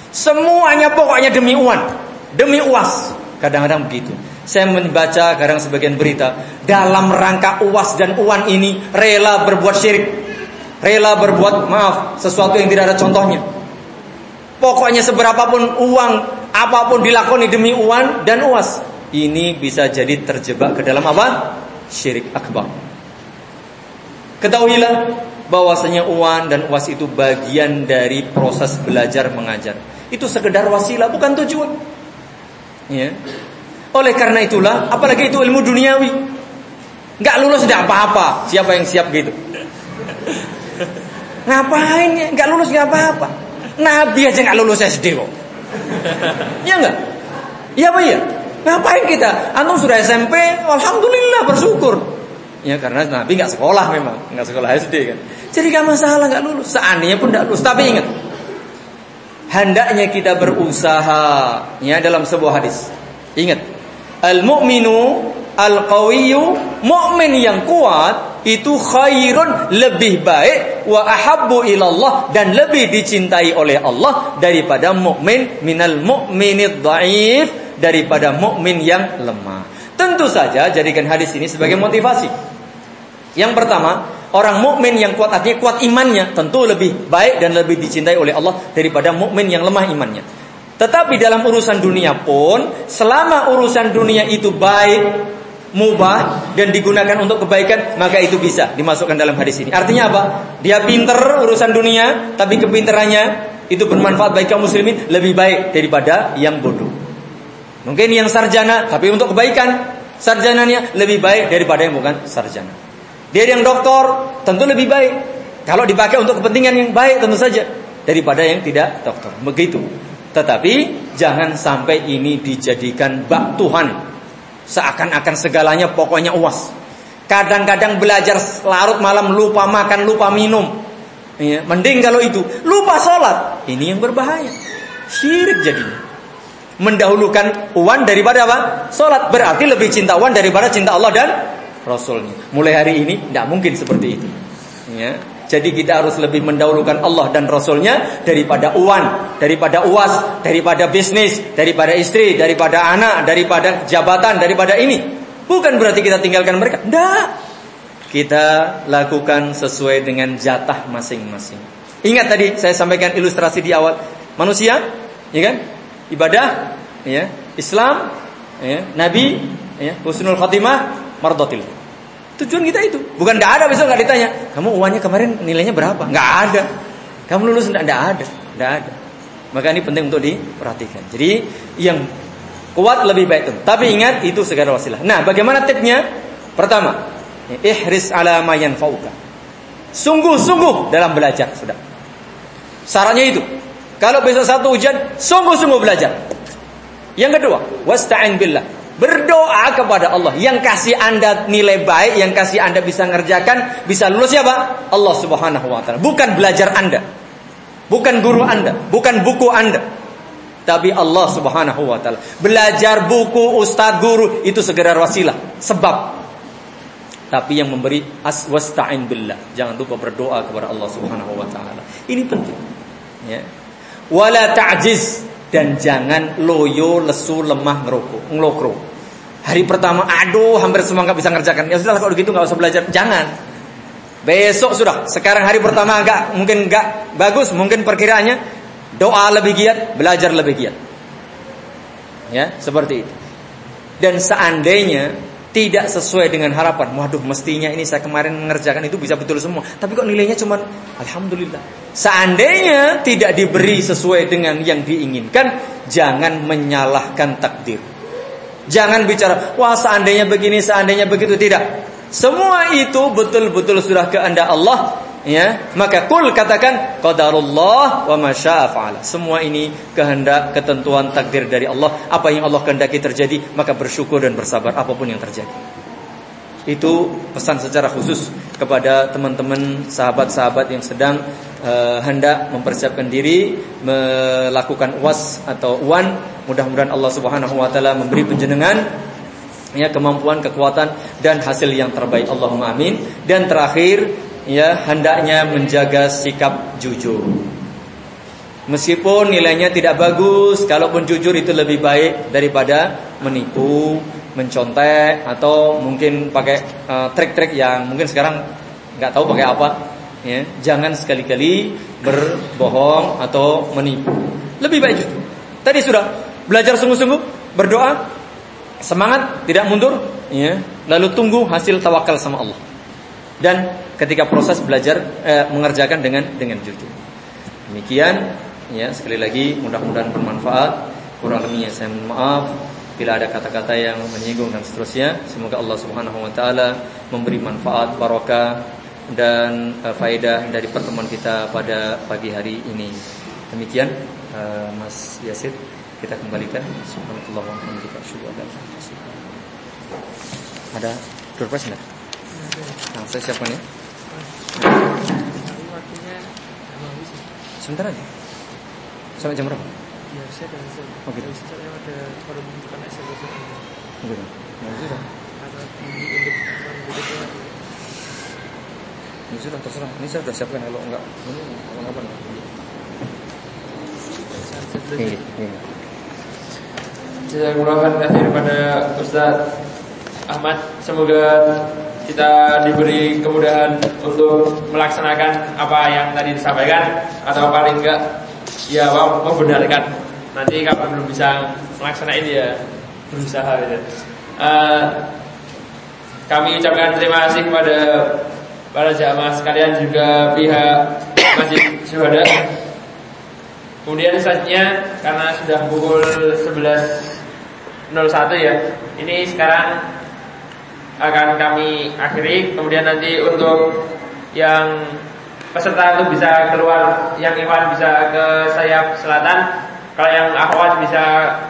[SPEAKER 2] Semuanya pokoknya demi uang, demi uas. Kadang-kadang begitu. Saya membaca kadang sebagian berita dalam rangka uas dan uan ini rela berbuat syirik, rela berbuat maaf sesuatu yang tidak ada contohnya. Pokoknya seberapapun uang, apa pun dilakoni demi uang dan uas, ini bisa jadi terjebak ke dalam apa? Syirik akbar. Ketahuilah bahwasanya uan dan uas itu bagian dari proses belajar mengajar. Itu sekedar wasilah bukan tujuan. Ya. Oleh karena itulah, apalagi itu ilmu duniawi. Enggak lulus tidak apa-apa. Siapa yang siap gitu? (laughs) Ngapain ya? Enggak lulus enggak apa-apa. Nabi aja enggak lulus SD kok. (laughs) Ya enggak? Iya apa ya? Ngapain kita? Antum sudah SMP, alhamdulillah bersyukur. Ya karena Nabi enggak sekolah memang, enggak sekolah SD kan. Jadi enggak masalah enggak lulus. Seandainya pun enggak lulus, tapi ingat, hendaknya kita berusaha ya dalam sebuah hadis. Ingat, al-mu'minu al-qawiyyu mu'min yang kuat itu khairun lebih baik wa ahabbu ilallah dan lebih dicintai oleh Allah daripada mukmin minal mu'minid dhaif daripada mukmin yang lemah. Tentu saja jadikan hadis ini sebagai motivasi. Yang pertama, Orang mukmin yang kuat artinya kuat imannya tentu lebih baik dan lebih dicintai oleh Allah daripada mukmin yang lemah imannya. Tetapi dalam urusan dunia pun, selama urusan dunia itu baik, mubah dan digunakan untuk kebaikan, maka itu bisa dimasukkan dalam hadis ini. Artinya apa? Dia pinter urusan dunia, tapi kepinterannya itu bermanfaat bagi kaum muslimin lebih baik daripada yang bodoh. Mungkin yang sarjana tapi untuk kebaikan, sarjananya lebih baik daripada yang bukan sarjana. Dia yang doktor tentu lebih baik kalau dipakai untuk kepentingan yang baik tentu saja daripada yang tidak doktor. Begitu. Tetapi jangan sampai ini dijadikan bak Tuhan. Seakan-akan segalanya pokoknya uas. Kadang-kadang belajar larut malam lupa makan, lupa minum. Ya, mending kalau itu lupa sholat. Ini yang berbahaya. Syirik jadinya. Mendahulukan uan daripada apa? Sholat. Berarti lebih cinta uan daripada cinta Allah dan Rasulnya. Mulai hari ini tidak mungkin seperti itu. Ya. Jadi kita harus lebih mendahulukan Allah dan Rasulnya daripada uan, daripada uas, daripada bisnis, daripada istri, daripada anak, daripada jabatan, daripada ini. Bukan berarti kita tinggalkan mereka. Tidak. Kita lakukan sesuai dengan jatah masing-masing. Ingat tadi saya sampaikan ilustrasi di awal. Manusia, ya kan? Ibadah, ya, Islam, ya, Nabi, ya, husnul khatimah, mardotil. Tujuan kita itu. Bukan tidak ada besok nggak ditanya. Kamu uangnya kemarin nilainya berapa? Nggak ada. Kamu lulus nggak ada. Nggak ada. Maka ini penting untuk diperhatikan. Jadi yang kuat lebih baik itu. Tapi ingat itu segala wasilah. Nah, bagaimana tipnya? Pertama, ihris ala ma yanfa'uka. Sungguh-sungguh dalam belajar sudah. Sarannya itu. Kalau besok satu ujian, sungguh-sungguh belajar. Yang kedua, wasta'in billah. Berdoa kepada Allah yang kasih Anda nilai baik, yang kasih Anda bisa ngerjakan, bisa lulus siapa? Allah Subhanahu wa taala. Bukan belajar Anda. Bukan guru Anda, bukan buku Anda. Tapi Allah Subhanahu wa taala. Belajar buku, ustaz, guru itu segera wasilah, sebab. Tapi yang memberi aswasta'in billah. Jangan lupa berdoa kepada Allah Subhanahu wa taala. Ini penting. Ya. Wala ta'jiz dan jangan loyo, lesu, lemah, ngerokok, ngelokro. Hari pertama, aduh, hampir semua nggak bisa ngerjakan. Ya sudah kalau gitu nggak usah belajar. Jangan. Besok sudah. Sekarang hari pertama nggak mungkin nggak bagus, mungkin perkiraannya doa lebih giat, belajar lebih giat. Ya, seperti itu. Dan seandainya tidak sesuai dengan harapan. Waduh, mestinya ini saya kemarin mengerjakan itu bisa betul semua. Tapi kok nilainya cuma alhamdulillah. Seandainya tidak diberi sesuai dengan yang diinginkan, jangan menyalahkan takdir. Jangan bicara, wah seandainya begini, seandainya begitu tidak. Semua itu betul-betul sudah kehendak Allah, ya. Maka kul katakan qadarullah wa masya'afa'ala. Semua ini kehendak ketentuan takdir dari Allah. Apa yang Allah kehendaki terjadi, maka bersyukur dan bersabar apa pun yang terjadi. Itu pesan secara khusus kepada teman-teman sahabat-sahabat yang sedang uh, hendak mempersiapkan diri melakukan was atau wan. Mudah-mudahan Allah Subhanahu wa taala memberi penjenengan ya kemampuan, kekuatan dan hasil yang terbaik. Allahumma amin. Dan terakhir ya hendaknya menjaga sikap jujur. Meskipun nilainya tidak bagus, kalaupun jujur itu lebih baik daripada menipu, mencontek atau mungkin pakai uh, trik-trik yang mungkin sekarang nggak tahu pakai apa. Ya, jangan sekali-kali berbohong atau menipu. Lebih baik jujur. Tadi sudah belajar sungguh-sungguh, berdoa, semangat, tidak mundur, ya. Lalu tunggu hasil tawakal sama Allah. Dan ketika proses belajar eh, mengerjakan dengan dengan jujur. Demikian ya sekali lagi mudah-mudahan bermanfaat. Kurang lebihnya saya mohon maaf bila ada kata-kata yang menyinggung dan seterusnya. Semoga Allah Subhanahu wa taala memberi manfaat barokah dan uh, faedah dari pertemuan kita pada pagi hari ini. Demikian uh, Mas Yasir kita kembalikan subhanallah wa bihamdika Ada door prize enggak? Nah, saya siapkan ya. Sebentar aja. Sampai jam berapa?
[SPEAKER 3] Ya, saya dan saya.
[SPEAKER 2] Oh gitu.
[SPEAKER 3] Saya ada pada membutuhkan SLB.
[SPEAKER 2] Oh gitu. Ya sudah.
[SPEAKER 3] Ada
[SPEAKER 2] Ini sudah terserah. Ini saya sudah siapkan kalau enggak ini kalau apa enggak. Ini, ini.
[SPEAKER 1] Jazakumullah khairan kepada Ustaz Ahmad. Semoga kita diberi kemudahan untuk melaksanakan apa yang tadi disampaikan atau paling enggak ya membenarkan Nanti kalau belum bisa melaksanain ya berusaha gitu. Uh, kami ucapkan terima kasih kepada para jamaah sekalian juga pihak Masjid Syuhada. Kemudian selanjutnya karena sudah pukul 11.01 ya. Ini sekarang akan kami akhiri. Kemudian nanti untuk yang peserta itu bisa keluar, yang Iwan bisa ke sayap selatan, kalau yang akhwat bisa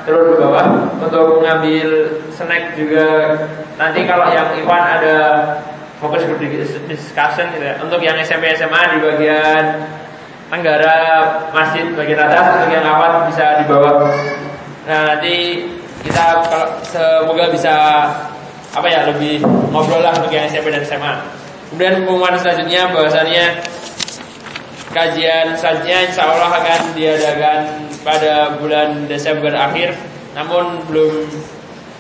[SPEAKER 1] turun ke bawah untuk mengambil snack juga. Nanti kalau yang Iwan ada fokus group discussion gitu ya. Untuk yang SMP SMA di bagian tenggara masjid bagian atas, untuk yang akhwat bisa di bawah. Nah nanti kita kalau semoga bisa apa ya lebih ngobrol lah untuk yang SMP dan SMA. Kemudian pengumuman selanjutnya bahwasannya kajian selanjutnya insya Allah akan diadakan pada bulan Desember akhir, namun belum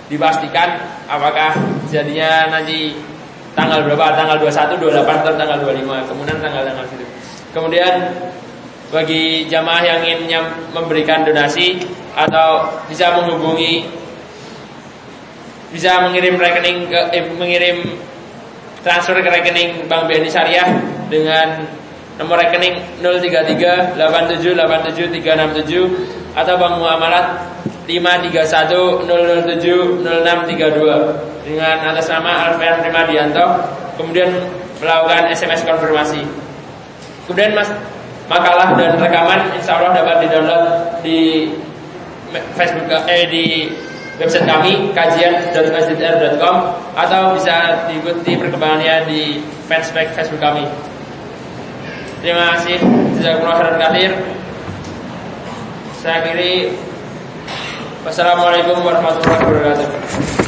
[SPEAKER 1] dipastikan apakah jadinya nanti tanggal berapa, tanggal 21, 28 atau tanggal 25, kemudian tanggal-tanggal itu. Kemudian bagi jamaah yang ingin memberikan donasi atau bisa menghubungi bisa mengirim rekening ke eh, mengirim transfer ke rekening Bank BNI Syariah dengan nomor rekening 033 87 87 367 atau Bank Muamalat 531 007 0632 dengan atas nama Alfian Primadianto kemudian melakukan SMS konfirmasi. Kemudian Mas makalah dan rekaman insya Allah dapat di-download di Facebook eh di website kami kajian.masjidair.com atau bisa diikuti perkembangannya di fanspage Facebook kami. Terima kasih. Jazakumullah khairan katsir. Saya akhiri Wassalamualaikum warahmatullahi wabarakatuh.